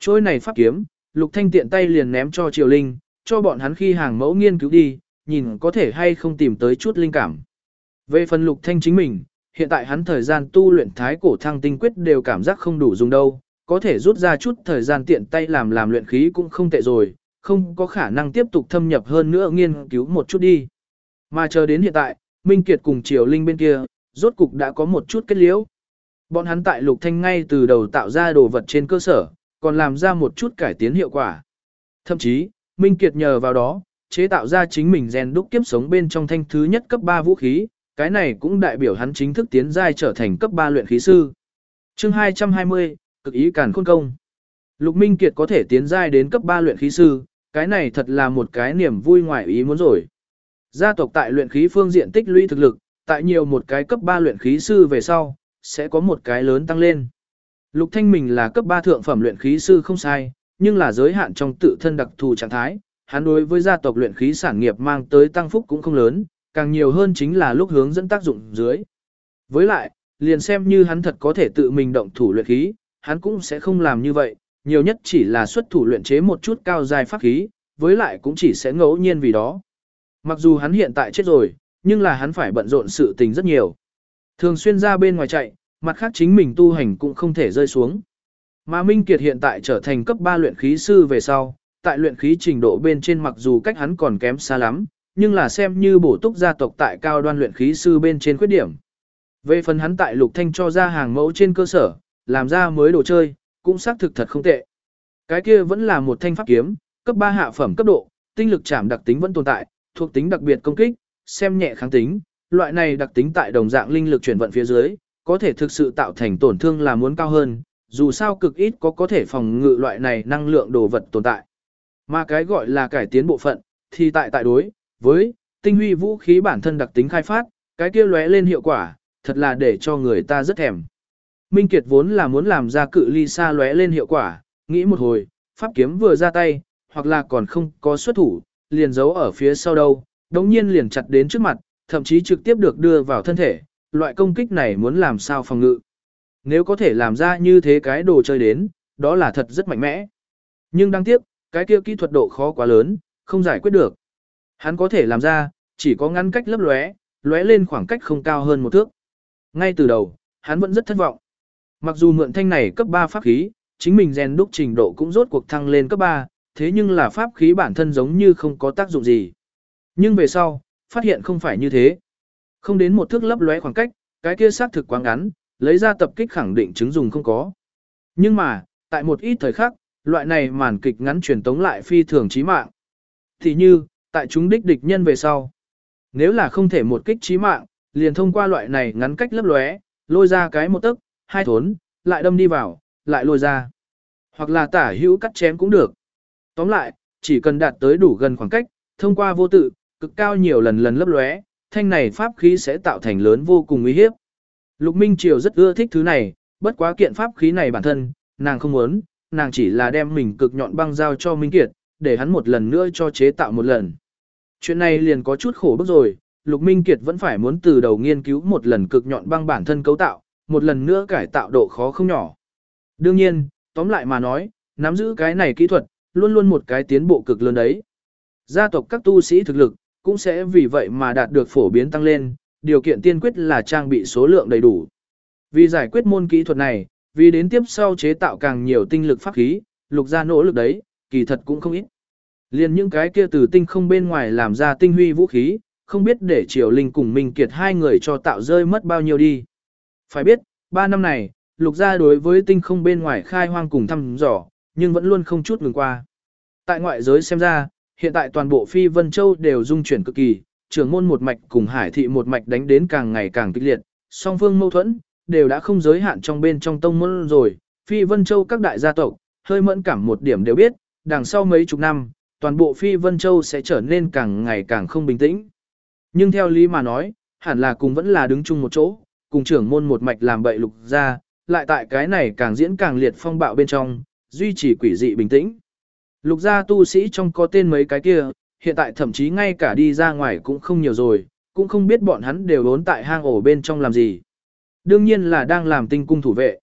Trôi này pháp kiếm, Lục Thanh tiện tay liền ném cho Triều Linh, cho bọn hắn khi hàng mẫu nghiên cứu đi, nhìn có thể hay không tìm tới chút linh cảm. Về phần Lục Thanh chính mình, hiện tại hắn thời gian tu luyện thái cổ thăng tinh quyết đều cảm giác không đủ dùng đâu, có thể rút ra chút thời gian tiện tay làm làm luyện khí cũng không tệ rồi, không có khả năng tiếp tục thâm nhập hơn nữa nghiên cứu một chút đi. Mà chờ đến hiện tại, Minh Kiệt cùng Triều Linh bên kia, rốt cục đã có một chút kết liễu. Bọn hắn tại Lục Thanh ngay từ đầu tạo ra đồ vật trên cơ sở, còn làm ra một chút cải tiến hiệu quả. Thậm chí, Minh Kiệt nhờ vào đó, chế tạo ra chính mình rèn đúc kiếp sống bên trong thanh thứ nhất cấp 3 vũ khí, cái này cũng đại biểu hắn chính thức tiến giai trở thành cấp 3 luyện khí sư. Chương 220, cực ý càn khôn công. Lục Minh Kiệt có thể tiến giai đến cấp 3 luyện khí sư, cái này thật là một cái niềm vui ngoài ý muốn rồi. Gia tộc tại luyện khí phương diện tích lũy thực lực, tại nhiều một cái cấp 3 luyện khí sư về sau, sẽ có một cái lớn tăng lên. Lục Thanh mình là cấp 3 thượng phẩm luyện khí sư không sai, nhưng là giới hạn trong tự thân đặc thù trạng thái, hắn đối với gia tộc luyện khí sản nghiệp mang tới tăng phúc cũng không lớn, càng nhiều hơn chính là lúc hướng dẫn tác dụng dưới. Với lại, liền xem như hắn thật có thể tự mình động thủ luyện khí, hắn cũng sẽ không làm như vậy, nhiều nhất chỉ là xuất thủ luyện chế một chút cao dài pháp khí, với lại cũng chỉ sẽ ngẫu nhiên vì đó. Mặc dù hắn hiện tại chết rồi, nhưng là hắn phải bận rộn sự tình rất nhiều. Thường xuyên ra bên ngoài chạy, mặt khác chính mình tu hành cũng không thể rơi xuống. Mà Minh Kiệt hiện tại trở thành cấp 3 luyện khí sư về sau, tại luyện khí trình độ bên trên mặc dù cách hắn còn kém xa lắm, nhưng là xem như bổ túc gia tộc tại cao đoan luyện khí sư bên trên khuyết điểm. Về phần hắn tại Lục Thanh cho ra hàng mẫu trên cơ sở, làm ra mới đồ chơi, cũng xác thực thật không tệ. Cái kia vẫn là một thanh pháp kiếm, cấp 3 hạ phẩm cấp độ, tinh lực chạm đặc tính vẫn tồn tại, thuộc tính đặc biệt công kích, xem nhẹ kháng tính, loại này đặc tính tại đồng dạng linh lực chuyển vận phía dưới, có thể thực sự tạo thành tổn thương là muốn cao hơn, dù sao cực ít có có thể phòng ngự loại này năng lượng đồ vật tồn tại. Mà cái gọi là cải tiến bộ phận, thì tại tại đối với tinh huy vũ khí bản thân đặc tính khai phát, cái kia lóe lên hiệu quả, thật là để cho người ta rất thèm. Minh Kiệt vốn là muốn làm ra cự ly xa lóe lên hiệu quả, nghĩ một hồi, pháp kiếm vừa ra tay, hoặc là còn không có xuất thủ, liền giấu ở phía sau đâu, đống nhiên liền chặt đến trước mặt, thậm chí trực tiếp được đưa vào thân thể, loại công kích này muốn làm sao phòng ngự. Nếu có thể làm ra như thế cái đồ chơi đến, đó là thật rất mạnh mẽ. Nhưng đáng tiếc, cái kia kỹ thuật độ khó quá lớn, không giải quyết được. Hắn có thể làm ra, chỉ có ngăn cách lấp lóe, lóe lên khoảng cách không cao hơn một thước. Ngay từ đầu, hắn vẫn rất thất vọng. Mặc dù mượn thanh này cấp 3 pháp khí, chính mình rèn đúc trình độ cũng rốt cuộc thăng lên cấp 3, thế nhưng là pháp khí bản thân giống như không có tác dụng gì. Nhưng về sau, phát hiện không phải như thế. Không đến một thước lấp lóe khoảng cách, cái kia xác thực quá ngắn, lấy ra tập kích khẳng định chứng dùng không có. Nhưng mà, tại một ít thời khắc, loại này màn kịch ngắn truyền tống lại phi thường chí mạng. Thì như, tại chúng đích địch nhân về sau. Nếu là không thể một kích chí mạng, liền thông qua loại này ngắn cách lấp lóe, lôi ra cái một tấc, hai thốn, lại đâm đi vào, lại lôi ra. Hoặc là tả hữu cắt chém cũng được. Tóm lại, chỉ cần đạt tới đủ gần khoảng cách, thông qua vô tự, cực cao nhiều lần lần lấp lóe, thanh này pháp khí sẽ tạo thành lớn vô cùng uy hiếp. Lục Minh Triều rất ưa thích thứ này, bất quá kiện pháp khí này bản thân, nàng không muốn, nàng chỉ là đem mình cực nhọn băng giao cho Minh Kiệt, để hắn một lần nữa cho chế tạo một lần. Chuyện này liền có chút khổ bức rồi, Lục Minh Kiệt vẫn phải muốn từ đầu nghiên cứu một lần cực nhọn băng bản thân cấu tạo, một lần nữa cải tạo độ khó không nhỏ. Đương nhiên, tóm lại mà nói, nắm giữ cái này kỹ thuật, luôn luôn một cái tiến bộ cực lớn đấy. Gia tộc các tu sĩ thực lực, cũng sẽ vì vậy mà đạt được phổ biến tăng lên, điều kiện tiên quyết là trang bị số lượng đầy đủ. Vì giải quyết môn kỹ thuật này, vì đến tiếp sau chế tạo càng nhiều tinh lực pháp khí, lục gia nỗ lực đấy, kỳ thật cũng không ít. Liên những cái kia từ tinh không bên ngoài làm ra tinh huy vũ khí, không biết để Triều Linh cùng Minh Kiệt hai người cho tạo rơi mất bao nhiêu đi. Phải biết, ba năm này, lục gia đối với tinh không bên ngoài khai hoang cùng thăm dò, nhưng vẫn luôn không chút ngừng qua. Tại ngoại giới xem ra, hiện tại toàn bộ Phi Vân Châu đều dung chuyển cực kỳ, trưởng môn một mạch cùng hải thị một mạch đánh đến càng ngày càng kịch liệt, song phương mâu thuẫn, đều đã không giới hạn trong bên trong tông môn rồi. Phi Vân Châu các đại gia tộc, hơi mẫn cảm một điểm đều biết, đằng sau mấy chục năm, toàn bộ Phi Vân Châu sẽ trở nên càng ngày càng không bình tĩnh. Nhưng theo lý mà nói, hẳn là cùng vẫn là đứng chung một chỗ, cùng trưởng môn một mạch làm bậy lục ra, lại tại cái này càng diễn càng liệt phong bạo bên trong, duy trì quỷ dị bình tĩnh. Lục gia tu sĩ trong có tên mấy cái kia, hiện tại thậm chí ngay cả đi ra ngoài cũng không nhiều rồi, cũng không biết bọn hắn đều đốn tại hang ổ bên trong làm gì. Đương nhiên là đang làm tinh cung thủ vệ.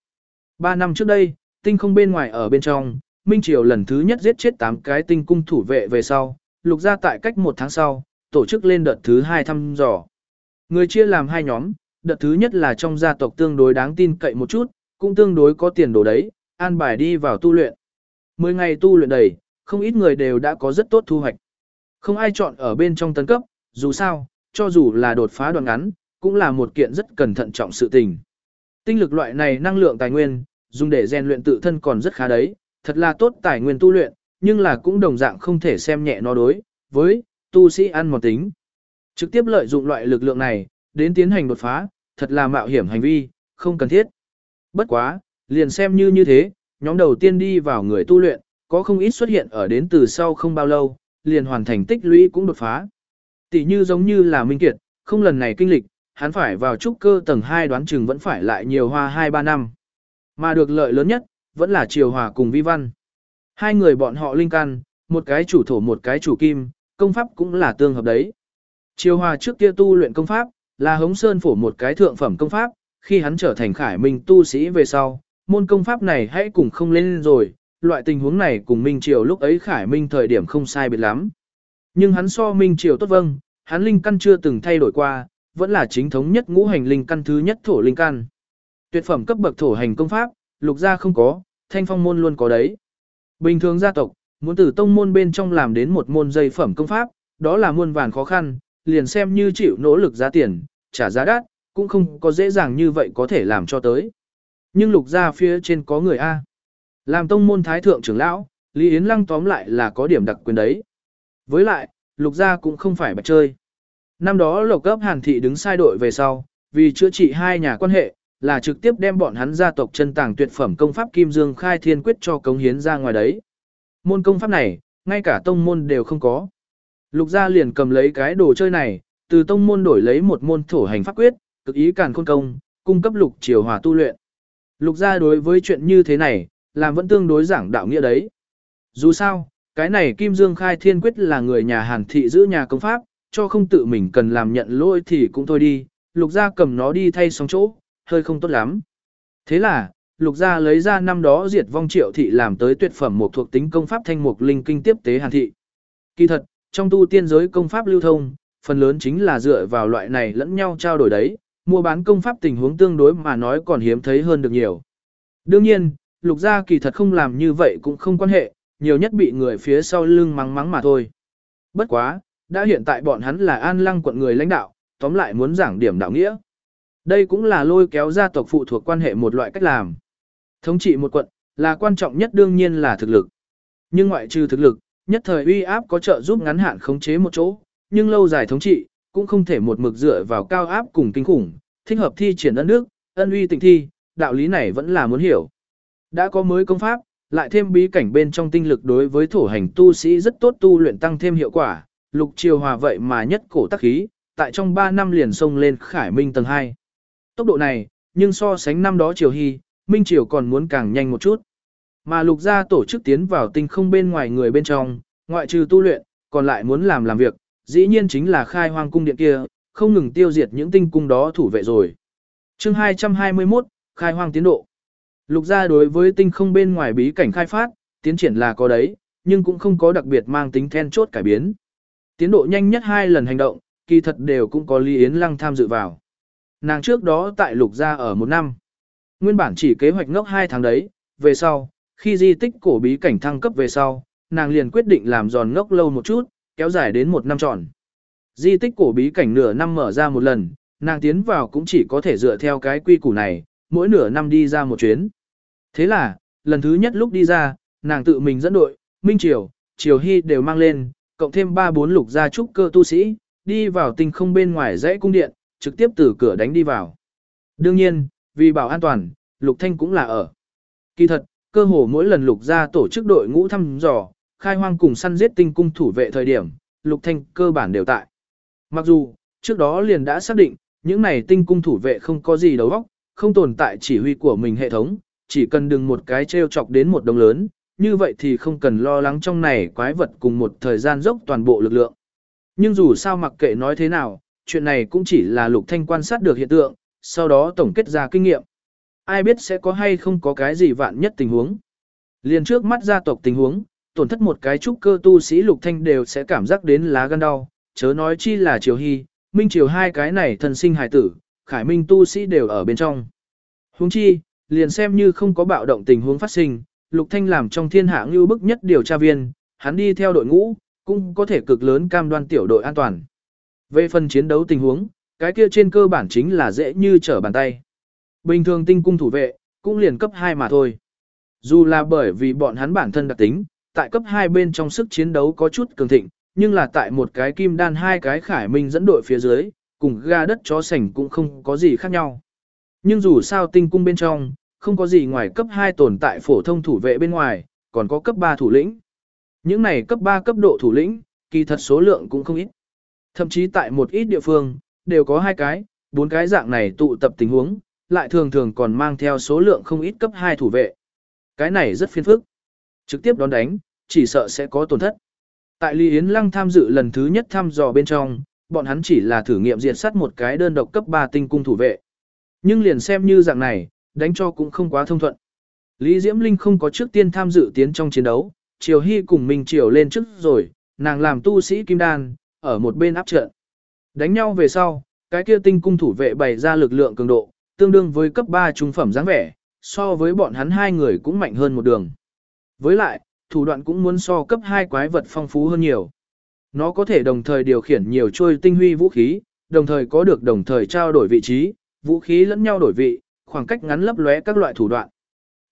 Ba năm trước đây, tinh không bên ngoài ở bên trong, Minh Triều lần thứ nhất giết chết 8 cái tinh cung thủ vệ về sau, lục gia tại cách một tháng sau, tổ chức lên đợt thứ hai thăm dò. Người chia làm hai nhóm, đợt thứ nhất là trong gia tộc tương đối đáng tin cậy một chút, cũng tương đối có tiền đồ đấy, an bài đi vào tu luyện. Mười ngày tu luyện đầy, không ít người đều đã có rất tốt thu hoạch. Không ai chọn ở bên trong tấn cấp, dù sao, cho dù là đột phá đoạn ngắn, cũng là một kiện rất cẩn thận trọng sự tình. Tinh lực loại này năng lượng tài nguyên, dùng để rèn luyện tự thân còn rất khá đấy, thật là tốt tài nguyên tu luyện, nhưng là cũng đồng dạng không thể xem nhẹ nó đối với tu sĩ ăn một tính. Trực tiếp lợi dụng loại lực lượng này, đến tiến hành đột phá, thật là mạo hiểm hành vi, không cần thiết. Bất quá, liền xem như như thế, nhóm đầu tiên đi vào người tu luyện, có không ít xuất hiện ở đến từ sau không bao lâu, liền hoàn thành tích lũy cũng đột phá. Tỷ như giống như là Minh Kiệt, không lần này kinh lịch, hắn phải vào trúc cơ tầng 2 đoán chừng vẫn phải lại nhiều hoa 2-3 năm. Mà được lợi lớn nhất, vẫn là Triều Hòa cùng Vi Văn. Hai người bọn họ linh căn, một cái chủ thổ một cái chủ kim, công pháp cũng là tương hợp đấy. Triều Hòa trước kia tu luyện công pháp, là Hống Sơn phổ một cái thượng phẩm công pháp, khi hắn trở thành khải minh tu sĩ về sau, môn công pháp này hãy cùng không lên rồi, loại tình huống này cùng Minh Triều lúc ấy khải minh thời điểm không sai biệt lắm. Nhưng hắn so Minh Triều tốt vâng, hắn linh căn chưa từng thay đổi qua, vẫn là chính thống nhất ngũ hành linh căn thứ nhất thổ linh căn. Tuyệt phẩm cấp bậc thổ hành công pháp, lục gia không có, thanh phong môn luôn có đấy. Bình thường gia tộc, muốn từ tông môn bên trong làm đến một môn dây phẩm công pháp, đó là muôn vàn khó khăn, liền xem như chịu nỗ lực giá tiền, trả giá đắt, cũng không có dễ dàng như vậy có thể làm cho tới. Nhưng lục gia phía trên có người A. Làm tông môn thái thượng trưởng lão, Lý Yến Lăng tóm lại là có điểm đặc quyền đấy. Với lại, lục gia cũng không phải bạch chơi. Năm đó lộc cấp hàn thị đứng sai đội về sau, vì chữa trị hai nhà quan hệ, là trực tiếp đem bọn hắn gia tộc chân tàng tuyệt phẩm công pháp Kim Dương khai thiên quyết cho cống hiến ra ngoài đấy. Môn công pháp này, ngay cả tông môn đều không có. Lục gia liền cầm lấy cái đồ chơi này, từ tông môn đổi lấy một môn thổ hành pháp quyết, cực ý càn khôn công, cung cấp lục triều hòa tu luyện. Lục gia đối với chuyện như thế này, làm vẫn tương đối giảng đạo nghĩa đấy. Dù sao, cái này Kim Dương khai thiên quyết là người nhà Hàn thị giữ nhà công pháp, cho không tự mình cần làm nhận lỗi thì cũng thôi đi, lục gia cầm nó đi thay xong chỗ, hơi không tốt lắm. Thế là, lục gia lấy ra năm đó diệt vong triệu thị làm tới tuyệt phẩm một thuộc tính công pháp thanh mục linh kinh tiếp tế hàn thị. Kỳ thật, trong tu tiên giới công pháp lưu thông, phần lớn chính là dựa vào loại này lẫn nhau trao đổi đấy, mua bán công pháp tình huống tương đối mà nói còn hiếm thấy hơn được nhiều. Đương nhiên, lục gia kỳ thật không làm như vậy cũng không quan hệ, nhiều nhất bị người phía sau lưng mắng mắng mà thôi. Bất quá, đã hiện tại bọn hắn là an lăng quận người lãnh đạo, tóm lại muốn giảng điểm đạo nghĩa. Đây cũng là lôi kéo gia tộc phụ thuộc quan hệ một loại cách làm. Thống trị một quận, là quan trọng nhất đương nhiên là thực lực. Nhưng ngoại trừ thực lực, nhất thời uy áp có trợ giúp ngắn hạn khống chế một chỗ, nhưng lâu dài thống trị, cũng không thể một mực dựa vào cao áp cùng kinh khủng, thích hợp thi triển ân nước, ân uy tịnh thi, đạo lý này vẫn là muốn hiểu. Đã có mới công pháp, lại thêm bí cảnh bên trong tinh lực đối với thổ hành tu sĩ rất tốt tu luyện tăng thêm hiệu quả, lục triều hòa vậy mà nhất cổ tác khí, tại trong 3 năm liền xông lên khải minh tầng 2. Tốc độ này, nhưng so sánh năm đó triều hy, minh triều còn muốn càng nhanh một chút. Mà lục gia tổ chức tiến vào tinh không bên ngoài người bên trong, ngoại trừ tu luyện, còn lại muốn làm làm việc, dĩ nhiên chính là khai hoang cung điện kia, không ngừng tiêu diệt những tinh cung đó thủ vệ rồi. chương 221, khai hoang tiến độ. Lục gia đối với tinh không bên ngoài bí cảnh khai phát, tiến triển là có đấy, nhưng cũng không có đặc biệt mang tính then chốt cải biến. Tiến độ nhanh nhất hai lần hành động, kỳ thật đều cũng có Lý Yến Lăng tham dự vào. Nàng trước đó tại lục gia ở một năm. Nguyên bản chỉ kế hoạch ngốc hai tháng đấy, về sau, khi di tích cổ bí cảnh thăng cấp về sau, nàng liền quyết định làm giòn ngốc lâu một chút, kéo dài đến một năm tròn. Di tích cổ bí cảnh nửa năm mở ra một lần, nàng tiến vào cũng chỉ có thể dựa theo cái quy củ này, mỗi nửa năm đi ra một chuyến. Thế là, lần thứ nhất lúc đi ra, nàng tự mình dẫn đội, Minh Triều, Triều Hy đều mang lên, cộng thêm 3-4 lục gia trúc cơ tu sĩ, đi vào tinh không bên ngoài dãy cung điện, trực tiếp từ cửa đánh đi vào. Đương nhiên, vì bảo an toàn, lục thanh cũng là ở. Kỳ thật, cơ hồ mỗi lần lục gia tổ chức đội ngũ thăm dò, khai hoang cùng săn giết tinh cung thủ vệ thời điểm, lục thanh cơ bản đều tại. Mặc dù, trước đó liền đã xác định, những này tinh cung thủ vệ không có gì đầu óc, không tồn tại chỉ huy của mình hệ thống, chỉ cần đừng một cái treo chọc đến một đồng lớn, như vậy thì không cần lo lắng trong này quái vật cùng một thời gian dốc toàn bộ lực lượng. Nhưng dù sao mặc kệ nói thế nào, chuyện này cũng chỉ là lục thanh quan sát được hiện tượng, sau đó tổng kết ra kinh nghiệm. Ai biết sẽ có hay không có cái gì vạn nhất tình huống. Liền trước mắt gia tộc tình huống, tổn thất một cái trúc cơ tu sĩ lục thanh đều sẽ cảm giác đến lá gan đau, chớ nói chi là triều hy, minh triều hai cái này thần sinh hài tử, khải minh tu sĩ đều ở bên trong. Huống chi, liền xem như không có bạo động tình huống phát sinh, lục thanh làm trong thiên hạ ưu bức nhất điều tra viên, hắn đi theo đội ngũ, cũng có thể cực lớn cam đoan tiểu đội an toàn. Về phần chiến đấu tình huống, cái kia trên cơ bản chính là dễ như trở bàn tay. Bình thường tinh cung thủ vệ, cũng liền cấp 2 mà thôi. Dù là bởi vì bọn hắn bản thân đặc tính, tại cấp 2 bên trong sức chiến đấu có chút cường thịnh, nhưng là tại một cái kim đan hai cái khải minh dẫn đội phía dưới, cùng ga đất chó sành cũng không có gì khác nhau. Nhưng dù sao tinh cung bên trong, không có gì ngoài cấp 2 tồn tại phổ thông thủ vệ bên ngoài, còn có cấp 3 thủ lĩnh. Những này cấp 3 cấp độ thủ lĩnh, kỳ thật số lượng cũng không ít. Thậm chí tại một ít địa phương, đều có hai cái, bốn cái dạng này tụ tập tình huống, lại thường thường còn mang theo số lượng không ít cấp 2 thủ vệ. Cái này rất phiền phức. Trực tiếp đón đánh, chỉ sợ sẽ có tổn thất. Tại Lý Yến Lăng tham dự lần thứ nhất thăm dò bên trong, bọn hắn chỉ là thử nghiệm diệt sát một cái đơn độc cấp 3 tinh cung thủ vệ. Nhưng liền xem như dạng này, đánh cho cũng không quá thông thuận. Lý Diễm Linh không có trước tiên tham dự tiến trong chiến đấu, Triều Hy cùng Minh Triều lên trước rồi, nàng làm tu sĩ Kim Đan, ở một bên áp trận. Đánh nhau về sau, cái kia tinh cung thủ vệ bày ra lực lượng cường độ, tương đương với cấp 3 trung phẩm dáng vẻ, so với bọn hắn hai người cũng mạnh hơn một đường. Với lại, thủ đoạn cũng muốn so cấp 2 quái vật phong phú hơn nhiều. Nó có thể đồng thời điều khiển nhiều trôi tinh huy vũ khí, đồng thời có được đồng thời trao đổi vị trí, vũ khí lẫn nhau đổi vị, khoảng cách ngắn lấp lóe các loại thủ đoạn.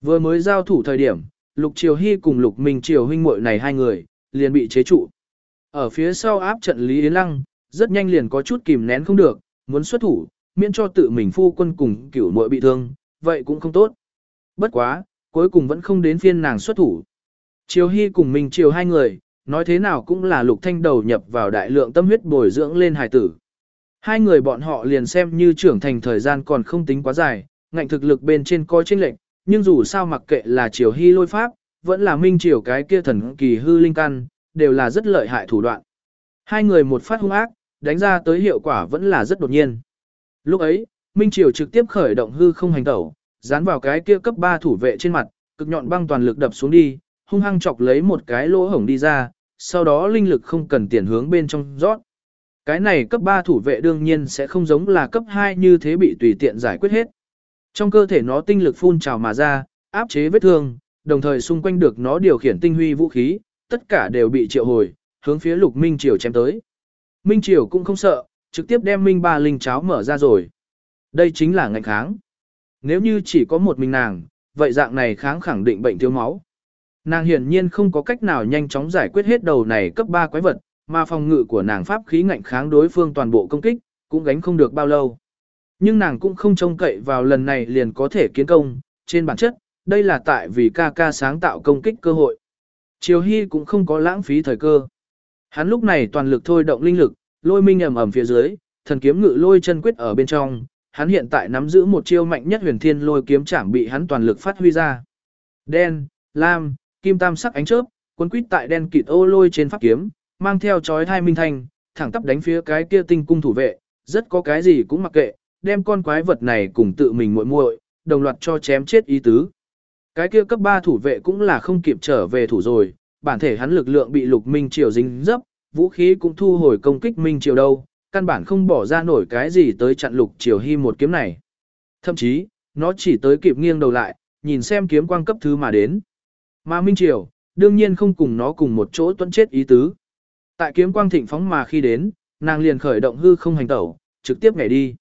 Vừa mới giao thủ thời điểm, Lục Triều Hy cùng Lục Minh Triều huynh muội này hai người, liền bị chế trụ. Ở phía sau áp trận Lý Yến Lăng, rất nhanh liền có chút kìm nén không được, muốn xuất thủ, miễn cho tự mình phu quân cùng cửu muội bị thương, vậy cũng không tốt. Bất quá, cuối cùng vẫn không đến phiên nàng xuất thủ. Triều Hy cùng Minh Triều hai người, nói thế nào cũng là Lục Thanh đầu nhập vào đại lượng tâm huyết bồi dưỡng lên hài tử. Hai người bọn họ liền xem như trưởng thành thời gian còn không tính quá dài, ngạnh thực lực bên trên coi chênh lệnh, nhưng dù sao mặc kệ là Triều Hy lôi pháp, vẫn là Minh Triều cái kia thần kỳ hư linh căn, đều là rất lợi hại thủ đoạn. Hai người một phát hung ác, đánh ra tới hiệu quả vẫn là rất đột nhiên. Lúc ấy, Minh Triều trực tiếp khởi động hư không hành tẩu, dán vào cái kia cấp 3 thủ vệ trên mặt, cực nhọn băng toàn lực đập xuống đi, hung hăng chọc lấy một cái lỗ hổng đi ra, sau đó linh lực không cần tiền hướng bên trong rót. Cái này cấp 3 thủ vệ đương nhiên sẽ không giống là cấp 2 như thế bị tùy tiện giải quyết hết. Trong cơ thể nó tinh lực phun trào mà ra, áp chế vết thương, đồng thời xung quanh được nó điều khiển tinh huy vũ khí, tất cả đều bị triệu hồi, hướng phía lục Minh Triều chém tới. Minh Triều cũng không sợ, trực tiếp đem Minh Ba Linh cháo mở ra rồi. Đây chính là ngạnh kháng. Nếu như chỉ có một mình nàng, vậy dạng này kháng khẳng định bệnh thiếu máu. Nàng hiển nhiên không có cách nào nhanh chóng giải quyết hết đầu này cấp 3 quái vật, mà phòng ngự của nàng pháp khí ngạnh kháng đối phương toàn bộ công kích, cũng gánh không được bao lâu. Nhưng nàng cũng không trông cậy vào lần này liền có thể kiến công, trên bản chất, đây là tại vì ca ca sáng tạo công kích cơ hội. Triều Hy cũng không có lãng phí thời cơ. Hắn lúc này toàn lực thôi động linh lực, lôi minh ầm ầm phía dưới, thần kiếm ngự lôi chân quyết ở bên trong, hắn hiện tại nắm giữ một chiêu mạnh nhất huyền thiên lôi kiếm chạm bị hắn toàn lực phát huy ra. Đen, lam, kim tam sắc ánh chớp, cuốn quýt tại đen kịt ô lôi trên pháp kiếm, mang theo chói thai minh thanh, thẳng tắp đánh phía cái kia tinh cung thủ vệ, rất có cái gì cũng mặc kệ, đem con quái vật này cùng tự mình muội muội, đồng loạt cho chém chết ý tứ. Cái kia cấp 3 thủ vệ cũng là không kịp trở về thủ rồi, bản thể hắn lực lượng bị Lục Minh Triều dính dấp, vũ khí cũng thu hồi công kích Minh Triều đâu, căn bản không bỏ ra nổi cái gì tới chặn Lục Triều Hy một kiếm này. Thậm chí, nó chỉ tới kịp nghiêng đầu lại, nhìn xem kiếm quang cấp thứ mà đến. Mà Minh Triều, đương nhiên không cùng nó cùng một chỗ tuấn chết ý tứ. Tại kiếm quang thịnh phóng mà khi đến, nàng liền khởi động hư không hành tẩu, trực tiếp nhảy đi.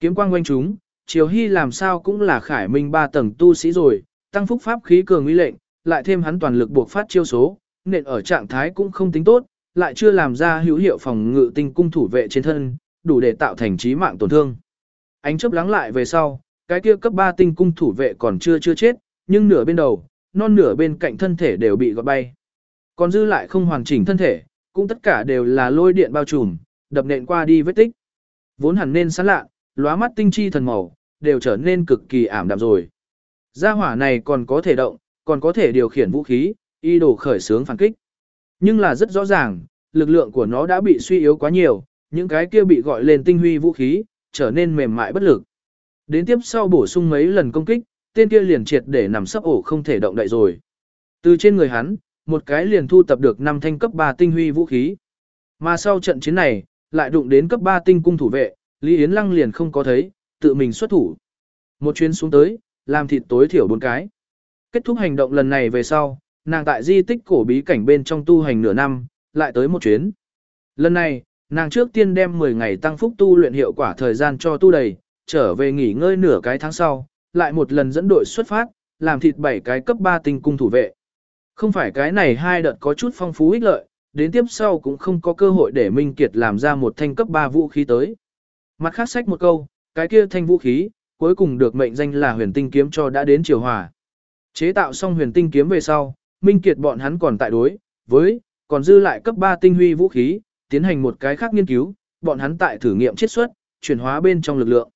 Kiếm quang quanh chúng, Triều Hy làm sao cũng là khải minh ba tầng tu sĩ rồi, tăng phúc pháp khí cường uy lệnh, lại thêm hắn toàn lực buộc phát chiêu số, nên ở trạng thái cũng không tính tốt, lại chưa làm ra hữu hiệu phòng ngự tinh cung thủ vệ trên thân, đủ để tạo thành chí mạng tổn thương. Ánh chớp lắng lại về sau, cái kia cấp 3 tinh cung thủ vệ còn chưa chưa chết, nhưng nửa bên đầu, non nửa bên cạnh thân thể đều bị gọt bay. Còn dư lại không hoàn chỉnh thân thể, cũng tất cả đều là lôi điện bao trùm, đập nện qua đi vết tích. Vốn hẳn nên sẵn lạ, lóa mắt tinh chi thần màu, đều trở nên cực kỳ ảm đạm rồi. Gia hỏa này còn có thể động, còn có thể điều khiển vũ khí, y đồ khởi sướng phản kích. Nhưng là rất rõ ràng, lực lượng của nó đã bị suy yếu quá nhiều, những cái kia bị gọi lên tinh huy vũ khí, trở nên mềm mại bất lực. Đến tiếp sau bổ sung mấy lần công kích, tên kia liền triệt để nằm sấp ổ không thể động đậy rồi. Từ trên người hắn, một cái liền thu tập được 5 thanh cấp 3 tinh huy vũ khí. Mà sau trận chiến này, lại đụng đến cấp 3 tinh cung thủ vệ, Lý Yến Lăng liền không có thấy, tự mình xuất thủ. Một chuyến xuống tới, làm thịt tối thiểu bốn cái. Kết thúc hành động lần này về sau, nàng tại di tích cổ bí cảnh bên trong tu hành nửa năm, lại tới một chuyến. Lần này, nàng trước tiên đem 10 ngày tăng phúc tu luyện hiệu quả thời gian cho tu đầy, trở về nghỉ ngơi nửa cái tháng sau, lại một lần dẫn đội xuất phát, làm thịt bảy cái cấp 3 tinh cung thủ vệ. Không phải cái này hai đợt có chút phong phú ích lợi, đến tiếp sau cũng không có cơ hội để Minh Kiệt làm ra một thanh cấp 3 vũ khí tới. Mặt khác sách một câu, cái kia thanh vũ khí, cuối cùng được mệnh danh là huyền tinh kiếm cho đã đến triều hòa. Chế tạo xong huyền tinh kiếm về sau, Minh Kiệt bọn hắn còn tại đối, với, còn dư lại cấp 3 tinh huy vũ khí, tiến hành một cái khác nghiên cứu, bọn hắn tại thử nghiệm chiết xuất, chuyển hóa bên trong lực lượng.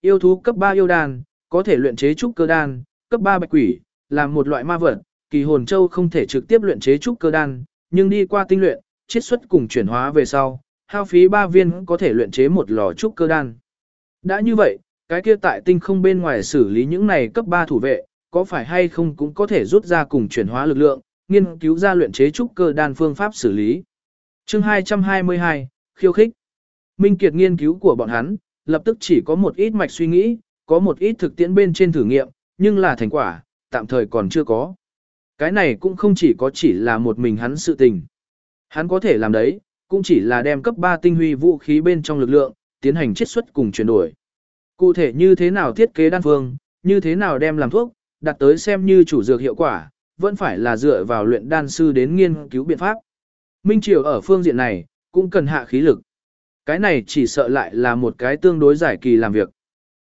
Yêu thú cấp 3 yêu đan, có thể luyện chế trúc cơ đan, cấp 3 bạch quỷ, là một loại ma vật, kỳ hồn châu không thể trực tiếp luyện chế trúc cơ đan, nhưng đi qua tinh luyện, chiết xuất cùng chuyển hóa về sau, hao phí 3 viên có thể luyện chế một lò trúc cơ đan. Đã như vậy, cái kia tại tinh không bên ngoài xử lý những này cấp 3 thủ vệ, có phải hay không cũng có thể rút ra cùng chuyển hóa lực lượng, nghiên cứu ra luyện chế trúc cơ đan phương pháp xử lý. Chương 222, khiêu khích. Minh Kiệt nghiên cứu của bọn hắn, lập tức chỉ có một ít mạch suy nghĩ, có một ít thực tiễn bên trên thử nghiệm, nhưng là thành quả, tạm thời còn chưa có. Cái này cũng không chỉ có chỉ là một mình hắn sự tình. Hắn có thể làm đấy, cũng chỉ là đem cấp 3 tinh huy vũ khí bên trong lực lượng, tiến hành chiết xuất cùng chuyển đổi. Cụ thể như thế nào thiết kế đan phương, như thế nào đem làm thuốc, đặt tới xem như chủ dược hiệu quả, vẫn phải là dựa vào luyện đan sư đến nghiên cứu biện pháp. Minh Triều ở phương diện này, cũng cần hạ khí lực. Cái này chỉ sợ lại là một cái tương đối giải kỳ làm việc.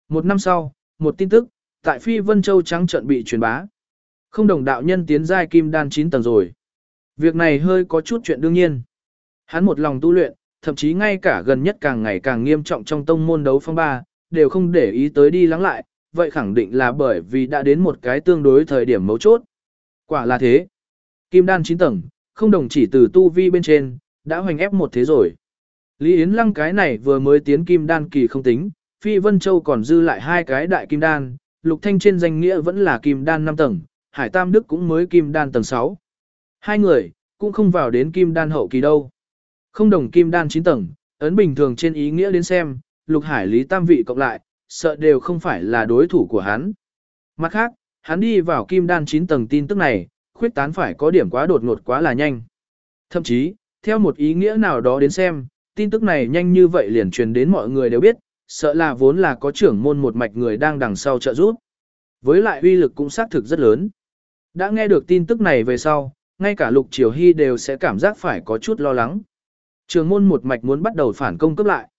Một năm sau, một tin tức, tại Phi Vân Châu trắng trận bị truyền bá. Không đồng đạo nhân tiến giai kim đan 9 tầng rồi. Việc này hơi có chút chuyện đương nhiên. Hắn một lòng tu luyện, thậm chí ngay cả gần nhất càng ngày càng nghiêm trọng trong tông môn đấu phong ba, đều không để ý tới đi lắng lại, vậy khẳng định là bởi vì đã đến một cái tương đối thời điểm mấu chốt. Quả là thế. Kim đan 9 tầng, không đồng chỉ từ tu vi bên trên, đã hoành ép một thế rồi. Lý Yến Lăng cái này vừa mới tiến kim đan kỳ không tính, Phi Vân Châu còn dư lại hai cái đại kim đan, Lục Thanh trên danh nghĩa vẫn là kim đan 5 tầng, Hải Tam Đức cũng mới kim đan tầng 6. Hai người, cũng không vào đến kim đan hậu kỳ đâu. Không đồng kim đan 9 tầng, ấn bình thường trên ý nghĩa đến xem, Lục Hải Lý Tam vị cộng lại, sợ đều không phải là đối thủ của hắn. Mặt khác, hắn đi vào kim đan 9 tầng tin tức này, khuyết tán phải có điểm quá đột ngột quá là nhanh. Thậm chí, theo một ý nghĩa nào đó đến xem, tin tức này nhanh như vậy liền truyền đến mọi người đều biết, sợ là vốn là có trưởng môn một mạch người đang đằng sau trợ giúp. Với lại uy lực cũng xác thực rất lớn. Đã nghe được tin tức này về sau, ngay cả Lục Triều Hy đều sẽ cảm giác phải có chút lo lắng. Trường môn một mạch muốn bắt đầu phản công cấp lại.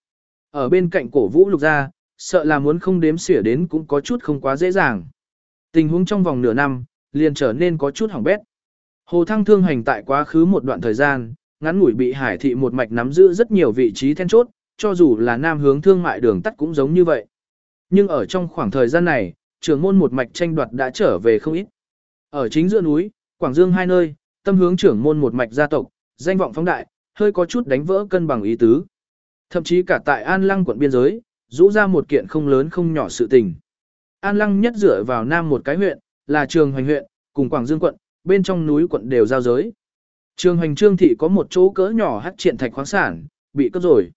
Ở bên cạnh cổ vũ lục gia, sợ là muốn không đếm xỉa đến cũng có chút không quá dễ dàng. Tình huống trong vòng nửa năm, liền trở nên có chút hỏng bét. Hồ Thăng thương hành tại quá khứ một đoạn thời gian, ngắn ngủi bị hải thị một mạch nắm giữ rất nhiều vị trí then chốt, cho dù là nam hướng thương mại đường tắt cũng giống như vậy. Nhưng ở trong khoảng thời gian này, trường môn một mạch tranh đoạt đã trở về không ít. Ở chính giữa núi, Quảng Dương hai nơi, tâm hướng trưởng môn một mạch gia tộc, danh vọng phóng đại, hơi có chút đánh vỡ cân bằng ý tứ. Thậm chí cả tại An Lăng quận biên giới, rũ ra một kiện không lớn không nhỏ sự tình. An Lăng nhất dựa vào nam một cái huyện, là trường hoành huyện, cùng Quảng Dương quận, bên trong núi quận đều giao giới. Trường hoành trương thị có một chỗ cỡ nhỏ hắc triện thạch khoáng sản, bị cướp rồi.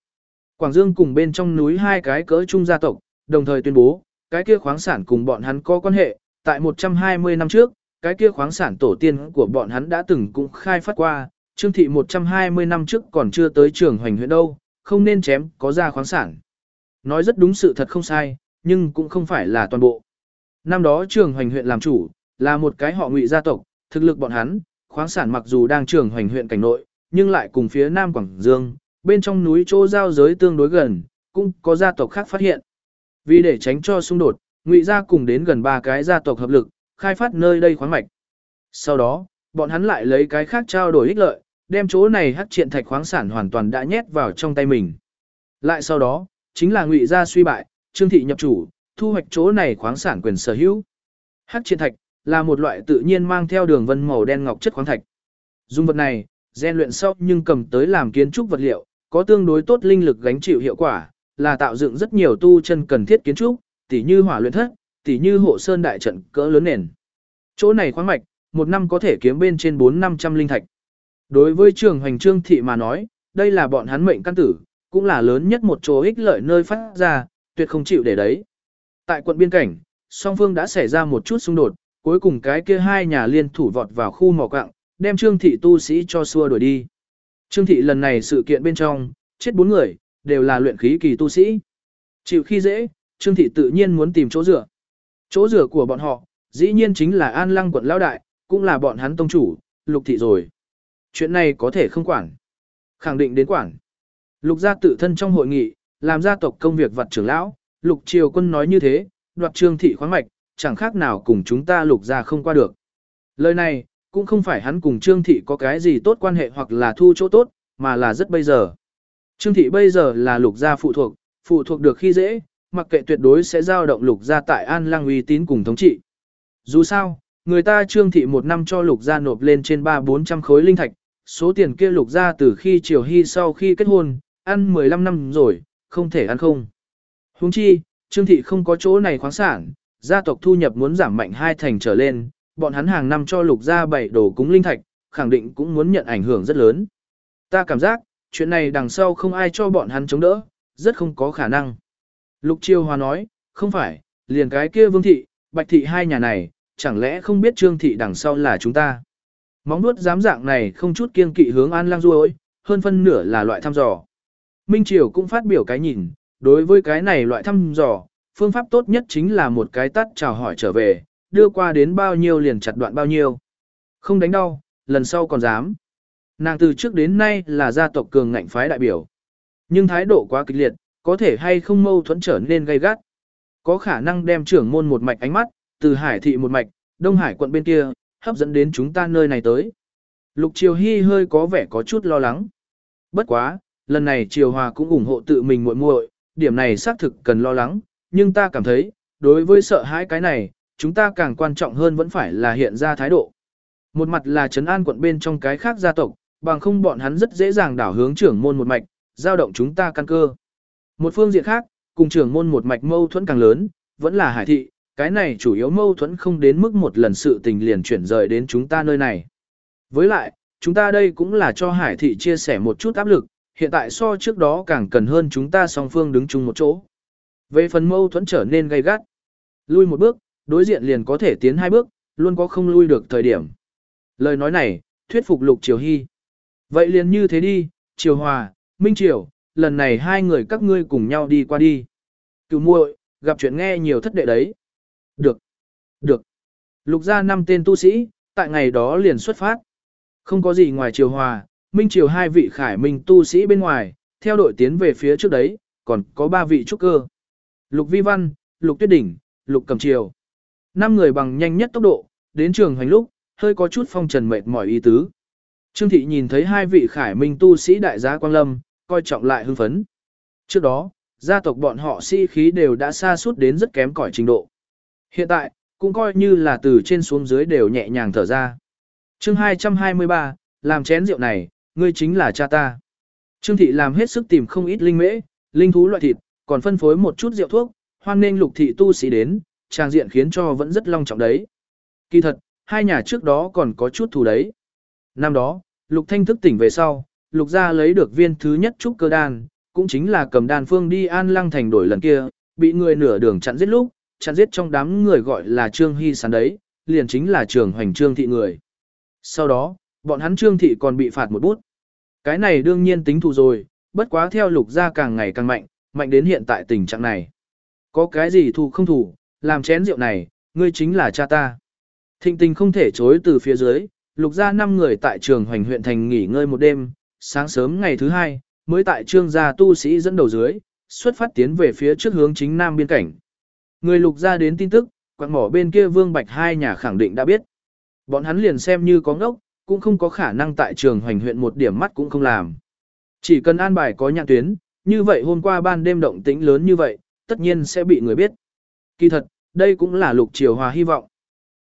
Quảng Dương cùng bên trong núi hai cái cỡ trung gia tộc, đồng thời tuyên bố, cái kia khoáng sản cùng bọn hắn có quan hệ, tại 120 năm trước, cái kia khoáng sản tổ tiên của bọn hắn đã từng cũng khai phát qua, Trương thị 120 năm trước còn chưa tới trường hoành huyện đâu, không nên chém có ra khoáng sản. Nói rất đúng sự thật không sai, nhưng cũng không phải là toàn bộ. Năm đó trường hoành huyện làm chủ, là một cái họ ngụy gia tộc, thực lực bọn hắn, khoáng sản mặc dù đang trường hoành huyện cảnh nội, nhưng lại cùng phía Nam Quảng Dương, bên trong núi chỗ giao giới tương đối gần, cũng có gia tộc khác phát hiện. Vì để tránh cho xung đột, ngụy gia cùng đến gần ba cái gia tộc hợp lực, khai phát nơi đây khoáng mạch. Sau đó, bọn hắn lại lấy cái khác trao đổi ích lợi, đem chỗ này hắc triện thạch khoáng sản hoàn toàn đã nhét vào trong tay mình. Lại sau đó, chính là ngụy gia suy bại, trương thị nhập chủ, thu hoạch chỗ này khoáng sản quyền sở hữu. Hắc triện thạch là một loại tự nhiên mang theo đường vân màu đen ngọc chất khoáng thạch. Dung vật này, gen luyện sau nhưng cầm tới làm kiến trúc vật liệu, có tương đối tốt linh lực gánh chịu hiệu quả, là tạo dựng rất nhiều tu chân cần thiết kiến trúc, tỉ như hỏa luyện thất, tỉ như hộ sơn đại trận cỡ lớn nền. Chỗ này khoáng mạch, một năm có thể kiếm bên trên 4-500 linh thạch. Đối với trường hoành trương thị mà nói, đây là bọn hắn mệnh căn tử, cũng là lớn nhất một chỗ ích lợi nơi phát ra, tuyệt không chịu để đấy. Tại quận biên cảnh, song phương đã xảy ra một chút xung đột, cuối cùng cái kia hai nhà liên thủ vọt vào khu mỏ quạng, đem trương thị tu sĩ cho xua đuổi đi. Trương thị lần này sự kiện bên trong, chết bốn người, đều là luyện khí kỳ tu sĩ. Chịu khi dễ, trương thị tự nhiên muốn tìm chỗ dựa. Chỗ dựa của bọn họ, dĩ nhiên chính là an lăng quận lão đại, cũng là bọn hắn tông chủ, lục thị rồi. Chuyện này có thể không quản. Khẳng định đến quản. Lục gia tự thân trong hội nghị, làm gia tộc công việc vật trưởng lão, lục triều quân nói như thế, đoạt trương thị khoáng mạch, chẳng khác nào cùng chúng ta lục gia không qua được. Lời này, cũng không phải hắn cùng trương thị có cái gì tốt quan hệ hoặc là thu chỗ tốt, mà là rất bây giờ. Trương thị bây giờ là lục gia phụ thuộc, phụ thuộc được khi dễ, mặc kệ tuyệt đối sẽ giao động lục gia tại an lang uy tín cùng thống trị. Dù sao, người ta trương thị một năm cho lục gia nộp lên trên ba bốn trăm khối linh thạch, số tiền kia lục gia từ khi triều hy sau khi kết hôn, ăn 15 năm rồi, không thể ăn không. Huống chi, trương thị không có chỗ này khoáng sản, gia tộc thu nhập muốn giảm mạnh hai thành trở lên, bọn hắn hàng năm cho lục gia bảy đồ cúng linh thạch, khẳng định cũng muốn nhận ảnh hưởng rất lớn. Ta cảm giác, chuyện này đằng sau không ai cho bọn hắn chống đỡ, rất không có khả năng. Lục Chiêu Hòa nói, không phải, liền cái kia Vương Thị, Bạch Thị hai nhà này, chẳng lẽ không biết Trương Thị đằng sau là chúng ta. Móng nuốt dám dạng này không chút kiên kỵ hướng An Lang ruôi, hơn phân nửa là loại thăm dò. Minh Triều cũng phát biểu cái nhìn, đối với cái này loại thăm dò, phương pháp tốt nhất chính là một cái tắt chào hỏi trở về, đưa qua đến bao nhiêu liền chặt đoạn bao nhiêu. Không đánh đau, lần sau còn dám. Nàng từ trước đến nay là gia tộc cường ngạnh phái đại biểu. Nhưng thái độ quá kịch liệt, có thể hay không mâu thuẫn trở nên gay gắt. Có khả năng đem trưởng môn một mạch ánh mắt, từ hải thị một mạch, đông hải quận bên kia, hấp dẫn đến chúng ta nơi này tới. Lục Triều Hy hơi có vẻ có chút lo lắng. Bất quá, lần này Triều Hòa cũng ủng hộ tự mình muội muội, điểm này xác thực cần lo lắng, nhưng ta cảm thấy, đối với sợ hãi cái này, chúng ta càng quan trọng hơn vẫn phải là hiện ra thái độ. Một mặt là trấn an quận bên trong cái khác gia tộc, bằng không bọn hắn rất dễ dàng đảo hướng trưởng môn một mạch, giao động chúng ta căn cơ. Một phương diện khác, cùng trưởng môn một mạch mâu thuẫn càng lớn, vẫn là hải thị, cái này chủ yếu mâu thuẫn không đến mức một lần sự tình liền chuyển rời đến chúng ta nơi này. Với lại, chúng ta đây cũng là cho hải thị chia sẻ một chút áp lực, hiện tại so trước đó càng cần hơn chúng ta song phương đứng chung một chỗ. Về phần mâu thuẫn trở nên gay gắt, lui một bước, đối diện liền có thể tiến hai bước, luôn có không lui được thời điểm. Lời nói này, thuyết phục Lục Triều Hy. Vậy liền như thế đi, Triều Hòa, Minh Triều, lần này hai người các ngươi cùng nhau đi qua đi. cứu muội, gặp chuyện nghe nhiều thất đệ đấy. Được. Được. Lục ra năm tên tu sĩ, tại ngày đó liền xuất phát. Không có gì ngoài Triều Hòa, Minh Triều hai vị khải minh tu sĩ bên ngoài, theo đội tiến về phía trước đấy, còn có ba vị trúc cơ. Lục Vi Văn, Lục Tuyết Đỉnh, Lục Cầm Triều. Năm người bằng nhanh nhất tốc độ, đến trường hành lúc, hơi có chút phong trần mệt mỏi ý tứ. Trương Thị nhìn thấy hai vị khải minh tu sĩ đại gia Quang Lâm, coi trọng lại hưng phấn. Trước đó, gia tộc bọn họ sĩ si khí đều đã xa suốt đến rất kém cỏi trình độ. Hiện tại, cũng coi như là từ trên xuống dưới đều nhẹ nhàng thở ra. chương 223, làm chén rượu này, ngươi chính là cha ta. Trương Thị làm hết sức tìm không ít linh mễ, linh thú loại thịt, còn phân phối một chút rượu thuốc, hoan nên lục thị tu sĩ đến, trang diện khiến cho vẫn rất long trọng đấy. Kỳ thật, hai nhà trước đó còn có chút thù đấy. Năm đó, lục thanh thức tỉnh về sau, lục gia lấy được viên thứ nhất trúc cơ đan, cũng chính là cầm đan phương đi an lăng thành đổi lần kia, bị người nửa đường chặn giết lúc, chặn giết trong đám người gọi là Trương Hy Sán đấy, liền chính là trường hoành Trương Thị người. Sau đó, bọn hắn Trương Thị còn bị phạt một bút. Cái này đương nhiên tính thù rồi, bất quá theo lục gia càng ngày càng mạnh, mạnh đến hiện tại tình trạng này. Có cái gì thù không thù, làm chén rượu này, ngươi chính là cha ta. Thịnh tình không thể chối từ phía dưới, lục gia năm người tại trường hoành huyện thành nghỉ ngơi một đêm, sáng sớm ngày thứ hai, mới tại trương gia tu sĩ dẫn đầu dưới, xuất phát tiến về phía trước hướng chính nam biên cảnh. Người lục gia đến tin tức, quặng mỏ bên kia vương bạch hai nhà khẳng định đã biết. Bọn hắn liền xem như có ngốc, cũng không có khả năng tại trường hoành huyện một điểm mắt cũng không làm. Chỉ cần an bài có nhạc tuyến, như vậy hôm qua ban đêm động tĩnh lớn như vậy, tất nhiên sẽ bị người biết. Kỳ thật, đây cũng là lục triều hòa hy vọng.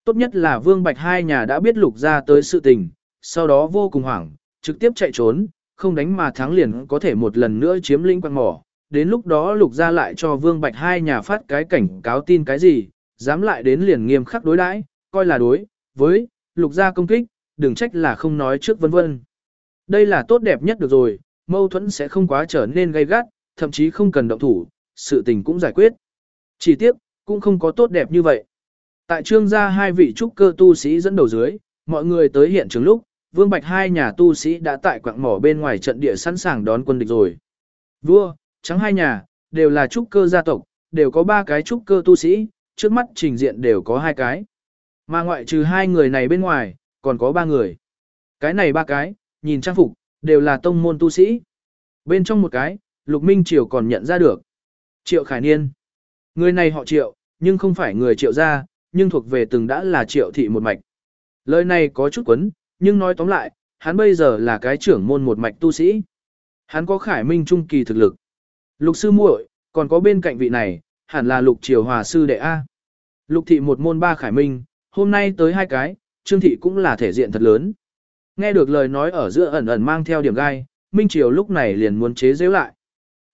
Tốt nhất là Vương Bạch hai nhà đã biết lục ra tới sự tình, sau đó vô cùng hoảng, trực tiếp chạy trốn, không đánh mà thắng liền có thể một lần nữa chiếm lĩnh quang mỏ. Đến lúc đó lục ra lại cho Vương Bạch hai nhà phát cái cảnh cáo tin cái gì, dám lại đến liền nghiêm khắc đối đãi, coi là đối, với, lục ra công kích, đừng trách là không nói trước vân vân. Đây là tốt đẹp nhất được rồi, mâu thuẫn sẽ không quá trở nên gay gắt, thậm chí không cần động thủ, sự tình cũng giải quyết. Chỉ tiếc, cũng không có tốt đẹp như vậy. Tại trương gia hai vị trúc cơ tu sĩ dẫn đầu dưới, mọi người tới hiện trường lúc, Vương Bạch hai nhà tu sĩ đã tại quạng mỏ bên ngoài trận địa sẵn sàng đón quân địch rồi. Vua, trắng hai nhà, đều là trúc cơ gia tộc, đều có ba cái trúc cơ tu sĩ, trước mắt trình diện đều có hai cái. Mà ngoại trừ hai người này bên ngoài, còn có ba người. Cái này ba cái, nhìn trang phục, đều là tông môn tu sĩ. Bên trong một cái, Lục Minh Triều còn nhận ra được. Triệu Khải Niên. Người này họ Triệu, nhưng không phải người Triệu gia, nhưng thuộc về từng đã là Triệu thị một mạch. Lời này có chút quấn, nhưng nói tóm lại, hắn bây giờ là cái trưởng môn một mạch tu sĩ. Hắn có Khải Minh trung kỳ thực lực. Lục sư muội, còn có bên cạnh vị này, hẳn là Lục Triều Hòa sư đệ a. Lục thị một môn ba Khải Minh, hôm nay tới hai cái, Trương thị cũng là thể diện thật lớn. Nghe được lời nói ở giữa ẩn ẩn mang theo điểm gai, Minh Triều lúc này liền muốn chế giễu lại.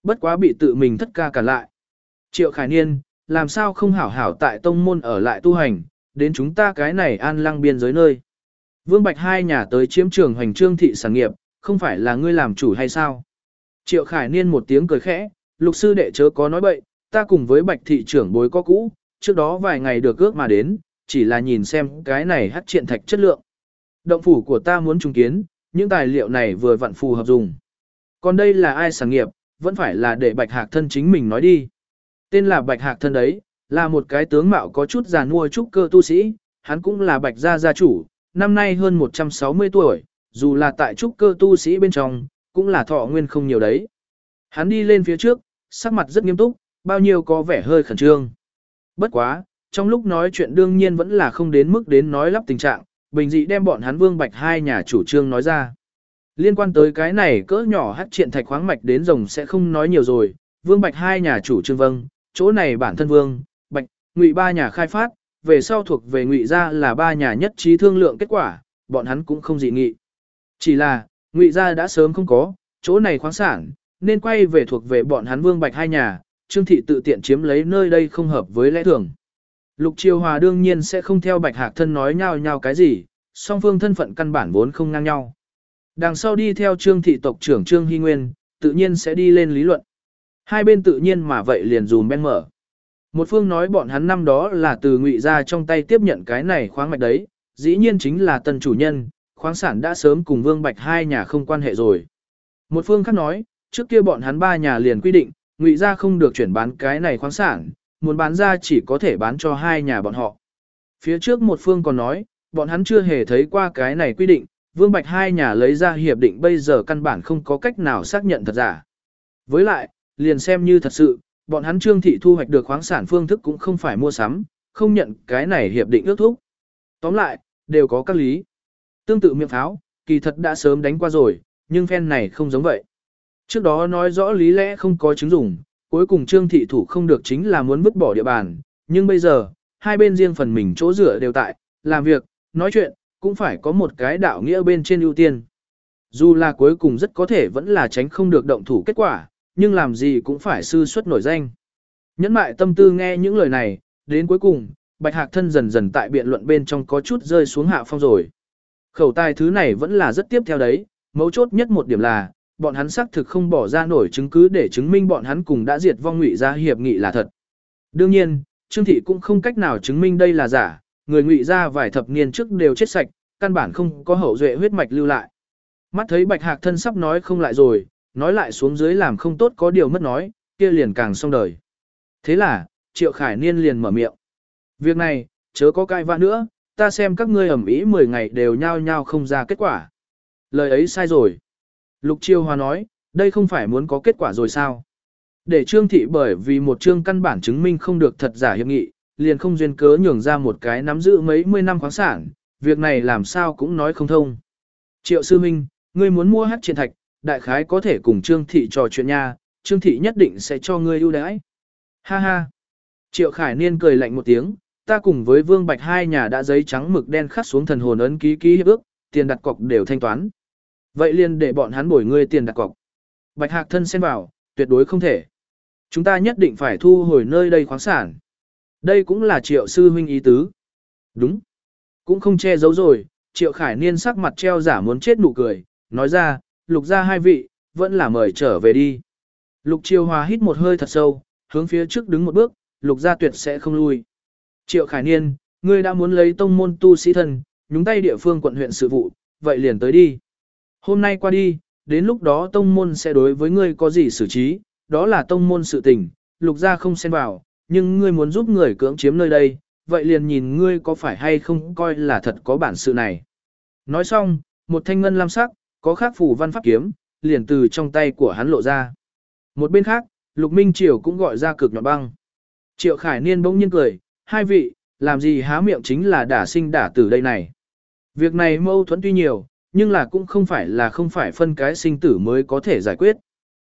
Bất quá bị tự mình thất ca cản lại. Triệu Khải Niên, làm sao không hảo hảo tại tông môn ở lại tu hành, đến chúng ta cái này an lăng biên giới nơi. Vương Bạch hai nhà tới chiếm trường hoành trương thị sản nghiệp, không phải là ngươi làm chủ hay sao? Triệu Khải Niên một tiếng cười khẽ, lục sư đệ chớ có nói bậy, ta cùng với Bạch thị trưởng bối có cũ, trước đó vài ngày được ước mà đến, chỉ là nhìn xem cái này hát triện thạch chất lượng. Động phủ của ta muốn trùng kiến, những tài liệu này vừa vặn phù hợp dùng. Còn đây là ai sáng nghiệp, vẫn phải là để bạch hạc thân chính mình nói đi. Tên là Bạch Hạc thân đấy, là một cái tướng mạo có chút già nuôi trúc cơ tu sĩ, hắn cũng là Bạch gia gia chủ, năm nay hơn 160 tuổi, dù là tại trúc cơ tu sĩ bên trong, cũng là thọ nguyên không nhiều đấy. Hắn đi lên phía trước, sắc mặt rất nghiêm túc, bao nhiêu có vẻ hơi khẩn trương. Bất quá, trong lúc nói chuyện đương nhiên vẫn là không đến mức đến nói lắp tình trạng, bình dị đem bọn hắn Vương Bạch hai nhà chủ trương nói ra. Liên quan tới cái này cỡ nhỏ hắc triện thạch khoáng mạch đến rồng sẽ không nói nhiều rồi, Vương Bạch hai nhà chủ trương vâng, chỗ này bản thân Vương, Bạch, Ngụy ba nhà khai phát, về sau thuộc về Ngụy gia là ba nhà nhất trí thương lượng kết quả, bọn hắn cũng không dị nghị. Chỉ là, Ngụy gia đã sớm không có, chỗ này khoáng sản, nên quay về thuộc về bọn hắn Vương Bạch hai nhà, Trương thị tự tiện chiếm lấy nơi đây không hợp với lẽ thường. Lục Triều Hòa đương nhiên sẽ không theo Bạch Hạc thân nói nhau nhau cái gì, song phương thân phận căn bản vốn không ngang nhau. Đằng sau đi theo Trương thị tộc trưởng Trương Hy Nguyên, tự nhiên sẽ đi lên lý luận. Hai bên tự nhiên mà vậy liền dùm bên mở. Một phương nói bọn hắn năm đó là từ ngụy ra trong tay tiếp nhận cái này khoáng mạch đấy, dĩ nhiên chính là tân chủ nhân, khoáng sản đã sớm cùng Vương Bạch hai nhà không quan hệ rồi. Một phương khác nói, trước kia bọn hắn ba nhà liền quy định, ngụy ra không được chuyển bán cái này khoáng sản, muốn bán ra chỉ có thể bán cho hai nhà bọn họ. Phía trước một phương còn nói, bọn hắn chưa hề thấy qua cái này quy định, Vương Bạch hai nhà lấy ra hiệp định bây giờ căn bản không có cách nào xác nhận thật giả. Với lại, liền xem như thật sự, bọn hắn trương thị thu hoạch được khoáng sản phương thức cũng không phải mua sắm, không nhận cái này hiệp định ước thúc. Tóm lại, đều có các lý. Tương tự miệng pháo, kỳ thật đã sớm đánh qua rồi, nhưng phen này không giống vậy. Trước đó nói rõ lý lẽ không có chứng dùng, cuối cùng trương thị thủ không được chính là muốn vứt bỏ địa bàn, nhưng bây giờ, hai bên riêng phần mình chỗ rửa đều tại, làm việc, nói chuyện, cũng phải có một cái đạo nghĩa bên trên ưu tiên. Dù là cuối cùng rất có thể vẫn là tránh không được động thủ kết quả, nhưng làm gì cũng phải sư xuất nổi danh. Nhẫn mại tâm tư nghe những lời này, đến cuối cùng, Bạch Hạc thân dần dần tại biện luận bên trong có chút rơi xuống hạ phong rồi. Khẩu tài thứ này vẫn là rất tiếp theo đấy, mấu chốt nhất một điểm là, bọn hắn xác thực không bỏ ra nổi chứng cứ để chứng minh bọn hắn cùng đã diệt vong ngụy gia hiệp nghị là thật. Đương nhiên, Trương Thị cũng không cách nào chứng minh đây là giả, người ngụy gia vài thập niên trước đều chết sạch, căn bản không có hậu duệ huyết mạch lưu lại. Mắt thấy Bạch Hạc thân sắp nói không lại rồi, nói lại xuống dưới làm không tốt có điều mất nói, kia liền càng xong đời. Thế là, Triệu Khải Niên liền mở miệng. Việc này, chớ có cai vã nữa, ta xem các ngươi ẩm ý 10 ngày đều nhao nhao không ra kết quả. Lời ấy sai rồi. Lục Chiêu Hoa nói, đây không phải muốn có kết quả rồi sao? Để Trương Thị bởi vì một chương căn bản chứng minh không được thật giả hiệp nghị, liền không duyên cớ nhường ra một cái nắm giữ mấy mươi năm khoáng sản, việc này làm sao cũng nói không thông. Triệu Sư Minh, ngươi muốn mua hát triển thạch, đại khái có thể cùng Trương Thị trò chuyện nha, Trương Thị nhất định sẽ cho ngươi ưu đãi. Ha ha. Triệu Khải Niên cười lạnh một tiếng, ta cùng với Vương Bạch hai nhà đã giấy trắng mực đen khắc xuống thần hồn ấn ký ký hiệp ước, tiền đặt cọc đều thanh toán. Vậy liền để bọn hắn bồi ngươi tiền đặt cọc. Bạch Hạc thân xen vào, tuyệt đối không thể. Chúng ta nhất định phải thu hồi nơi đây khoáng sản. Đây cũng là triệu sư huynh ý tứ. Đúng. Cũng không che giấu rồi, triệu khải niên sắc mặt treo giả muốn chết nụ cười, nói ra, lục ra hai vị, vẫn là mời trở về đi. Lục triều hòa hít một hơi thật sâu, hướng phía trước đứng một bước, lục gia tuyệt sẽ không lui. Triệu khải niên, ngươi đã muốn lấy tông môn tu sĩ thần, nhúng tay địa phương quận huyện sự vụ, vậy liền tới đi. Hôm nay qua đi, đến lúc đó tông môn sẽ đối với ngươi có gì xử trí, đó là tông môn sự tình, lục gia không xen vào, nhưng ngươi muốn giúp người cưỡng chiếm nơi đây, vậy liền nhìn ngươi có phải hay không coi là thật có bản sự này. Nói xong, một thanh ngân lam sắc, có khắc phủ văn pháp kiếm, liền từ trong tay của hắn lộ ra. Một bên khác, Lục Minh Triều cũng gọi ra cực nhọn băng. Triệu Khải Niên bỗng nhiên cười, hai vị, làm gì há miệng chính là đả sinh đả tử đây này. Việc này mâu thuẫn tuy nhiều, nhưng là cũng không phải là không phải phân cái sinh tử mới có thể giải quyết.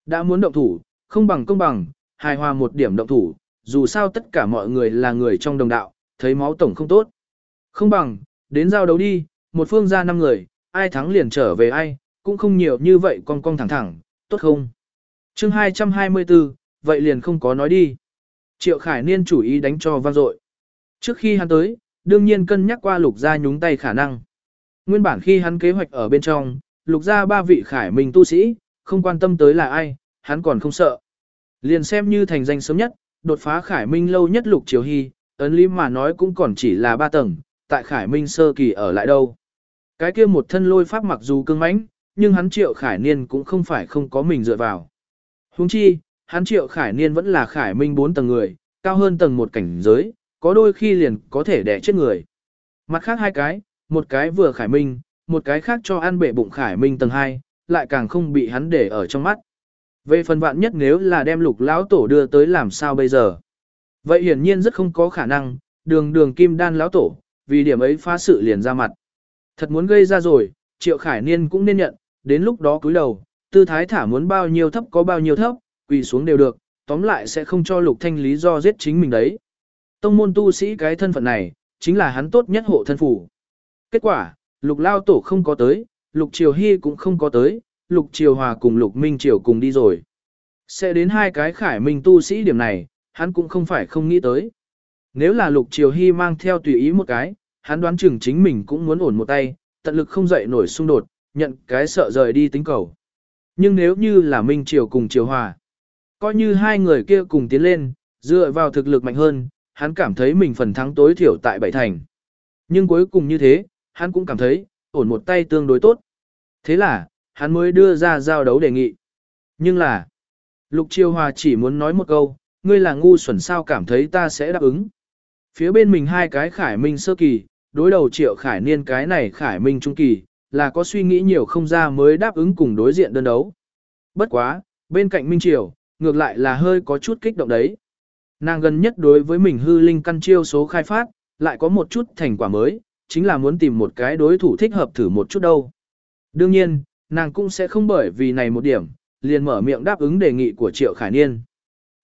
Đã muốn động thủ, không bằng công bằng, hài hòa một điểm động thủ, dù sao tất cả mọi người là người trong đồng đạo, thấy máu tổng không tốt. Không bằng, đến giao đấu đi, một phương ra năm người, ai thắng liền trở về ai, cũng không nhiều như vậy con con thẳng thẳng, tốt không? chương 224, vậy liền không có nói đi. Triệu Khải Niên chủ ý đánh cho vang dội. Trước khi hắn tới, đương nhiên cân nhắc qua lục gia nhúng tay khả năng. Nguyên bản khi hắn kế hoạch ở bên trong, lục gia ba vị khải minh tu sĩ, không quan tâm tới là ai, hắn còn không sợ. Liền xem như thành danh sớm nhất, đột phá khải minh lâu nhất lục triều hy, ấn lý mà nói cũng còn chỉ là ba tầng, tại khải minh sơ kỳ ở lại đâu. Cái kia một thân lôi pháp mặc dù cương mãnh, nhưng hắn triệu khải niên cũng không phải không có mình dựa vào. Huống chi, hắn Triệu Khải Niên vẫn là Khải Minh bốn tầng người, cao hơn tầng một cảnh giới, có đôi khi liền có thể đẻ chết người. Mặt khác hai cái, một cái vừa Khải Minh, một cái khác cho ăn bể bụng Khải Minh tầng 2, lại càng không bị hắn để ở trong mắt. Về phần vạn nhất nếu là đem lục lão tổ đưa tới làm sao bây giờ? Vậy hiển nhiên rất không có khả năng, đường đường kim đan lão tổ, vì điểm ấy phá sự liền ra mặt. Thật muốn gây ra rồi, Triệu Khải Niên cũng nên nhận, đến lúc đó cúi đầu, tư thái thả muốn bao nhiêu thấp có bao nhiêu thấp, quỳ xuống đều được, tóm lại sẽ không cho Lục Thanh lý do giết chính mình đấy. Tông môn tu sĩ cái thân phận này, chính là hắn tốt nhất hộ thân phủ. Kết quả, Lục Lao Tổ không có tới, Lục Triều Hy cũng không có tới, Lục Triều Hòa cùng Lục Minh Triều cùng đi rồi. Sẽ đến hai cái khải minh tu sĩ điểm này, hắn cũng không phải không nghĩ tới. Nếu là Lục Triều Hy mang theo tùy ý một cái, hắn đoán chừng chính mình cũng muốn ổn một tay, tận lực không dậy nổi xung đột, nhận cái sợ rời đi tính cầu. Nhưng nếu như là Minh Triều cùng Triều Hòa, coi như hai người kia cùng tiến lên, dựa vào thực lực mạnh hơn, hắn cảm thấy mình phần thắng tối thiểu tại bảy thành. Nhưng cuối cùng như thế, hắn cũng cảm thấy, ổn một tay tương đối tốt. Thế là, hắn mới đưa ra giao đấu đề nghị. Nhưng là, Lục chiêu Hòa chỉ muốn nói một câu, ngươi là ngu xuẩn sao cảm thấy ta sẽ đáp ứng. Phía bên mình hai cái khải minh sơ kỳ, đối đầu triệu khải niên cái này khải minh trung kỳ, là có suy nghĩ nhiều không ra mới đáp ứng cùng đối diện đơn đấu. Bất quá, bên cạnh minh triều, ngược lại là hơi có chút kích động đấy. Nàng gần nhất đối với mình hư linh căn chiêu số khai phát, lại có một chút thành quả mới, chính là muốn tìm một cái đối thủ thích hợp thử một chút đâu. Đương nhiên, nàng cũng sẽ không bởi vì này một điểm, liền mở miệng đáp ứng đề nghị của Triệu Khải Niên.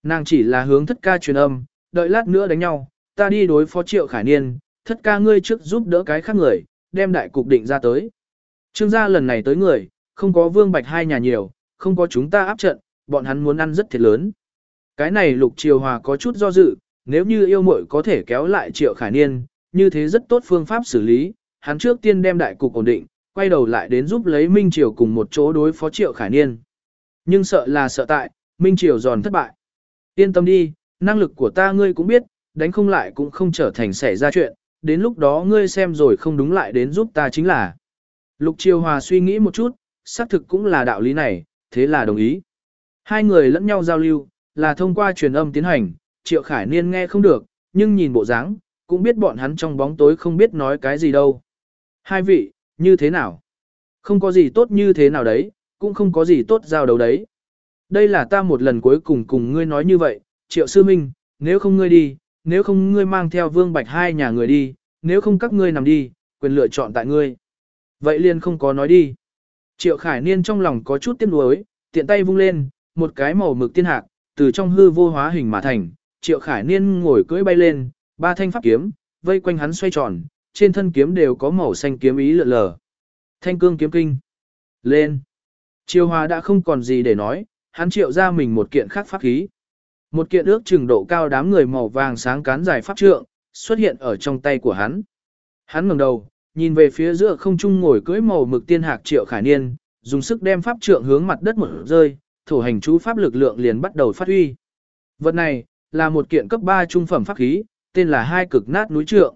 Nàng chỉ là hướng thất ca truyền âm, đợi lát nữa đánh nhau, ta đi đối phó Triệu Khải Niên, thất ca ngươi trước giúp đỡ cái khác người, đem đại cục định ra tới. Trương gia lần này tới người, không có vương bạch hai nhà nhiều, không có chúng ta áp trận, bọn hắn muốn ăn rất thiệt lớn. Cái này lục triều hòa có chút do dự, nếu như yêu muội có thể kéo lại triệu khải niên, như thế rất tốt phương pháp xử lý, hắn trước tiên đem đại cục ổn định, quay đầu lại đến giúp lấy Minh Triều cùng một chỗ đối phó triệu khải niên. Nhưng sợ là sợ tại, Minh Triều giòn thất bại. Yên tâm đi, năng lực của ta ngươi cũng biết, đánh không lại cũng không trở thành xảy ra chuyện, đến lúc đó ngươi xem rồi không đúng lại đến giúp ta chính là. Lục Triều Hòa suy nghĩ một chút, xác thực cũng là đạo lý này, thế là đồng ý. Hai người lẫn nhau giao lưu, là thông qua truyền âm tiến hành, Triệu Khải Niên nghe không được, nhưng nhìn bộ dáng, cũng biết bọn hắn trong bóng tối không biết nói cái gì đâu. Hai vị, như thế nào? Không có gì tốt như thế nào đấy, cũng không có gì tốt giao đấu đấy. Đây là ta một lần cuối cùng cùng ngươi nói như vậy, Triệu Sư Minh, nếu không ngươi đi, nếu không ngươi mang theo Vương Bạch hai nhà người đi, nếu không các ngươi nằm đi, quyền lựa chọn tại ngươi. Vậy liền không có nói đi. Triệu Khải Niên trong lòng có chút tiếc nuối, tiện tay vung lên, một cái màu mực tiên hạc, từ trong hư vô hóa hình mà thành, Triệu Khải Niên ngồi cưỡi bay lên, ba thanh pháp kiếm, vây quanh hắn xoay tròn, trên thân kiếm đều có màu xanh kiếm ý lượn lờ. Thanh cương kiếm kinh. Lên. Triều Hòa đã không còn gì để nói, hắn triệu ra mình một kiện khác pháp khí. Một kiện ước chừng độ cao đám người màu vàng sáng cán dài pháp trượng, xuất hiện ở trong tay của hắn. Hắn ngẩng đầu, nhìn về phía giữa không trung ngồi cưỡi màu mực tiên hạc Triệu Khải Niên, dùng sức đem pháp trượng hướng mặt đất mở rơi, thổ hành chú pháp lực lượng liền bắt đầu phát huy. Vật này là một kiện cấp 3 trung phẩm pháp khí, tên là hai cực nát núi trượng.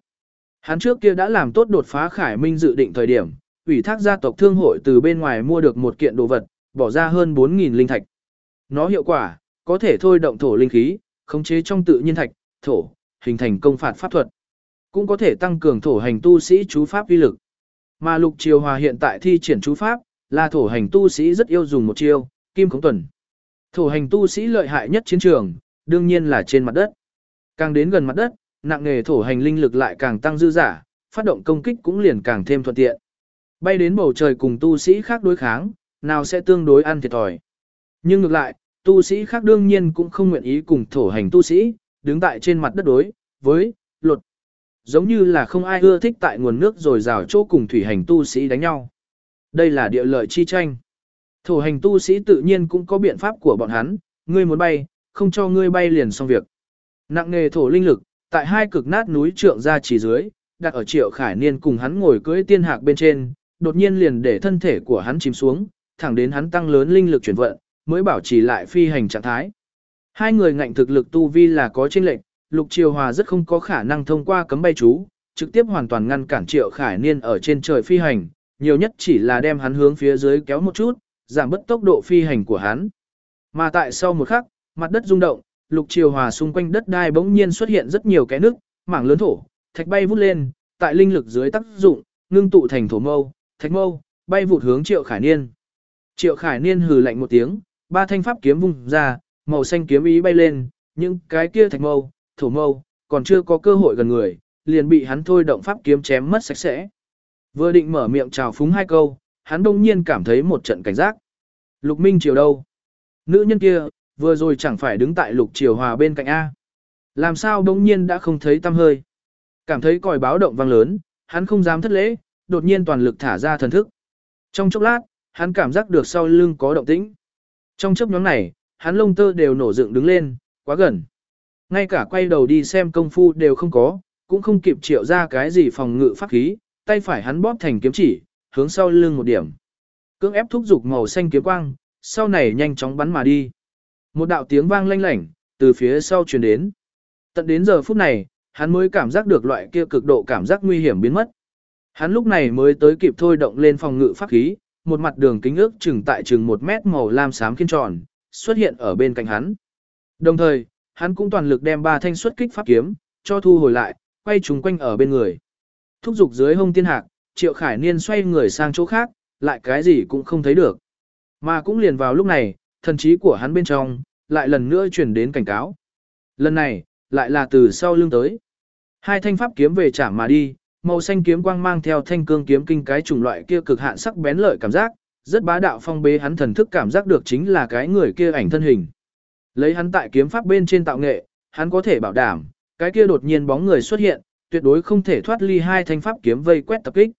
Hắn trước kia đã làm tốt đột phá Khải Minh dự định thời điểm, ủy thác gia tộc thương hội từ bên ngoài mua được một kiện đồ vật, bỏ ra hơn 4000 linh thạch. Nó hiệu quả, có thể thôi động thổ linh khí, khống chế trong tự nhiên thạch, thổ, hình thành công phạt pháp thuật. Cũng có thể tăng cường thổ hành tu sĩ chú pháp uy lực. Mà Lục Triều Hòa hiện tại thi triển chú pháp, là thổ hành tu sĩ rất yêu dùng một chiêu, Kim Khống Tuần. Thổ hành tu sĩ lợi hại nhất chiến trường, đương nhiên là trên mặt đất. Càng đến gần mặt đất, nặng nghề thổ hành linh lực lại càng tăng dư giả, phát động công kích cũng liền càng thêm thuận tiện. Bay đến bầu trời cùng tu sĩ khác đối kháng, nào sẽ tương đối ăn thiệt thòi. Nhưng ngược lại, tu sĩ khác đương nhiên cũng không nguyện ý cùng thổ hành tu sĩ, đứng tại trên mặt đất đối, với, luật. Giống như là không ai ưa thích tại nguồn nước rồi rào chỗ cùng thủy hành tu sĩ đánh nhau. Đây là địa lợi chi tranh. Thổ hành tu sĩ tự nhiên cũng có biện pháp của bọn hắn, ngươi muốn bay, không cho ngươi bay liền xong việc. Nặng nghề thổ linh lực, tại hai cực nát núi trượng ra chỉ dưới, đặt ở triệu khải niên cùng hắn ngồi cưỡi tiên hạc bên trên, đột nhiên liền để thân thể của hắn chìm xuống, thẳng đến hắn tăng lớn linh lực chuyển vận, mới bảo trì lại phi hành trạng thái. Hai người ngạnh thực lực tu vi là có chênh lệnh, lục triều hòa rất không có khả năng thông qua cấm bay chú, trực tiếp hoàn toàn ngăn cản triệu khải niên ở trên trời phi hành, nhiều nhất chỉ là đem hắn hướng phía dưới kéo một chút, giảm bớt tốc độ phi hành của hắn. Mà tại sau một khắc, Mặt đất rung động, lục triều hòa xung quanh đất đai bỗng nhiên xuất hiện rất nhiều cái nước, mảng lớn thổ, thạch bay vút lên, tại linh lực dưới tác dụng, ngưng tụ thành thổ mâu, thạch mâu, bay vụt hướng Triệu Khải Niên. Triệu Khải Niên hừ lạnh một tiếng, ba thanh pháp kiếm vung ra, màu xanh kiếm ý bay lên, những cái kia thạch mâu, thổ mâu, còn chưa có cơ hội gần người, liền bị hắn thôi động pháp kiếm chém mất sạch sẽ. Vừa định mở miệng chào phúng hai câu, hắn đông nhiên cảm thấy một trận cảnh giác. Lục Minh Triều đâu? Nữ nhân kia, vừa rồi chẳng phải đứng tại Lục Triều Hòa bên cạnh A. Làm sao đông nhiên đã không thấy tâm hơi? Cảm thấy còi báo động vang lớn, hắn không dám thất lễ, đột nhiên toàn lực thả ra thần thức. Trong chốc lát, hắn cảm giác được sau lưng có động tĩnh. Trong chốc nhóm này, hắn lông tơ đều nổ dựng đứng lên, quá gần. Ngay cả quay đầu đi xem công phu đều không có, cũng không kịp triệu ra cái gì phòng ngự pháp khí, tay phải hắn bóp thành kiếm chỉ, hướng sau lưng một điểm. Cưỡng ép thúc dục màu xanh kiếm quang, sau này nhanh chóng bắn mà đi. Một đạo tiếng vang lanh lảnh, từ phía sau truyền đến. Tận đến giờ phút này, hắn mới cảm giác được loại kia cực độ cảm giác nguy hiểm biến mất. Hắn lúc này mới tới kịp thôi động lên phòng ngự pháp khí, một mặt đường kính ước chừng tại chừng một mét màu lam xám kiên tròn, xuất hiện ở bên cạnh hắn. Đồng thời, hắn cũng toàn lực đem ba thanh xuất kích pháp kiếm, cho thu hồi lại, quay trùng quanh ở bên người. Thúc dục dưới hông tiên hạc, Triệu Khải Niên xoay người sang chỗ khác, lại cái gì cũng không thấy được. Mà cũng liền vào lúc này, thần trí của hắn bên trong, lại lần nữa truyền đến cảnh cáo. Lần này, lại là từ sau lưng tới. Hai thanh pháp kiếm về chạm mà đi, màu xanh kiếm quang mang theo thanh cương kiếm kinh cái chủng loại kia cực hạn sắc bén lợi cảm giác, rất bá đạo phong bế hắn thần thức cảm giác được chính là cái người kia ảnh thân hình. Lấy hắn tại kiếm pháp bên trên tạo nghệ, hắn có thể bảo đảm, cái kia đột nhiên bóng người xuất hiện, tuyệt đối không thể thoát ly hai thanh pháp kiếm vây quét tập kích.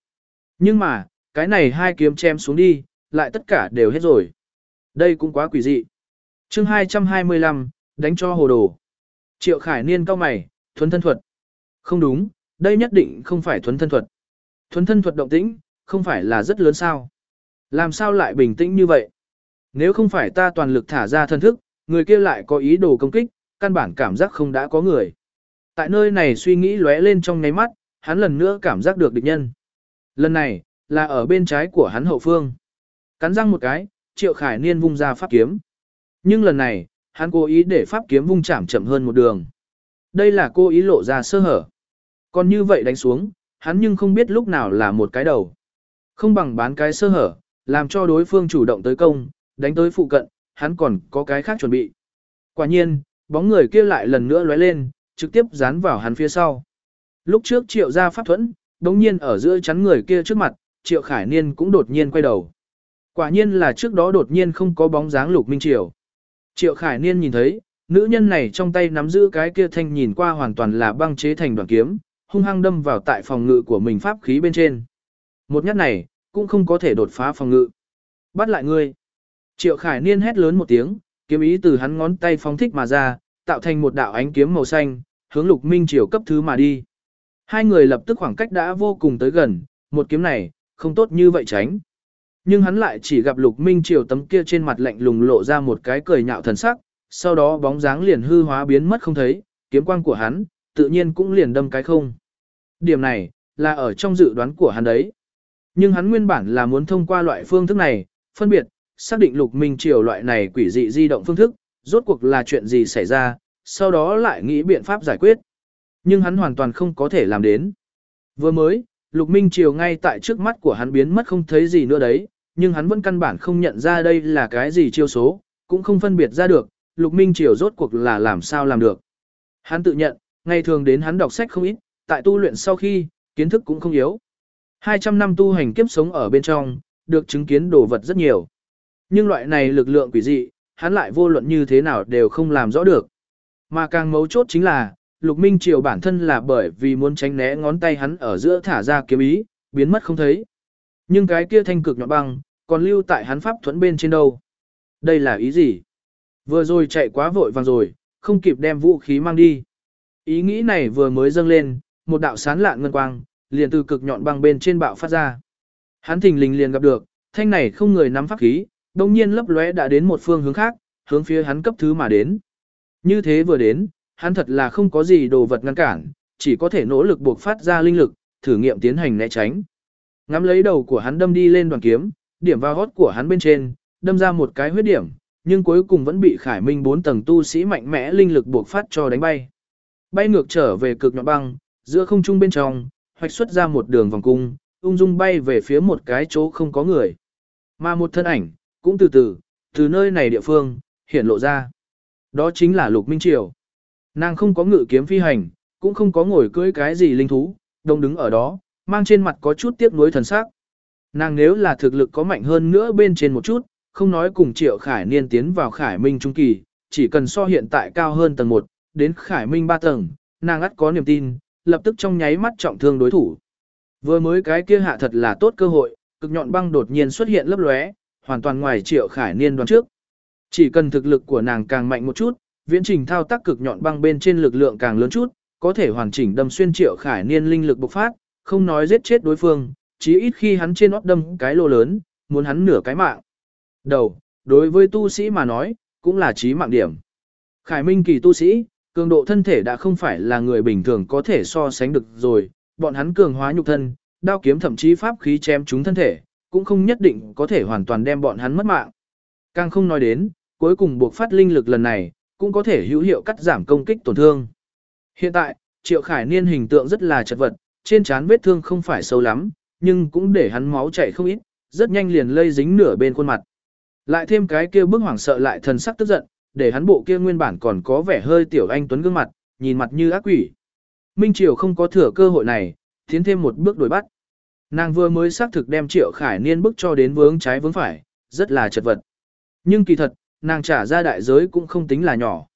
Nhưng mà, cái này hai kiếm chém xuống đi, lại tất cả đều hết rồi. Đây cũng quá quỷ dị. chương 225, đánh cho hồ đồ. Triệu Khải Niên cao mày, thuấn thân thuật. Không đúng, đây nhất định không phải thuấn thân thuật. Thuấn thân thuật động tĩnh, không phải là rất lớn sao. Làm sao lại bình tĩnh như vậy? Nếu không phải ta toàn lực thả ra thân thức, người kia lại có ý đồ công kích, căn bản cảm giác không đã có người. Tại nơi này suy nghĩ lóe lên trong nháy mắt, hắn lần nữa cảm giác được địch nhân. Lần này, là ở bên trái của hắn hậu phương. Cắn răng một cái, Triệu Khải Niên vung ra pháp kiếm. Nhưng lần này, hắn cố ý để pháp kiếm vung chạm chậm hơn một đường. Đây là cố ý lộ ra sơ hở. Còn như vậy đánh xuống, hắn nhưng không biết lúc nào là một cái đầu. Không bằng bán cái sơ hở, làm cho đối phương chủ động tới công, đánh tới phụ cận, hắn còn có cái khác chuẩn bị. Quả nhiên, bóng người kia lại lần nữa lóe lên, trực tiếp dán vào hắn phía sau. Lúc trước triệu ra pháp thuẫn, đống nhiên ở giữa chắn người kia trước mặt, triệu khải niên cũng đột nhiên quay đầu. Quả nhiên là trước đó đột nhiên không có bóng dáng lục minh triều. Triệu khải niên nhìn thấy, nữ nhân này trong tay nắm giữ cái kia thanh nhìn qua hoàn toàn là băng chế thành đoạn kiếm, hung hăng đâm vào tại phòng ngự của mình pháp khí bên trên. Một nhát này, cũng không có thể đột phá phòng ngự. Bắt lại ngươi. Triệu khải niên hét lớn một tiếng, kiếm ý từ hắn ngón tay phóng thích mà ra, tạo thành một đạo ánh kiếm màu xanh, hướng Lục Minh Triều cấp thứ mà đi. Hai người lập tức khoảng cách đã vô cùng tới gần, một kiếm này, không tốt như vậy tránh. Nhưng hắn lại chỉ gặp Lục Minh Triều tấm kia trên mặt lạnh lùng lộ ra một cái cười nhạo thần sắc, sau đó bóng dáng liền hư hóa biến mất không thấy, kiếm quang của hắn, tự nhiên cũng liền đâm cái không. Điểm này, là ở trong dự đoán của hắn đấy. Nhưng hắn nguyên bản là muốn thông qua loại phương thức này, phân biệt, xác định Lục Minh Triều loại này quỷ dị di động phương thức, rốt cuộc là chuyện gì xảy ra, sau đó lại nghĩ biện pháp giải quyết. Nhưng hắn hoàn toàn không có thể làm đến. Vừa mới, Lục Minh Triều ngay tại trước mắt của hắn biến mất không thấy gì nữa đấy, nhưng hắn vẫn căn bản không nhận ra đây là cái gì chiêu số, cũng không phân biệt ra được, Lục Minh Triều rốt cuộc là làm sao làm được. Hắn tự nhận, ngày thường đến hắn đọc sách không ít, tại tu luyện sau khi, kiến thức cũng không yếu. 200 năm tu hành kiếp sống ở bên trong, được chứng kiến đồ vật rất nhiều. Nhưng loại này lực lượng quỷ dị, hắn lại vô luận như thế nào đều không làm rõ được. Mà càng mấu chốt chính là, Lục Minh Triều bản thân là bởi vì muốn tránh né ngón tay hắn ở giữa thả ra kiếm ý, biến mất không thấy. Nhưng cái kia thanh cực nhọn băng, còn lưu tại hắn pháp thuẫn bên trên đâu. Đây là ý gì? Vừa rồi chạy quá vội vàng rồi, không kịp đem vũ khí mang đi. Ý nghĩ này vừa mới dâng lên, một đạo sán lạn ngân quang, liền từ cực nhọn băng bên trên bạo phát ra. Hắn thình lình liền gặp được, thanh này không người nắm pháp khí, đồng nhiên lấp lóe đã đến một phương hướng khác, hướng phía hắn cấp thứ mà đến. Như thế vừa đến, hắn thật là không có gì đồ vật ngăn cản, chỉ có thể nỗ lực buộc phát ra linh lực, thử nghiệm tiến hành né tránh. Ngắm lấy đầu của hắn đâm đi lên đoàn kiếm, điểm vào hót của hắn bên trên, đâm ra một cái huyết điểm, nhưng cuối cùng vẫn bị Khải Minh 4 tầng tu sĩ mạnh mẽ linh lực buộc phát cho đánh bay. Bay ngược trở về cực nhọn băng, giữa không trung bên trong, hoạch xuất ra một đường vòng cung, ung dung bay về phía một cái chỗ không có người. Mà một thân ảnh, cũng từ từ, từ nơi này địa phương, hiện lộ ra. Đó chính là Lục Minh Triều. Nàng không có ngự kiếm phi hành, cũng không có ngồi cưỡi cái gì linh thú, đông đứng ở đó, mang trên mặt có chút tiếc nuối thần sắc. Nàng nếu là thực lực có mạnh hơn nữa bên trên một chút, không nói cùng Triệu Khải Niên tiến vào Khải Minh Trung Kỳ, chỉ cần so hiện tại cao hơn tầng 1, đến Khải Minh 3 tầng, nàng ắt có niềm tin, lập tức trong nháy mắt trọng thương đối thủ. Vừa mới cái kia hạ thật là tốt cơ hội, cực nhọn băng đột nhiên xuất hiện lấp lóe, hoàn toàn ngoài Triệu Khải Niên đoán trước. Chỉ cần thực lực của nàng càng mạnh một chút, viễn trình thao tác cực nhọn băng bên trên lực lượng càng lớn chút, có thể hoàn chỉnh đâm xuyên Triệu Khải Niên linh lực bộc phát, không nói giết chết đối phương, chí ít khi hắn trên óc đâm cái lô lớn, muốn hắn nửa cái mạng. Đầu, đối với tu sĩ mà nói, cũng là chí mạng điểm. Khải Minh kỳ tu sĩ, cường độ thân thể đã không phải là người bình thường có thể so sánh được rồi, bọn hắn cường hóa nhục thân, đao kiếm thậm chí pháp khí chém chúng thân thể, cũng không nhất định có thể hoàn toàn đem bọn hắn mất mạng. Càng không nói đến, cuối cùng buộc phát linh lực lần này, cũng có thể hữu hiệu cắt giảm công kích tổn thương. Hiện tại, Triệu Khải Niên hình tượng rất là chật vật, trên trán vết thương không phải sâu lắm, nhưng cũng để hắn máu chảy không ít, rất nhanh liền lây dính nửa bên khuôn mặt. Lại thêm cái kia bức hoảng sợ lại thần sắc tức giận, để hắn bộ kia nguyên bản còn có vẻ hơi tiểu anh tuấn gương mặt, nhìn mặt như ác quỷ. Minh Triều không có thừa cơ hội này, tiến thêm một bước đuổi bắt. Nàng vừa mới xác thực đem Triệu Khải Niên bức cho đến vướng trái vướng phải, rất là chật vật. Nhưng kỳ thật, nàng trả ra đại giới cũng không tính là nhỏ.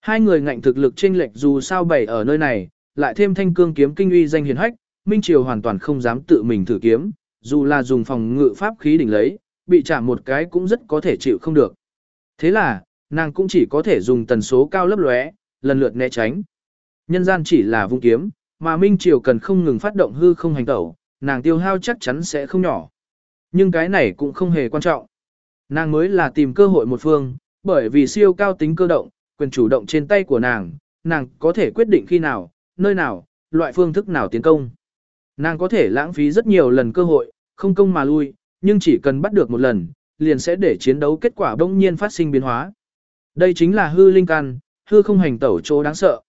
Hai người ngạnh thực lực chênh lệch dù sao bày ở nơi này, lại thêm thanh cương kiếm kinh uy danh hiền hách, Minh Triều hoàn toàn không dám tự mình thử kiếm, dù là dùng phòng ngự pháp khí đỉnh lấy, bị chạm một cái cũng rất có thể chịu không được. Thế là, nàng cũng chỉ có thể dùng tần số cao lấp lóe, lần lượt né tránh. Nhân gian chỉ là vung kiếm, mà Minh Triều cần không ngừng phát động hư không hành tẩu, nàng tiêu hao chắc chắn sẽ không nhỏ. Nhưng cái này cũng không hề quan trọng. Nàng mới là tìm cơ hội một phương, bởi vì siêu cao tính cơ động, quyền chủ động trên tay của nàng, nàng có thể quyết định khi nào, nơi nào, loại phương thức nào tiến công. Nàng có thể lãng phí rất nhiều lần cơ hội, không công mà lui, nhưng chỉ cần bắt được một lần, liền sẽ để chiến đấu kết quả bỗng nhiên phát sinh biến hóa. Đây chính là hư linh căn, hư không hành tẩu chỗ đáng sợ.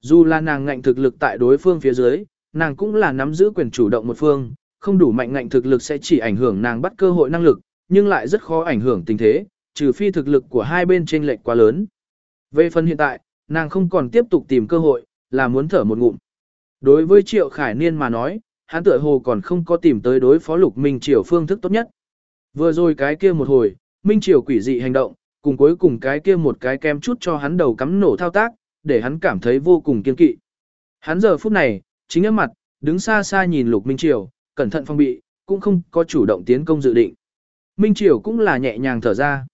Dù là nàng ngạnh thực lực tại đối phương phía dưới, nàng cũng là nắm giữ quyền chủ động một phương, không đủ mạnh ngạnh thực lực sẽ chỉ ảnh hưởng nàng bắt cơ hội năng lực, nhưng lại rất khó ảnh hưởng tình thế, trừ phi thực lực của hai bên chênh lệch quá lớn. Về phần hiện tại, nàng không còn tiếp tục tìm cơ hội, là muốn thở một ngụm. Đối với Triệu Khải Niên mà nói, hắn tựa hồ còn không có tìm tới đối phó Lục Minh Triều phương thức tốt nhất. Vừa rồi cái kia một hồi, Minh Triều quỷ dị hành động, cùng cuối cùng cái kia một cái kem chút cho hắn đầu cắm nổ thao tác, để hắn cảm thấy vô cùng kiên kỵ. Hắn giờ phút này, chính ở mặt, đứng xa xa nhìn Lục Minh Triều, cẩn thận phong bị, cũng không có chủ động tiến công dự định. Minh Triều cũng là nhẹ nhàng thở ra.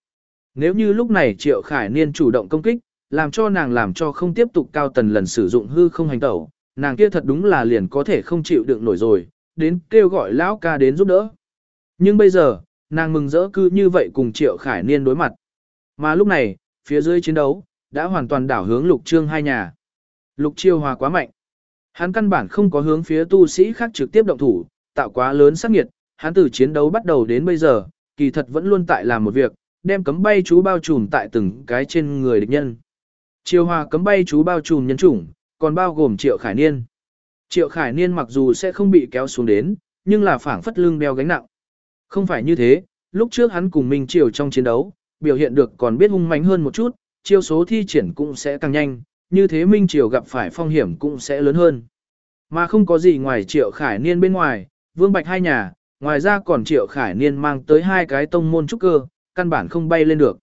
Nếu như lúc này Triệu Khải Niên chủ động công kích, làm cho nàng làm cho không tiếp tục cao tần lần sử dụng hư không hành tẩu, nàng kia thật đúng là liền có thể không chịu đựng nổi rồi, đến kêu gọi lão ca đến giúp đỡ. Nhưng bây giờ, nàng mừng rỡ cứ như vậy cùng Triệu Khải Niên đối mặt. Mà lúc này, phía dưới chiến đấu, đã hoàn toàn đảo hướng lục trương hai nhà. Lục chiêu hòa quá mạnh. Hắn căn bản không có hướng phía tu sĩ khác trực tiếp động thủ, tạo quá lớn sát nghiệt, hắn từ chiến đấu bắt đầu đến bây giờ, kỳ thật vẫn luôn tại làm một việc, đem cấm bay chú bao trùm tại từng cái trên người địch nhân. Triều hòa cấm bay chú bao trùm nhân chủng, còn bao gồm Triệu Khải Niên. Triệu Khải Niên mặc dù sẽ không bị kéo xuống đến, nhưng là phảng phất lưng đeo gánh nặng. Không phải như thế, lúc trước hắn cùng Minh Triều trong chiến đấu, biểu hiện được còn biết hung mạnh hơn một chút, chiêu số thi triển cũng sẽ càng nhanh, như thế Minh Triều gặp phải phong hiểm cũng sẽ lớn hơn. Mà không có gì ngoài Triệu Khải Niên bên ngoài, Vương Bạch hai nhà, ngoài ra còn Triệu Khải Niên mang tới hai cái tông môn trúc cơ, căn bản không bay lên được.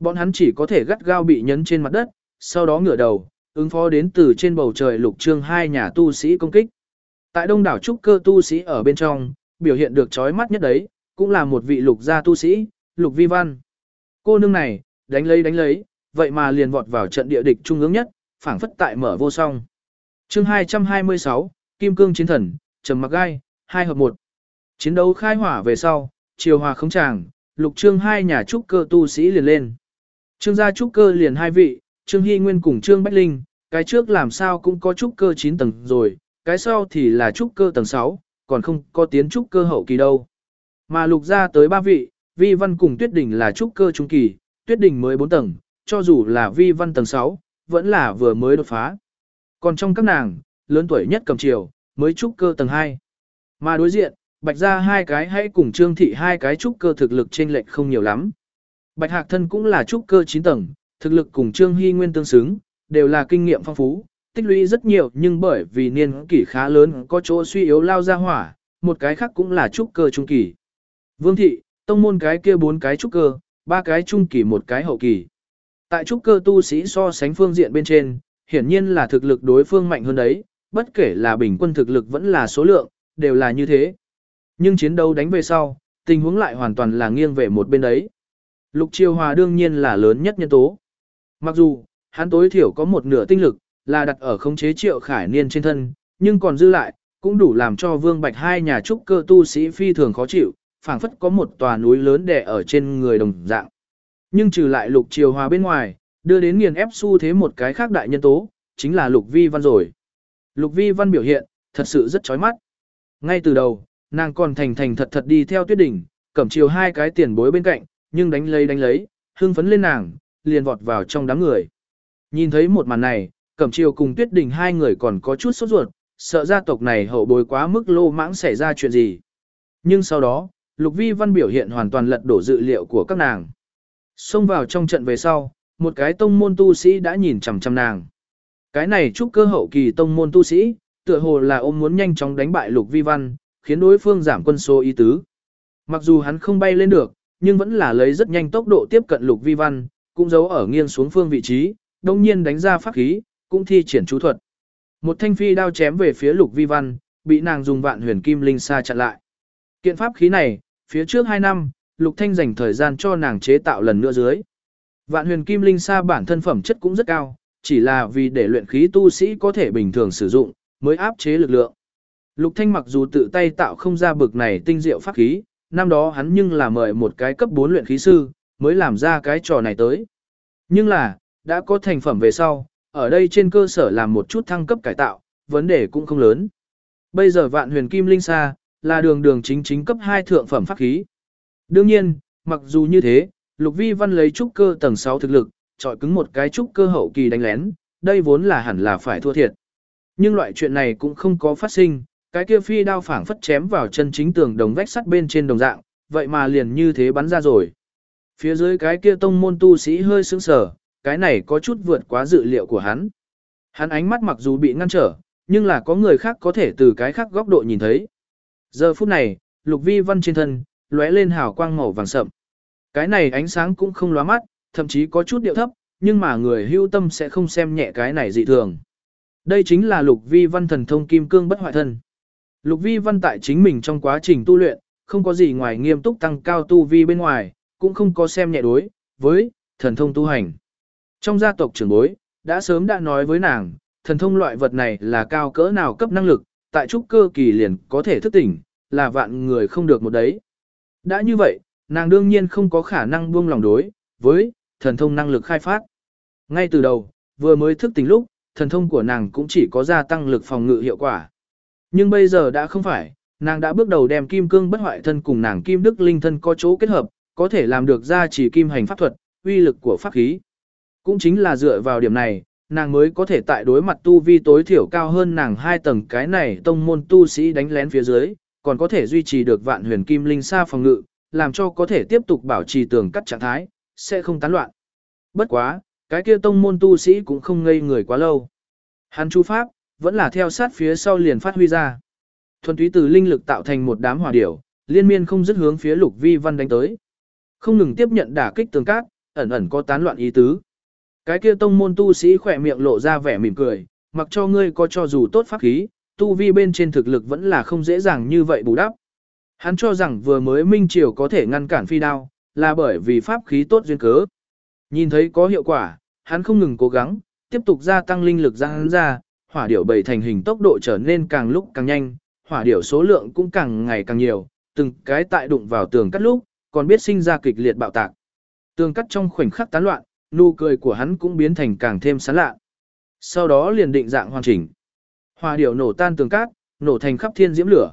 Bọn hắn chỉ có thể gắt gao bị nhấn trên mặt đất, sau đó ngửa đầu, ứng phó đến từ trên bầu trời lục trương hai nhà tu sĩ công kích. Tại đông đảo trúc cơ tu sĩ ở bên trong, biểu hiện được chói mắt nhất đấy, cũng là một vị lục gia tu sĩ, lục vi văn. Cô nương này, đánh lấy đánh lấy, vậy mà liền vọt vào trận địa địch trung ương nhất, phảng phất tại mở vô song. chương 226, Kim Cương Chiến Thần, Trầm Mặc Gai, 2 hợp 1. Chiến đấu khai hỏa về sau, chiều hòa không tràng, lục trương hai nhà trúc cơ tu sĩ liền lên. Trương gia trúc cơ liền hai vị, Trương Hy Nguyên cùng Trương Bách Linh, cái trước làm sao cũng có trúc cơ 9 tầng rồi, cái sau thì là trúc cơ tầng 6, còn không có tiến trúc cơ hậu kỳ đâu. Mà lục ra tới ba vị, Vi Văn cùng Tuyết Đỉnh là trúc cơ trung kỳ, tuyết đỉnh mới 4 tầng, cho dù là vi văn tầng 6, vẫn là vừa mới đột phá. Còn trong các nàng, lớn tuổi nhất cầm chiều, mới trúc cơ tầng 2. Mà đối diện, bạch ra hai cái hãy cùng trương thị hai cái trúc cơ thực lực trên lệch không nhiều lắm. Bạch hạc thân cũng là trúc cơ 9 tầng, thực lực cùng trương hy nguyên tương xứng, đều là kinh nghiệm phong phú, tích lũy rất nhiều nhưng bởi vì niên kỷ khá lớn có chỗ suy yếu lao ra hỏa, một cái khác cũng là trúc cơ trung kỳ. Vương thị, tông môn cái kia bốn cái trúc cơ, ba cái trung kỳ một cái hậu kỳ. Tại trúc cơ tu sĩ so sánh phương diện bên trên, hiển nhiên là thực lực đối phương mạnh hơn đấy, bất kể là bình quân thực lực vẫn là số lượng, đều là như thế. Nhưng chiến đấu đánh về sau, tình huống lại hoàn toàn là nghiêng về một bên đấy. Lục Triều Hòa đương nhiên là lớn nhất nhân tố. Mặc dù, hắn tối thiểu có một nửa tinh lực, là đặt ở khống chế triệu khải niên trên thân, nhưng còn dư lại, cũng đủ làm cho Vương Bạch hai nhà trúc cơ tu sĩ phi thường khó chịu, phảng phất có một tòa núi lớn đè ở trên người đồng dạng. Nhưng trừ lại lục triều hòa bên ngoài, đưa đến nghiền ép xu thế một cái khác đại nhân tố, chính là lục vi văn rồi. Lục vi văn biểu hiện, thật sự rất chói mắt. Ngay từ đầu, nàng còn thành thành thật thật đi theo tuyết đỉnh, cẩm chiều hai cái tiền bối bên cạnh, nhưng đánh lấy đánh lấy, hưng phấn lên nàng, liền vọt vào trong đám người. Nhìn thấy một màn này, cẩm chiều cùng tuyết đỉnh hai người còn có chút sốt ruột, sợ gia tộc này hậu bối quá mức lô mãng xảy ra chuyện gì. Nhưng sau đó, Lục Vi Văn biểu hiện hoàn toàn lật đổ dự liệu của các nàng. Xông vào trong trận về sau, một cái tông môn tu sĩ đã nhìn chằm chằm nàng. Cái này chúc cơ hậu kỳ tông môn tu sĩ, tựa hồ là ôm muốn nhanh chóng đánh bại Lục Vi Văn, khiến đối phương giảm quân số ý tứ. Mặc dù hắn không bay lên được, nhưng vẫn là lấy rất nhanh tốc độ tiếp cận Lục Vi Văn, cũng giấu ở nghiêng xuống phương vị trí, đồng nhiên đánh ra pháp khí, cũng thi triển chú thuật. Một thanh phi đao chém về phía Lục Vi Văn, bị nàng dùng vạn huyền kim linh sa chặn lại. Kiện pháp khí này, phía trước 2 năm, Lục Thanh dành thời gian cho nàng chế tạo lần nữa dưới. Vạn huyền kim linh sa bản thân phẩm chất cũng rất cao, chỉ là vì để luyện khí tu sĩ có thể bình thường sử dụng, mới áp chế lực lượng. Lục Thanh mặc dù tự tay tạo không ra bực này tinh diệu pháp khí, năm đó hắn nhưng là mời một cái cấp 4 luyện khí sư, mới làm ra cái trò này tới. Nhưng là, đã có thành phẩm về sau, ở đây trên cơ sở làm một chút thăng cấp cải tạo, vấn đề cũng không lớn. Bây giờ vạn huyền kim linh sa, là đường đường chính chính cấp 2 thượng phẩm pháp khí. Đương nhiên, mặc dù như thế, Lục Vi Văn lấy trúc cơ tầng 6 thực lực, trọi cứng một cái trúc cơ hậu kỳ đánh lén, đây vốn là hẳn là phải thua thiệt. Nhưng loại chuyện này cũng không có phát sinh, cái kia phi đao phảng phất chém vào chân chính tường đồng vách sắt bên trên đồng dạng, vậy mà liền như thế bắn ra rồi. Phía dưới cái kia tông môn tu sĩ hơi sững sờ, cái này có chút vượt quá dự liệu của hắn. Hắn ánh mắt mặc dù bị ngăn trở, nhưng là có người khác có thể từ cái khác góc độ nhìn thấy. Giờ phút này, lục vi văn trên thân, lóe lên hào quang màu vàng sậm. Cái này ánh sáng cũng không lóa mắt, thậm chí có chút điệu thấp, nhưng mà người hưu tâm sẽ không xem nhẹ cái này dị thường. Đây chính là lục vi văn thần thông kim cương bất hoại thân. Lục vi văn tại chính mình trong quá trình tu luyện, không có gì ngoài nghiêm túc tăng cao tu vi bên ngoài, cũng không có xem nhẹ đối với thần thông tu hành. Trong gia tộc trưởng bối, đã sớm đã nói với nàng, thần thông loại vật này là cao cỡ nào cấp năng lực, tại trúc cơ kỳ liền có thể thức tỉnh, là vạn người không được một đấy. Đã như vậy, nàng đương nhiên không có khả năng buông lòng đối với thần thông năng lực khai phát. Ngay từ đầu, vừa mới thức tỉnh lúc, thần thông của nàng cũng chỉ có gia tăng lực phòng ngự hiệu quả. Nhưng bây giờ đã không phải, nàng đã bước đầu đem kim cương bất hoại thân cùng nàng kim đức linh thân có chỗ kết hợp, có thể làm được gia trì kim hành pháp thuật, uy lực của pháp khí. Cũng chính là dựa vào điểm này, nàng mới có thể tại đối mặt tu vi tối thiểu cao hơn nàng hai tầng cái này tông môn tu sĩ đánh lén phía dưới, còn có thể duy trì được vạn huyền kim linh sa phòng ngự, làm cho có thể tiếp tục bảo trì tường cắt trạng thái, sẽ không tán loạn. Bất quá, cái kia tông môn tu sĩ cũng không ngây người quá lâu. Hắn chu pháp, vẫn là theo sát phía sau liền phát huy ra. Thuần túy từ linh lực tạo thành một đám hỏa điểu, liên miên không dứt hướng phía lục vi văn đánh tới. Không ngừng tiếp nhận đả kích tường cát, ẩn ẩn có tán loạn ý tứ. Cái kia tông môn tu sĩ khỏe miệng lộ ra vẻ mỉm cười, mặc cho ngươi có cho dù tốt pháp khí, tu vi bên trên thực lực vẫn là không dễ dàng như vậy bù đắp. Hắn cho rằng vừa mới Minh Triều có thể ngăn cản phi đao, là bởi vì pháp khí tốt duyên cớ. Nhìn thấy có hiệu quả, hắn không ngừng cố gắng, tiếp tục gia tăng linh lực ra hắn ra, hỏa điểu bầy thành hình tốc độ trở nên càng lúc càng nhanh, hỏa điểu số lượng cũng càng ngày càng nhiều, từng cái tại đụng vào tường cắt lúc, còn biết sinh ra kịch liệt bạo tạc. Tường cắt trong khoảnh khắc tán loạn, nụ cười của hắn cũng biến thành càng thêm sán lạ. Sau đó liền định dạng hoàn chỉnh. Hỏa điểu nổ tan tường cát, nổ thành khắp thiên diễm lửa.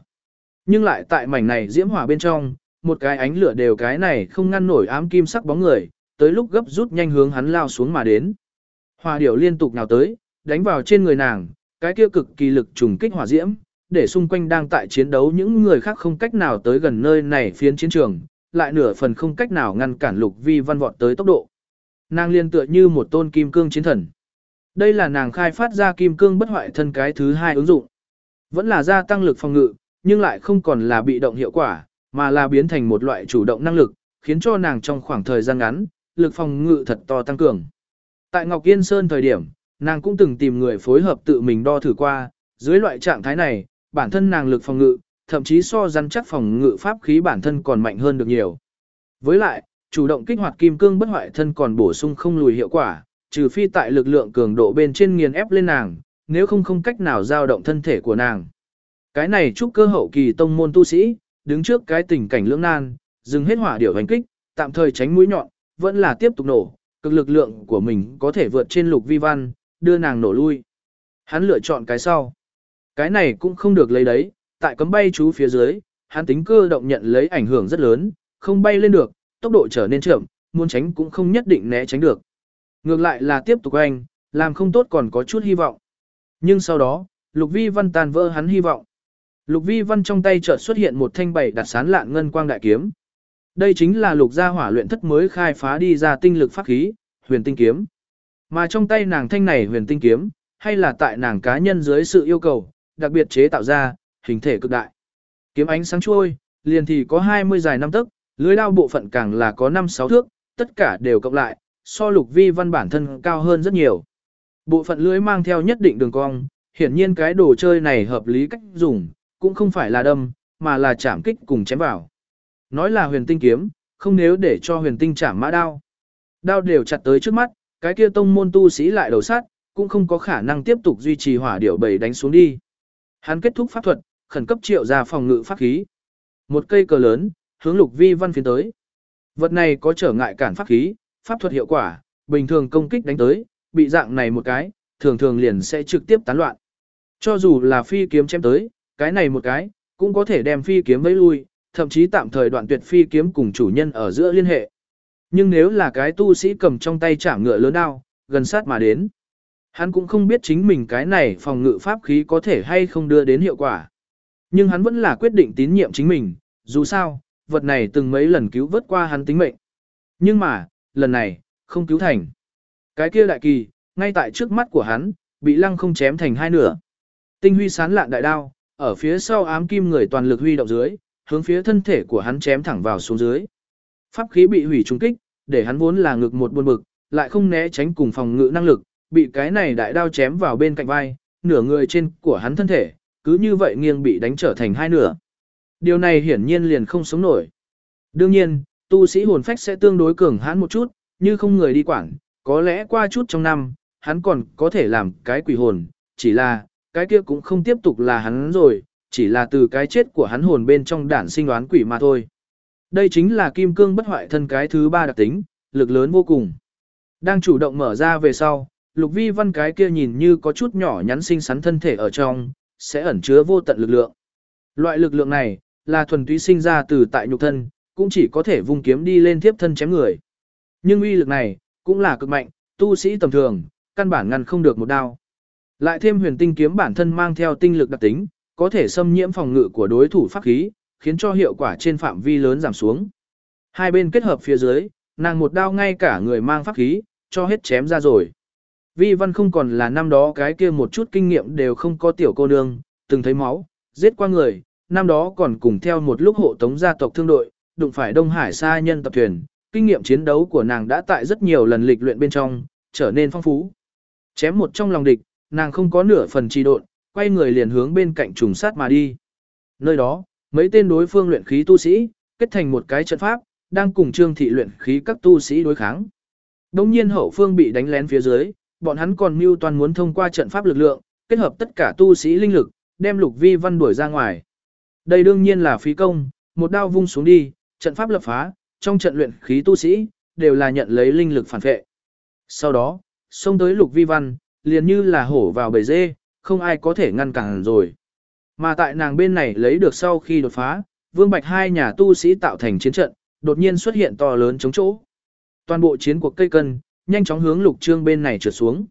Nhưng lại tại mảnh này diễm hỏa bên trong, một cái ánh lửa đều cái này không ngăn nổi ám kim sắc bóng người, tới lúc gấp rút nhanh hướng hắn lao xuống mà đến. Hỏa điểu liên tục nào tới, đánh vào trên người nàng, cái kia cực kỳ lực trùng kích hỏa diễm, để xung quanh đang tại chiến đấu những người khác không cách nào tới gần nơi này phiến chiến trường, lại nửa phần không cách nào ngăn cản lục vi văn vọt tới tốc độ. Nàng liên tựa như một tôn kim cương chiến thần. Đây là nàng khai phát ra kim cương bất hoại thân cái thứ hai ứng dụng. Vẫn là gia tăng lực phòng ngự, nhưng lại không còn là bị động hiệu quả, mà là biến thành một loại chủ động năng lực, khiến cho nàng trong khoảng thời gian ngắn, lực phòng ngự thật to tăng cường. Tại Ngọc Yên Sơn thời điểm, nàng cũng từng tìm người phối hợp tự mình đo thử qua, dưới loại trạng thái này, bản thân nàng lực phòng ngự, thậm chí so rắn chắc phòng ngự pháp khí bản thân còn mạnh hơn được nhiều. Với lại, chủ động kích hoạt kim cương bất hoại thân còn bổ sung không lùi hiệu quả, trừ phi tại lực lượng cường độ bên trên nghiền ép lên nàng, nếu không không cách nào dao động thân thể của nàng. Cái này chúc cơ hậu kỳ tông môn tu sĩ, đứng trước cái tình cảnh lưỡng nan, dừng hết hỏa điểu hành kích, tạm thời tránh mũi nhọn, vẫn là tiếp tục nổ, cực lực lượng của mình có thể vượt trên lục vi văn, đưa nàng nổ lui. Hắn lựa chọn cái sau. Cái này cũng không được lấy đấy, tại cấm bay chú phía dưới, hắn tính cơ động nhận lấy ảnh hưởng rất lớn, không bay lên được, tốc độ trở nên chậm, muốn tránh cũng không nhất định né tránh được. Ngược lại là tiếp tục anh, làm không tốt còn có chút hy vọng. Nhưng sau đó, Lục Vi Văn tàn vỡ hắn hy vọng. Lục Vi Văn trong tay chợt xuất hiện một thanh bảy đặt sán lạn ngân quang đại kiếm. Đây chính là lục gia hỏa luyện thất mới khai phá đi ra tinh lực pháp khí, huyền tinh kiếm. Mà trong tay nàng thanh này huyền tinh kiếm, hay là tại nàng cá nhân dưới sự yêu cầu, đặc biệt chế tạo ra, hình thể cực đại. Kiếm ánh sáng trôi, liền thì có 20 dài năm tấc, lưới đao bộ phận càng là có 5-6 thước, tất cả đều cộng lại, so lục vi văn bản thân cao hơn rất nhiều. Bộ phận lưới mang theo nhất định đường cong, hiển nhiên cái đồ chơi này hợp lý cách dùng, cũng không phải là đâm, mà là chạm kích cùng chém vào. Nói là huyền tinh kiếm, không nếu để cho huyền tinh chạm mã đao. Đao đều chặt tới trước mắt, cái kia tông môn tu sĩ lại đầu sát, cũng không có khả năng tiếp tục duy trì hỏa điểu bầy đánh xuống đi. Hắn kết thúc pháp thuật, khẩn cấp triệu ra phòng ngự pháp khí. Một cây cờ lớn, hướng lục vi văn phiến tới. Vật này có trở ngại cản pháp khí, pháp thuật hiệu quả, bình thường công kích đánh tới, bị dạng này một cái, thường thường liền sẽ trực tiếp tán loạn. Cho dù là phi kiếm chém tới, cái này một cái, cũng có thể đem phi kiếm vẫy lui, thậm chí tạm thời đoạn tuyệt phi kiếm cùng chủ nhân ở giữa liên hệ. Nhưng nếu là cái tu sĩ cầm trong tay chạm ngựa lớn đao, gần sát mà đến, hắn cũng không biết chính mình cái này phòng ngự pháp khí có thể hay không đưa đến hiệu quả. Nhưng hắn vẫn là quyết định tín nhiệm chính mình, dù sao, vật này từng mấy lần cứu vớt qua hắn tính mệnh. Nhưng mà, lần này, không cứu thành. Cái kia đại kỳ, ngay tại trước mắt của hắn, bị lăng không chém thành hai nửa. Tinh huy sán lạn đại đao, ở phía sau ám kim người toàn lực huy động dưới, hướng phía thân thể của hắn chém thẳng vào xuống dưới. Pháp khí bị hủy trúng kích, để hắn vốn là ngực một buồn bực, lại không né tránh cùng phòng ngự năng lực, bị cái này đại đao chém vào bên cạnh vai, nửa người trên của hắn thân thể, cứ như vậy nghiêng bị đánh trở thành hai nửa. Điều này hiển nhiên liền không sống nổi. Đương nhiên, tu sĩ hồn phách sẽ tương đối cường hãn một chút, như không người đi quản, có lẽ qua chút trong năm, hắn còn có thể làm cái quỷ hồn, chỉ là, cái kia cũng không tiếp tục là hắn rồi, chỉ là từ cái chết của hắn hồn bên trong đản sinh đoán quỷ mà thôi. Đây chính là kim cương bất hoại thân cái thứ ba đặc tính, lực lớn vô cùng. Đang chủ động mở ra về sau, lục vi văn cái kia nhìn như có chút nhỏ nhắn xinh xắn thân thể ở trong, sẽ ẩn chứa vô tận lực lượng. Loại lực lượng này, là thuần túy sinh ra từ tại nhục thân, cũng chỉ có thể vung kiếm đi lên tiếp thân chém người. Nhưng uy lực này, cũng là cực mạnh, tu sĩ tầm thường, căn bản ngăn không được một đao. Lại thêm huyền tinh kiếm bản thân mang theo tinh lực đặc tính, có thể xâm nhiễm phòng ngự của đối thủ pháp khí, khiến cho hiệu quả trên phạm vi lớn giảm xuống. Hai bên kết hợp phía dưới, nàng một đao ngay cả người mang pháp khí, cho hết chém ra rồi. Vi văn không còn là năm đó cái kia một chút kinh nghiệm đều không có tiểu cô nương, từng thấy máu, giết qua người, năm đó còn cùng theo một lúc hộ tống gia tộc thương đội, đụng phải Đông Hải sa nhân tập thuyền, kinh nghiệm chiến đấu của nàng đã tại rất nhiều lần lịch luyện bên trong, trở nên phong phú. Chém một trong lòng địch, nàng không có nửa phần trì độn, quay người liền hướng bên cạnh trùng sát mà đi. Nơi đó, mấy tên đối phương luyện khí tu sĩ, kết thành một cái trận pháp, đang cùng trương thị luyện khí các tu sĩ đối kháng. Đông nhiên hậu phương bị đánh lén phía dưới, bọn hắn còn mưu toàn muốn thông qua trận pháp lực lượng, kết hợp tất cả tu sĩ linh lực, đem lục vi văn đuổi ra ngoài. Đây đương nhiên là phí công, một đao vung xuống đi, trận pháp lập phá, trong trận luyện khí tu sĩ, đều là nhận lấy linh lực phản vệ. Sau đó, xông tới lục vi văn, liền như là hổ vào bầy dê, không ai có thể ngăn cản rồi. Mà tại nàng bên này lấy được sau khi đột phá, Vương Bạch hai nhà tu sĩ tạo thành chiến trận, đột nhiên xuất hiện to lớn chống chỗ. Toàn bộ chiến cuộc cây cân, nhanh chóng hướng lục trương bên này trượt xuống.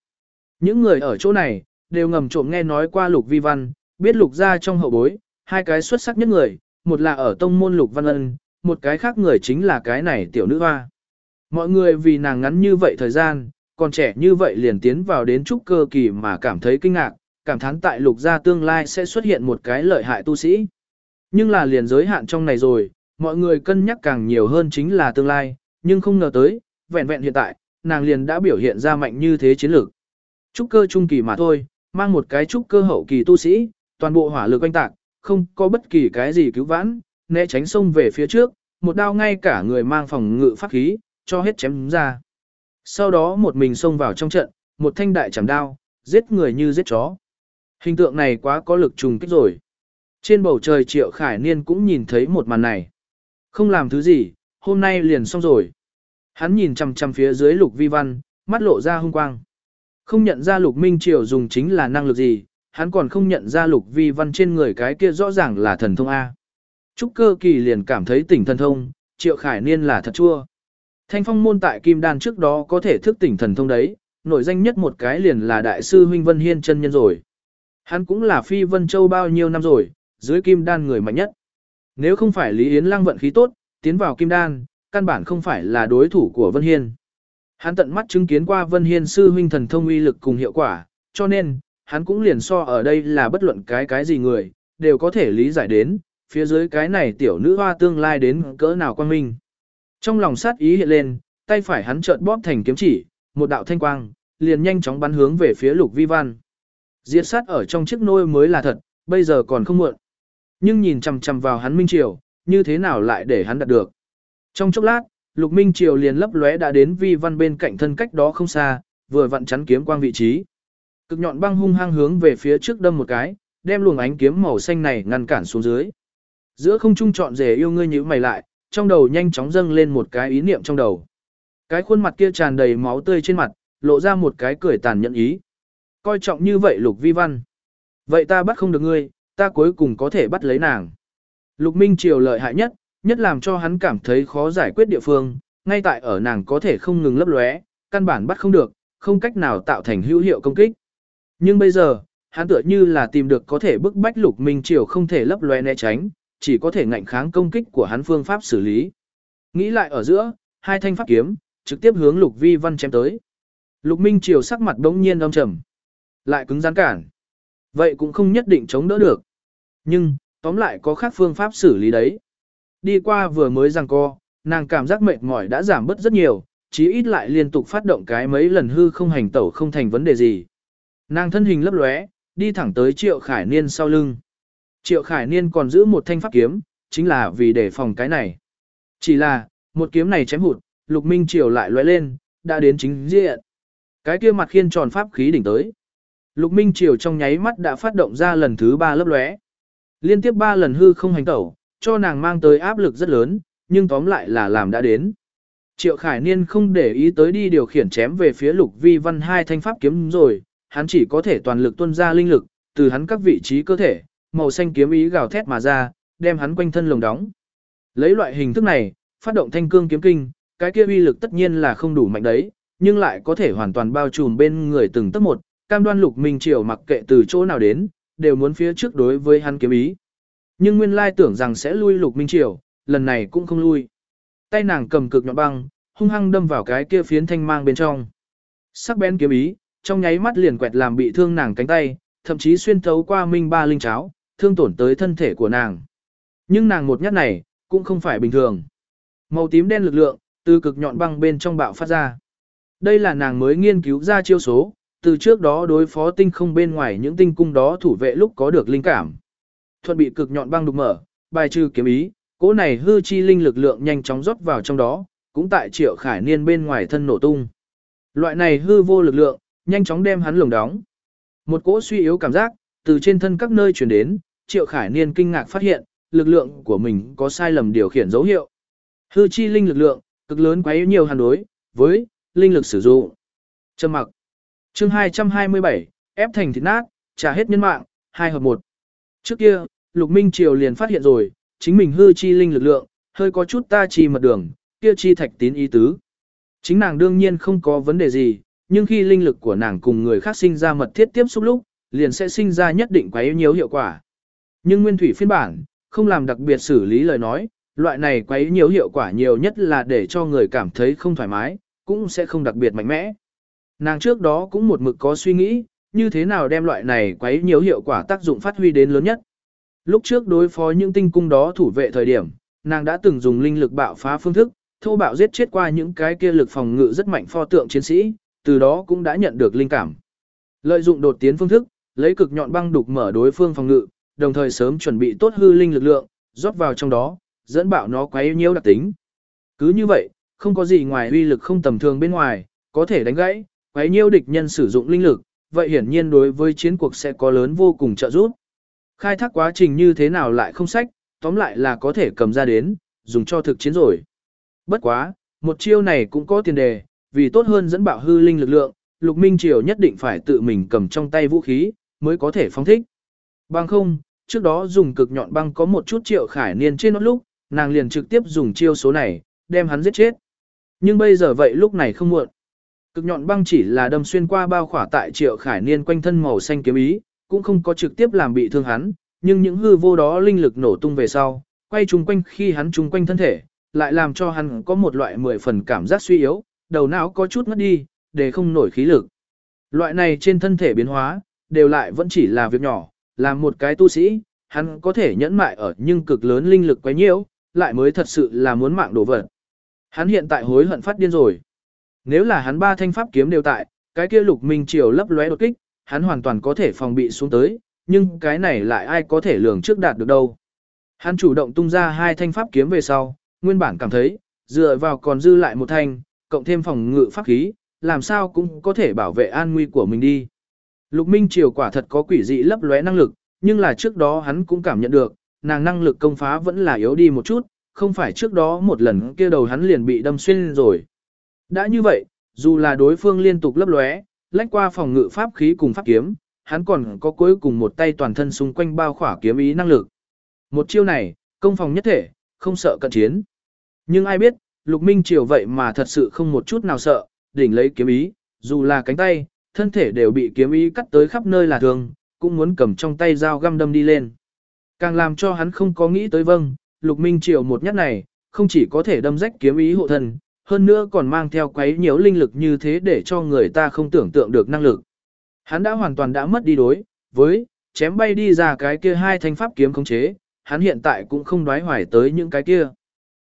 Những người ở chỗ này, đều ngầm trộm nghe nói qua lục vi văn, biết lục ra trong hậu bối, hai cái xuất sắc nhất người, một là ở tông môn lục văn ân, một cái khác người chính là cái này tiểu nữ hoa. Mọi người vì nàng ngắn như vậy thời gian, còn trẻ như vậy liền tiến vào đến trúc cơ kỳ mà cảm thấy kinh ngạc, cảm thán tại lục gia tương lai sẽ xuất hiện một cái lợi hại tu sĩ. Nhưng là liền giới hạn trong này rồi, mọi người cân nhắc càng nhiều hơn chính là tương lai, nhưng không ngờ tới, vẹn vẹn hiện tại, nàng liền đã biểu hiện ra mạnh như thế chiến lược. Trúc cơ trung kỳ mà thôi, mang một cái trúc cơ hậu kỳ tu sĩ, toàn bộ hỏa lực quanh tạc, không có bất kỳ cái gì cứu vãn, né tránh sông về phía trước, một đao ngay cả người mang phòng ngự pháp khí, cho hết chém ra. Sau đó một mình xông vào trong trận, một thanh đại chảm đao, giết người như giết chó. Hình tượng này quá có lực trùng kích rồi. Trên bầu trời Triệu Khải Niên cũng nhìn thấy một màn này. Không làm thứ gì, hôm nay liền xong rồi. Hắn nhìn chằm chằm phía dưới Lục Vi Văn, mắt lộ ra hung quang. Không nhận ra Lục Minh Triều dùng chính là năng lực gì, hắn còn không nhận ra Lục Vi Văn trên người cái kia rõ ràng là thần thông A. Trúc cơ kỳ liền cảm thấy tỉnh thần thông, Triệu Khải Niên là thật chua. Thanh phong môn tại Kim Đan trước đó có thể thức tỉnh thần thông đấy, nổi danh nhất một cái liền là Đại sư Huynh Vân Hiên chân nhân rồi. Hắn cũng là phi Vân Châu bao nhiêu năm rồi, dưới Kim Đan người mạnh nhất. Nếu không phải Lý Yến Lăng vận khí tốt, tiến vào Kim Đan, căn bản không phải là đối thủ của Vân Hiên. Hắn tận mắt chứng kiến qua Vân Hiên sư huynh thần thông uy lực cùng hiệu quả, cho nên, hắn cũng liền so ở đây là bất luận cái cái gì người, đều có thể lý giải đến, phía dưới cái này tiểu nữ hoa tương lai đến cỡ nào quan minh. Trong lòng sát ý hiện lên, tay phải hắn chợt bóp thành kiếm chỉ, một đạo thanh quang, liền nhanh chóng bắn hướng về phía Lục Vi Văn. Diệt sát ở trong chiếc nôi mới là thật, bây giờ còn không muộn. Nhưng nhìn chằm chằm vào hắn Minh Triều, như thế nào lại để hắn đạt được. Trong chốc lát, Lục Minh Triều liền lấp lóe đã đến Vi Văn bên cạnh thân cách đó không xa, vừa vặn chắn kiếm quang vị trí. Cực nhọn băng hung hăng hướng về phía trước đâm một cái, đem luồng ánh kiếm màu xanh này ngăn cản xuống dưới. Giữa không trung chọn rể yêu ngươi nhíu mày lại, trong đầu nhanh chóng dâng lên một cái ý niệm trong đầu. Cái khuôn mặt kia tràn đầy máu tươi trên mặt, lộ ra một cái cười tàn nhẫn ý. Coi trọng như vậy Lục Vi Văn. Vậy ta bắt không được ngươi, ta cuối cùng có thể bắt lấy nàng. Lục Minh Triều lợi hại nhất, nhất làm cho hắn cảm thấy khó giải quyết địa phương, ngay tại ở nàng có thể không ngừng lấp lóe, căn bản bắt không được, không cách nào tạo thành hữu hiệu công kích. Nhưng bây giờ, hắn tựa như là tìm được có thể bức bách Lục Minh Triều không thể lấp lóe né tránh, chỉ có thể ngạnh kháng công kích của hắn phương pháp xử lý. Nghĩ lại ở giữa, hai thanh pháp kiếm, trực tiếp hướng Lục Vi Văn chém tới. Lục Minh Triều sắc mặt đống nhiên âm trầm, lại cứng rắn cản. Vậy cũng không nhất định chống đỡ được. Nhưng, tóm lại có khác phương pháp xử lý đấy. Đi qua vừa mới rằng co, nàng cảm giác mệt mỏi đã giảm bớt rất nhiều, chí ít lại liên tục phát động cái mấy lần hư không hành tẩu không thành vấn đề gì. Nàng thân hình lấp lóe, đi thẳng tới Triệu Khải Niên sau lưng. Triệu Khải Niên còn giữ một thanh pháp kiếm, chính là vì để phòng cái này. Chỉ là, một kiếm này chém hụt, Lục Minh Triều lại lóe lên, đã đến chính diện. Cái kia mặt khiên tròn pháp khí đỉnh tới. Lục Minh Triều trong nháy mắt đã phát động ra lần thứ ba lớp lóe. Liên tiếp ba lần hư không hành tẩu, cho nàng mang tới áp lực rất lớn, nhưng tóm lại là làm đã đến. Triệu Khải Niên không để ý tới đi điều khiển chém về phía Lục Vi Văn hai thanh pháp kiếm rồi, hắn chỉ có thể toàn lực tuôn ra linh lực, từ hắn các vị trí cơ thể, màu xanh kiếm ý gào thét mà ra, đem hắn quanh thân lồng đóng. Lấy loại hình thức này, phát động thanh cương kiếm kinh, cái kia uy lực tất nhiên là không đủ mạnh đấy, nhưng lại có thể hoàn toàn bao trùm bên người từng tấc một, cam đoan Lục Minh Triều mặc kệ từ chỗ nào đến, đều muốn phía trước đối với hắn kiếm ý. Nhưng nguyên lai tưởng rằng sẽ lui Lục Minh Triều, lần này cũng không lui. Tay nàng cầm cực nhọn băng, hung hăng đâm vào cái kia phiến thanh mang bên trong. Sắc bén kiếm ý, trong nháy mắt liền quẹt làm bị thương nàng cánh tay, thậm chí xuyên thấu qua minh ba linh cháo, thương tổn tới thân thể của nàng. Nhưng nàng một nhát này, cũng không phải bình thường. Màu tím đen lực lượng, từ cực nhọn băng bên trong bạo phát ra. Đây là nàng mới nghiên cứu ra chiêu số, từ trước đó đối phó tinh không bên ngoài những tinh cung đó thủ vệ lúc có được linh cảm. Thuận bị cực nhọn băng đục mở, bài trừ kiếm ý, cỗ này hư chi linh lực lượng nhanh chóng rót vào trong đó, cũng tại triệu khải niên bên ngoài thân nổ tung. Loại này hư vô lực lượng, nhanh chóng đem hắn lồng đóng. Một cỗ suy yếu cảm giác, từ trên thân các nơi chuyển đến, triệu khải niên kinh ngạc phát hiện, lực lượng của mình có sai lầm điều khiển dấu hiệu. Hư chi linh lực lượng, cực lớn quá yếu nhiều hàn đối, với, linh lực sử dụng. Trầm mặc chương 227, ép thành thịt nát, trả hết nhân mạng, hai hợp một. Trước kia, Lục Minh Triều liền phát hiện rồi, chính mình hư chi linh lực lượng, hơi có chút ta chi mật đường, kia chi thạch tín ý tứ. Chính nàng đương nhiên không có vấn đề gì, nhưng khi linh lực của nàng cùng người khác sinh ra mật thiết tiếp xúc lúc, liền sẽ sinh ra nhất định quá yếu nhiều hiệu quả. Nhưng nguyên thủy phiên bản, không làm đặc biệt xử lý lời nói, loại này quấy nhiều hiệu quả nhiều nhất là để cho người cảm thấy không thoải mái, cũng sẽ không đặc biệt mạnh mẽ. Nàng trước đó cũng một mực có suy nghĩ, như thế nào đem loại này quấy nhiều hiệu quả tác dụng phát huy đến lớn nhất. Lúc trước đối phó những tinh cung đó thủ vệ thời điểm, nàng đã từng dùng linh lực bạo phá phương thức, thô bạo giết chết qua những cái kia lực phòng ngự rất mạnh pho tượng chiến sĩ, từ đó cũng đã nhận được linh cảm. Lợi dụng đột tiến phương thức, lấy cực nhọn băng đục mở đối phương phòng ngự, đồng thời sớm chuẩn bị tốt hư linh lực lượng, rót vào trong đó, dẫn bạo nó quấy nhiễu đặc tính. Cứ như vậy, không có gì ngoài uy lực không tầm thường bên ngoài, có thể đánh gãy, quấy nhiêu địch nhân sử dụng linh lực, vậy hiển nhiên đối với chiến cuộc sẽ có lớn vô cùng trợ giúp. Khai thác quá trình như thế nào lại không sách, tóm lại là có thể cầm ra đến, dùng cho thực chiến rồi. Bất quá, một chiêu này cũng có tiền đề, vì tốt hơn dẫn bạo hư linh lực lượng, Lục Minh Triều nhất định phải tự mình cầm trong tay vũ khí, mới có thể phóng thích. Bằng không, trước đó dùng cực nhọn băng có một chút triệu khải niên trên nó lúc, nàng liền trực tiếp dùng chiêu số này, đem hắn giết chết. Nhưng bây giờ vậy lúc này không muộn. Cực nhọn băng chỉ là đâm xuyên qua bao khỏa tại triệu khải niên quanh thân màu xanh kiếm ý, cũng không có trực tiếp làm bị thương hắn, nhưng những hư vô đó linh lực nổ tung về sau, quay chung quanh khi hắn chung quanh thân thể, lại làm cho hắn có một loại mười phần cảm giác suy yếu, đầu não có chút mất đi, để không nổi khí lực. Loại này trên thân thể biến hóa, đều lại vẫn chỉ là việc nhỏ, làm một cái tu sĩ, hắn có thể nhẫn mại ở nhưng cực lớn linh lực quấy nhiễu, lại mới thật sự là muốn mạng đổ vật. Hắn hiện tại hối hận phát điên rồi. Nếu là hắn ba thanh pháp kiếm đều tại, cái kia lục minh triều lấp lóe đột kích, hắn hoàn toàn có thể phòng bị xuống tới, nhưng cái này lại ai có thể lường trước đạt được đâu. Hắn chủ động tung ra hai thanh pháp kiếm về sau, nguyên bản cảm thấy, dựa vào còn dư lại một thanh, cộng thêm phòng ngự pháp khí, làm sao cũng có thể bảo vệ an nguy của mình đi. Lục Minh Triều quả thật có quỷ dị lấp lóe năng lực, nhưng là trước đó hắn cũng cảm nhận được, nàng năng lực công phá vẫn là yếu đi một chút, không phải trước đó một lần kia đầu hắn liền bị đâm xuyên rồi. Đã như vậy, dù là đối phương liên tục lấp lóe, lách qua phòng ngự pháp khí cùng pháp kiếm, hắn còn có cuối cùng một tay toàn thân xung quanh bao khỏa kiếm ý năng lực. Một chiêu này, công phòng nhất thể, không sợ cận chiến. Nhưng ai biết, Lục Minh Triều vậy mà thật sự không một chút nào sợ, đỉnh lấy kiếm ý, dù là cánh tay, thân thể đều bị kiếm ý cắt tới khắp nơi là thường, cũng muốn cầm trong tay dao găm đâm đi lên. Càng làm cho hắn không có nghĩ tới vâng, Lục Minh Triều một nhát này, không chỉ có thể đâm rách kiếm ý hộ thân, hơn nữa còn mang theo quấy nhiều linh lực như thế để cho người ta không tưởng tượng được năng lực. Hắn đã hoàn toàn đã mất đi đối, với, chém bay đi ra cái kia hai thanh pháp kiếm khống chế, hắn hiện tại cũng không đoái hoài tới những cái kia.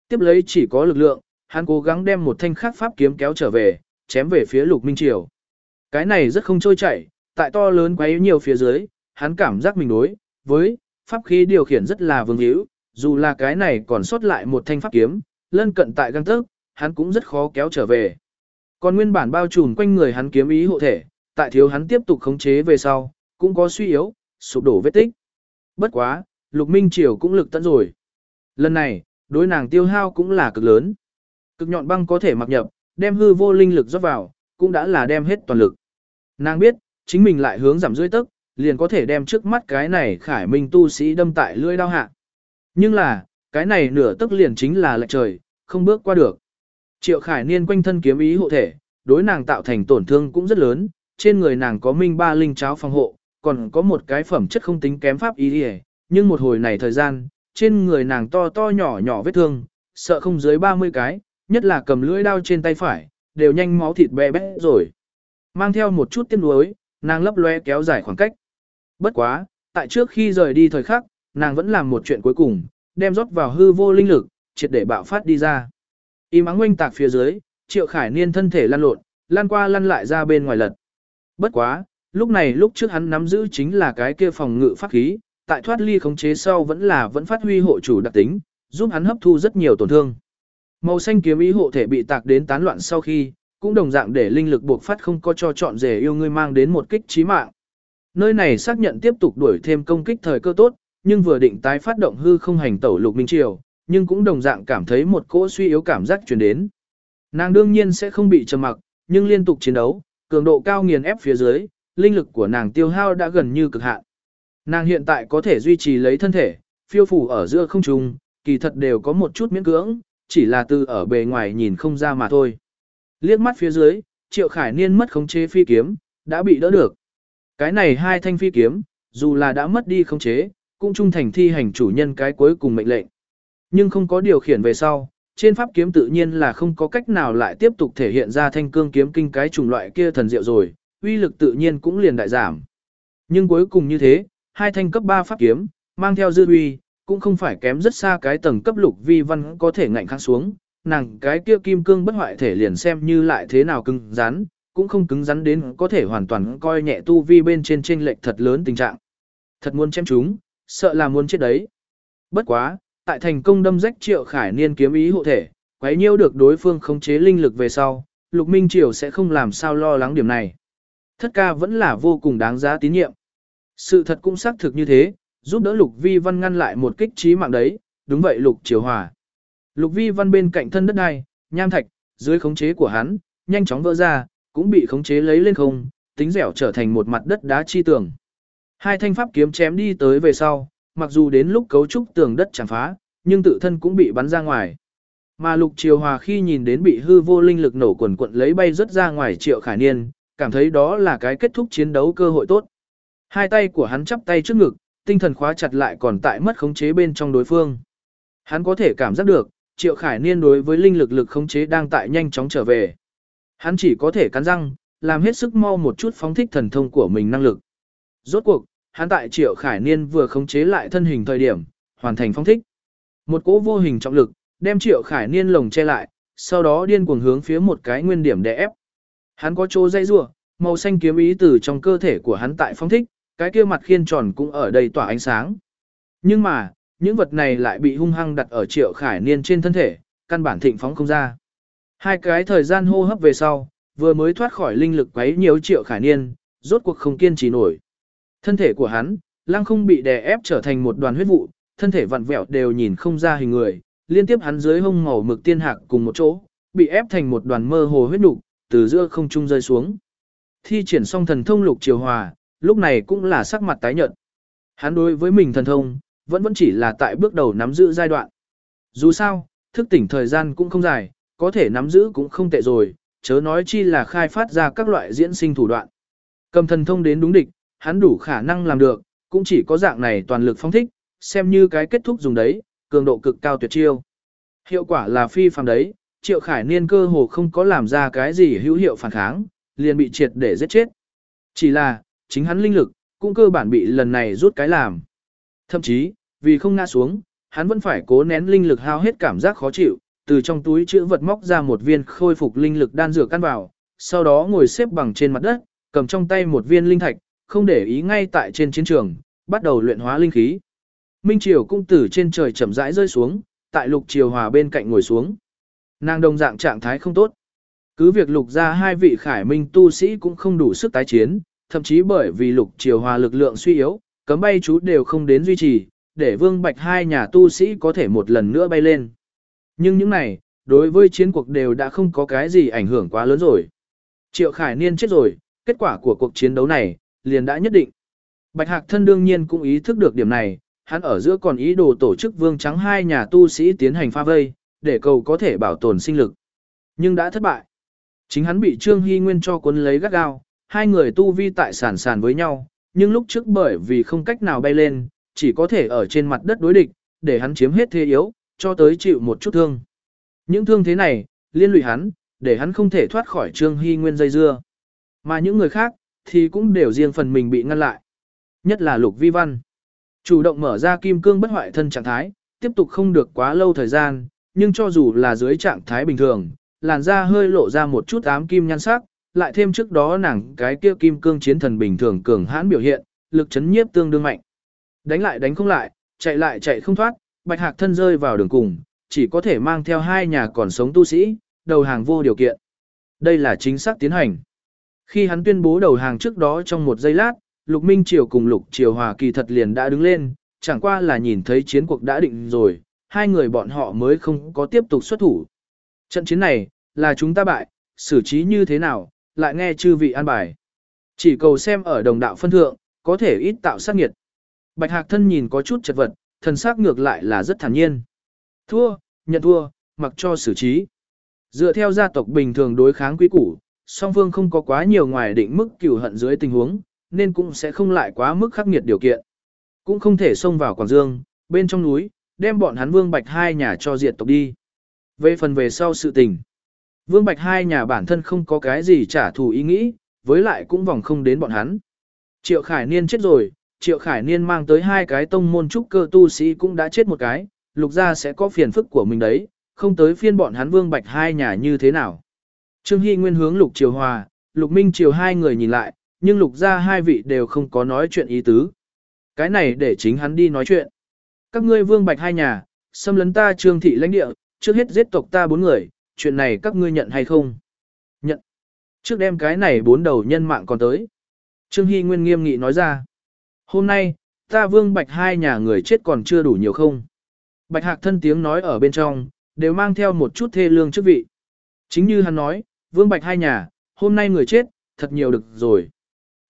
Tiếp lấy chỉ có lực lượng, hắn cố gắng đem một thanh khác pháp kiếm kéo trở về, chém về phía lục minh triều. Cái này rất không trôi chảy, tại to lớn quấy nhiều phía dưới, hắn cảm giác mình đối, với, pháp khí điều khiển rất là vương hữu, dù là cái này còn sót lại một thanh pháp kiếm, lân cận tại găng tớc, hắn cũng rất khó kéo trở về. Còn nguyên bản bao trùm quanh người hắn kiếm ý hộ thể, tại thiếu hắn tiếp tục khống chế về sau, cũng có suy yếu, sụp đổ vết tích. Bất quá, Lục Minh Triều cũng lực tận rồi. Lần này, đối nàng tiêu hao cũng là cực lớn. Cực nhọn băng có thể mặc nhập, đem hư vô linh lực rót vào, cũng đã là đem hết toàn lực. Nàng biết, chính mình lại hướng giảm dưới tức, liền có thể đem trước mắt cái này khải minh tu sĩ đâm tại lưỡi đao hạ. Nhưng là, cái này nửa tức liền chính là lệch trời, không bước qua được. Triệu khải niên quanh thân kiếm ý hộ thể, đối nàng tạo thành tổn thương cũng rất lớn, trên người nàng có minh ba linh cháo phòng hộ, còn có một cái phẩm chất không tính kém pháp ý đi nhưng một hồi này thời gian, trên người nàng to to nhỏ nhỏ vết thương, sợ không dưới 30 cái, nhất là cầm lưỡi đao trên tay phải, đều nhanh máu thịt bè bét rồi. Mang theo một chút tiếc nuối, nàng lấp loe kéo dài khoảng cách. Bất quá, tại trước khi rời đi thời khắc, nàng vẫn làm một chuyện cuối cùng, đem rót vào hư vô linh lực, triệt để bạo phát đi ra. Im ắng oanh tạc phía dưới, Triệu Khải Niên thân thể lăn lộn, lăn qua lăn lại ra bên ngoài lật. Bất quá, lúc này lúc trước hắn nắm giữ chính là cái kia phòng ngự pháp khí, tại thoát ly khống chế sau vẫn là vẫn phát huy hộ chủ đặc tính, giúp hắn hấp thu rất nhiều tổn thương. Màu xanh kiếm ý hộ thể bị tạc đến tán loạn sau khi, cũng đồng dạng để linh lực buộc phát không có cho chọn rể yêu ngươi mang đến một kích chí mạng. Nơi này xác nhận tiếp tục đuổi thêm công kích thời cơ tốt, nhưng vừa định tái phát động hư không hành tẩu lục minh triều, nhưng cũng đồng dạng cảm thấy một cỗ suy yếu cảm giác truyền đến. Nàng đương nhiên sẽ không bị trầm mặc, nhưng liên tục chiến đấu, cường độ cao nghiền ép phía dưới, linh lực của nàng tiêu hao đã gần như cực hạn. Nàng hiện tại có thể duy trì lấy thân thể, phiêu phủ ở giữa không trung, kỳ thật đều có một chút miễn cưỡng, chỉ là từ ở bề ngoài nhìn không ra mà thôi. Liếc mắt phía dưới, Triệu Khải Niên mất khống chế phi kiếm, đã bị đỡ được. Cái này hai thanh phi kiếm, dù là đã mất đi khống chế, cũng trung thành thi hành chủ nhân cái cuối cùng mệnh lệnh. Nhưng không có điều khiển về sau, trên pháp kiếm tự nhiên là không có cách nào lại tiếp tục thể hiện ra thanh cương kiếm kinh cái chủng loại kia thần diệu rồi, uy lực tự nhiên cũng liền đại giảm. Nhưng cuối cùng như thế, hai thanh cấp 3 pháp kiếm, mang theo dư uy, cũng không phải kém rất xa cái tầng cấp lục vi văn có thể ngạnh kháng xuống, nàng cái kia kim cương bất hoại thể liền xem như lại thế nào cứng rắn, cũng không cứng rắn đến có thể hoàn toàn coi nhẹ tu vi bên trên trên lệch thật lớn tình trạng. Thật muốn chém chúng, sợ là muốn chết đấy. Bất quá, tại thành công đâm rách triệu khải niên kiếm ý hộ thể, quấy nhiêu được đối phương khống chế linh lực về sau, lục minh triều sẽ không làm sao lo lắng điểm này. Thất ca vẫn là vô cùng đáng giá tín nhiệm. Sự thật cũng xác thực như thế, giúp đỡ lục vi văn ngăn lại một kích trí mạng đấy, đúng vậy lục triều hòa. Lục vi văn bên cạnh thân đất đai, nham thạch, dưới khống chế của hắn, nhanh chóng vỡ ra, cũng bị khống chế lấy lên không, tính dẻo trở thành một mặt đất đá chi tường. Hai thanh pháp kiếm chém đi tới về sau, mặc dù đến lúc cấu trúc tường đất chẳng phá, nhưng tự thân cũng bị bắn ra ngoài. Mà Lục Triều Hòa khi nhìn đến bị hư vô linh lực nổ quần quận lấy bay rất ra ngoài Triệu Khải Niên, cảm thấy đó là cái kết thúc chiến đấu cơ hội tốt. Hai tay của hắn chắp tay trước ngực, tinh thần khóa chặt lại còn tại mất khống chế bên trong đối phương. Hắn có thể cảm giác được, Triệu Khải Niên đối với linh lực lực khống chế đang tại nhanh chóng trở về. Hắn chỉ có thể cắn răng, làm hết sức mau một chút phóng thích thần thông của mình năng lực. Rốt cuộc, hắn tại Triệu Khải Niên vừa khống chế lại thân hình thời điểm, hoàn thành phong thích. Một cỗ vô hình trọng lực, đem Triệu Khải Niên lồng che lại, sau đó điên cuồng hướng phía một cái nguyên điểm đè ép. Hắn có chỗ dây rủa, màu xanh kiếm ý từ trong cơ thể của hắn tại phong thích, cái kia mặt khiên tròn cũng ở đây tỏa ánh sáng. Nhưng mà, những vật này lại bị hung hăng đặt ở Triệu Khải Niên trên thân thể, căn bản thịnh phóng không ra. Hai cái thời gian hô hấp về sau, vừa mới thoát khỏi linh lực quấy nhiều Triệu Khải Niên, rốt cuộc không kiên trì nổi. Thân thể của hắn, lăng không bị đè ép trở thành một đoàn huyết vụ, thân thể vặn vẹo đều nhìn không ra hình người, liên tiếp hắn dưới hông màu mực tiên hạc cùng một chỗ, bị ép thành một đoàn mơ hồ huyết nục, từ giữa không trung rơi xuống. Thi triển xong thần thông lục triều hòa, lúc này cũng là sắc mặt tái nhợt. Hắn đối với mình thần thông, vẫn vẫn chỉ là tại bước đầu nắm giữ giai đoạn. Dù sao, thức tỉnh thời gian cũng không dài, có thể nắm giữ cũng không tệ rồi, chớ nói chi là khai phát ra các loại diễn sinh thủ đoạn. Cầm thần thông đến đúng địch, hắn đủ khả năng làm được, cũng chỉ có dạng này toàn lực phong thích, xem như cái kết thúc dùng đấy, cường độ cực cao tuyệt chiêu. Hiệu quả là phi phàm đấy, Triệu Khải Niên cơ hồ không có làm ra cái gì hữu hiệu phản kháng, liền bị triệt để giết chết. Chỉ là, chính hắn linh lực, cũng cơ bản bị lần này rút cái làm. Thậm chí, vì không ngã xuống, hắn vẫn phải cố nén linh lực hao hết cảm giác khó chịu, từ trong túi chữ vật móc ra một viên khôi phục linh lực đan dược căn vào, sau đó ngồi xếp bằng trên mặt đất, cầm trong tay một viên linh thạch, không để ý ngay tại trên chiến trường, bắt đầu luyện hóa linh khí. Minh Triều cung tử trên trời chậm rãi rơi xuống, tại Lục Triều Hòa bên cạnh ngồi xuống. Nàng đồng dạng trạng thái không tốt. Cứ việc lục ra hai vị khải minh tu sĩ cũng không đủ sức tái chiến, thậm chí bởi vì lục triều hòa lực lượng suy yếu, cấm bay chú đều không đến duy trì, để vương bạch hai nhà tu sĩ có thể một lần nữa bay lên. Nhưng những này, đối với chiến cuộc đều đã không có cái gì ảnh hưởng quá lớn rồi. Triệu Khải Niên chết rồi, kết quả của cuộc chiến đấu này, liền đã nhất định. Bạch Hạc thân đương nhiên cũng ý thức được điểm này, hắn ở giữa còn ý đồ tổ chức vương trắng hai nhà tu sĩ tiến hành pha vây, để cầu có thể bảo tồn sinh lực. Nhưng đã thất bại. Chính hắn bị Trương Hy Nguyên cho cuốn lấy gắt gao, hai người tu vi tại sản sản với nhau, nhưng lúc trước bởi vì không cách nào bay lên, chỉ có thể ở trên mặt đất đối địch, để hắn chiếm hết thế yếu, cho tới chịu một chút thương. Những thương thế này, liên lụy hắn, để hắn không thể thoát khỏi Trương Hy Nguyên dây dưa. Mà những người khác, thì cũng đều riêng phần mình bị ngăn lại. Nhất là Lục Vi Văn. Chủ động mở ra kim cương bất hoại thân trạng thái, tiếp tục không được quá lâu thời gian, nhưng cho dù là dưới trạng thái bình thường, làn da hơi lộ ra một chút ám kim nhan sắc, lại thêm trước đó nàng cái kia kim cương chiến thần bình thường cường hãn biểu hiện, lực chấn nhiếp tương đương mạnh. Đánh lại đánh không lại, chạy lại chạy không thoát, Bạch Hạc thân rơi vào đường cùng, chỉ có thể mang theo hai nhà còn sống tu sĩ, đầu hàng vô điều kiện. Đây là chính xác tiến hành. Khi hắn tuyên bố đầu hàng trước đó trong một giây lát, Lục Minh Triều cùng Lục Triều Hòa kỳ thật liền đã đứng lên, chẳng qua là nhìn thấy chiến cuộc đã định rồi, hai người bọn họ mới không có tiếp tục xuất thủ. Trận chiến này, là chúng ta bại, xử trí như thế nào, lại nghe chư vị an bài. Chỉ cầu xem ở đồng đạo phân thượng, có thể ít tạo sát nghiệt. Bạch Hạc thân nhìn có chút chật vật, thần sắc ngược lại là rất thản nhiên. Thua, nhận thua, mặc cho xử trí. Dựa theo gia tộc bình thường đối kháng quý củ, song phương không có quá nhiều ngoài định mức cửu hận dưới tình huống, nên cũng sẽ không lại quá mức khắc nghiệt điều kiện. Cũng không thể xông vào Quảng Dương, bên trong núi, đem bọn hắn Vương Bạch hai nhà cho diệt tộc đi. Về phần về sau sự tình, Vương Bạch hai nhà bản thân không có cái gì trả thù ý nghĩ, với lại cũng vòng không đến bọn hắn. Triệu Khải Niên chết rồi, Triệu Khải Niên mang tới hai cái tông môn trúc cơ tu sĩ cũng đã chết một cái, lục gia sẽ có phiền phức của mình đấy, không tới phiên bọn hắn Vương Bạch hai nhà như thế nào. Trương Hy Nguyên hướng Lục Triều Hòa, Lục Minh Triều hai người nhìn lại, nhưng Lục gia hai vị đều không có nói chuyện ý tứ. Cái này để chính hắn đi nói chuyện. Các ngươi Vương Bạch hai nhà, xâm lấn ta Trương thị lãnh địa, trước hết giết tộc ta bốn người, chuyện này các ngươi nhận hay không? Nhận. Trước đem cái này bốn đầu nhân mạng còn tới. Trương Hy Nguyên nghiêm nghị nói ra. Hôm nay, ta Vương Bạch hai nhà người chết còn chưa đủ nhiều không? Bạch Hạc thân tiếng nói ở bên trong, đều mang theo một chút thê lương chức vị. Chính như hắn nói, Vương Bạch hai nhà, hôm nay người chết, thật nhiều được rồi.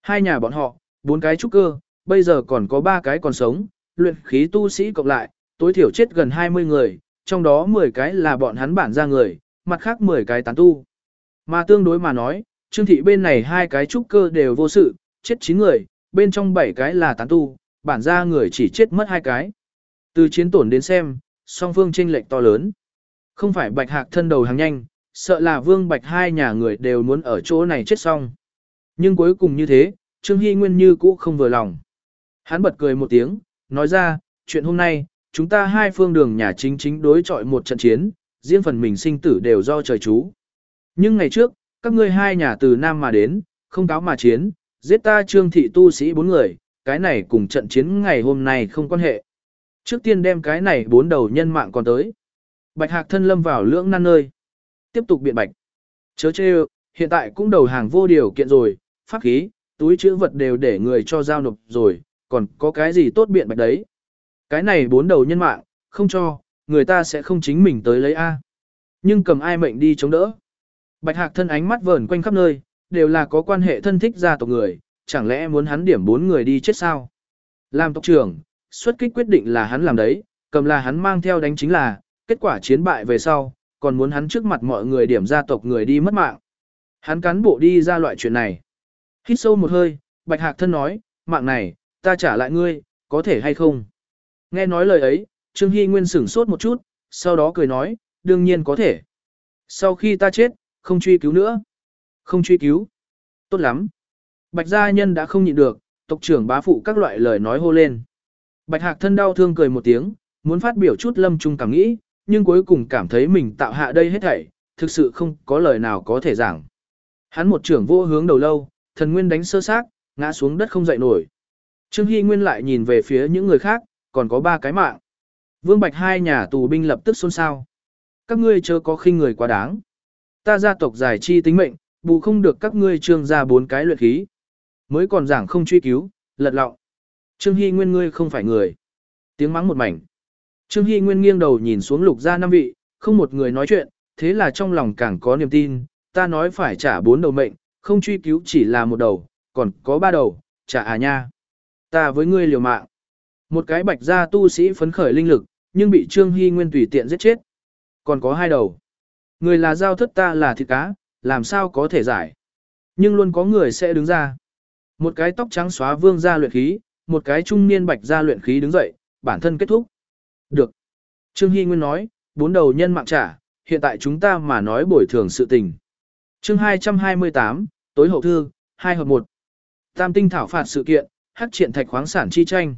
Hai nhà bọn họ, bốn cái trúc cơ, bây giờ còn có ba cái còn sống, luyện khí tu sĩ cộng lại, tối thiểu chết gần 20 người, trong đó 10 cái là bọn hắn bản ra người, mặt khác 10 cái tán tu. Mà tương đối mà nói, Trương thị bên này hai cái trúc cơ đều vô sự, chết 9 người, bên trong 7 cái là tán tu, bản ra người chỉ chết mất hai cái. Từ chiến tổn đến xem, song phương chênh lệch to lớn. Không phải bạch hạc thân đầu hàng nhanh, sợ là vương bạch hai nhà người đều muốn ở chỗ này chết xong. Nhưng cuối cùng như thế, Trương Hy Nguyên như cũ không vừa lòng. Hắn bật cười một tiếng, nói ra, chuyện hôm nay, chúng ta hai phương đường nhà chính chính đối chọi một trận chiến, riêng phần mình sinh tử đều do trời chú. Nhưng ngày trước, các ngươi hai nhà từ Nam mà đến, không cáo mà chiến, giết ta trương thị tu sĩ bốn người, cái này cùng trận chiến ngày hôm nay không quan hệ. Trước tiên đem cái này bốn đầu nhân mạng còn tới. Bạch Hạc thân lâm vào lưỡng nan nơi. Tiếp tục biện bạch. Chớ chê hiện tại cũng đầu hàng vô điều kiện rồi, pháp khí, túi chữ vật đều để người cho giao nộp rồi, còn có cái gì tốt biện bạch đấy. Cái này bốn đầu nhân mạng, không cho, người ta sẽ không chính mình tới lấy A. Nhưng cầm ai mệnh đi chống đỡ. Bạch Hạc thân ánh mắt vờn quanh khắp nơi, đều là có quan hệ thân thích gia tộc người, chẳng lẽ muốn hắn điểm bốn người đi chết sao? Làm tộc trưởng, xuất kích quyết định là hắn làm đấy, cầm là hắn mang theo đánh chính là, kết quả chiến bại về sau, còn muốn hắn trước mặt mọi người điểm gia tộc người đi mất mạng. Hắn cán bộ đi ra loại chuyện này. Hít sâu một hơi, Bạch Hạc thân nói, mạng này, ta trả lại ngươi, có thể hay không? Nghe nói lời ấy, Trương Hy Nguyên sửng sốt một chút, sau đó cười nói, đương nhiên có thể. Sau khi ta chết, không truy cứu nữa. Không truy cứu. Tốt lắm. Bạch gia nhân đã không nhịn được, tộc trưởng bá phụ các loại lời nói hô lên. Bạch Hạc thân đau thương cười một tiếng, muốn phát biểu chút lâm trung cảm nghĩ, nhưng cuối cùng cảm thấy mình tạo hạ đây hết thảy, thực sự không có lời nào có thể giảng. Hắn một trưởng vô hướng đầu lâu, thần nguyên đánh sơ xác, ngã xuống đất không dậy nổi. Trương Hy Nguyên lại nhìn về phía những người khác, còn có ba cái mạng. Vương Bạch hai nhà tù binh lập tức xôn xao. Các ngươi chớ có khinh người quá đáng. Ta gia tộc giải chi tính mệnh, bù không được các ngươi trương ra bốn cái luyện khí. Mới còn giảng không truy cứu, lật lọng. Trương Hy Nguyên ngươi không phải người. Tiếng mắng một mảnh. Trương Hy Nguyên nghiêng đầu nhìn xuống lục gia năm vị, không một người nói chuyện, thế là trong lòng càng có niềm tin, ta nói phải trả bốn đầu mệnh, không truy cứu chỉ là một đầu, còn có ba đầu, trả à nha. Ta với ngươi liều mạng. Một cái bạch gia tu sĩ phấn khởi linh lực, nhưng bị Trương Hy Nguyên tùy tiện giết chết. Còn có hai đầu. Người là giao thất ta là thịt cá, làm sao có thể giải. Nhưng luôn có người sẽ đứng ra. Một cái tóc trắng xóa vương gia luyện khí, một cái trung niên bạch gia luyện khí đứng dậy, bản thân kết thúc. Được. Trương Hy Nguyên nói, bốn đầu nhân mạng trả, hiện tại chúng ta mà nói bồi thường sự tình. chương 228, tối hậu thư, 2 hợp 1. Tam tinh thảo phạt sự kiện, hắc triện thạch khoáng sản chi tranh.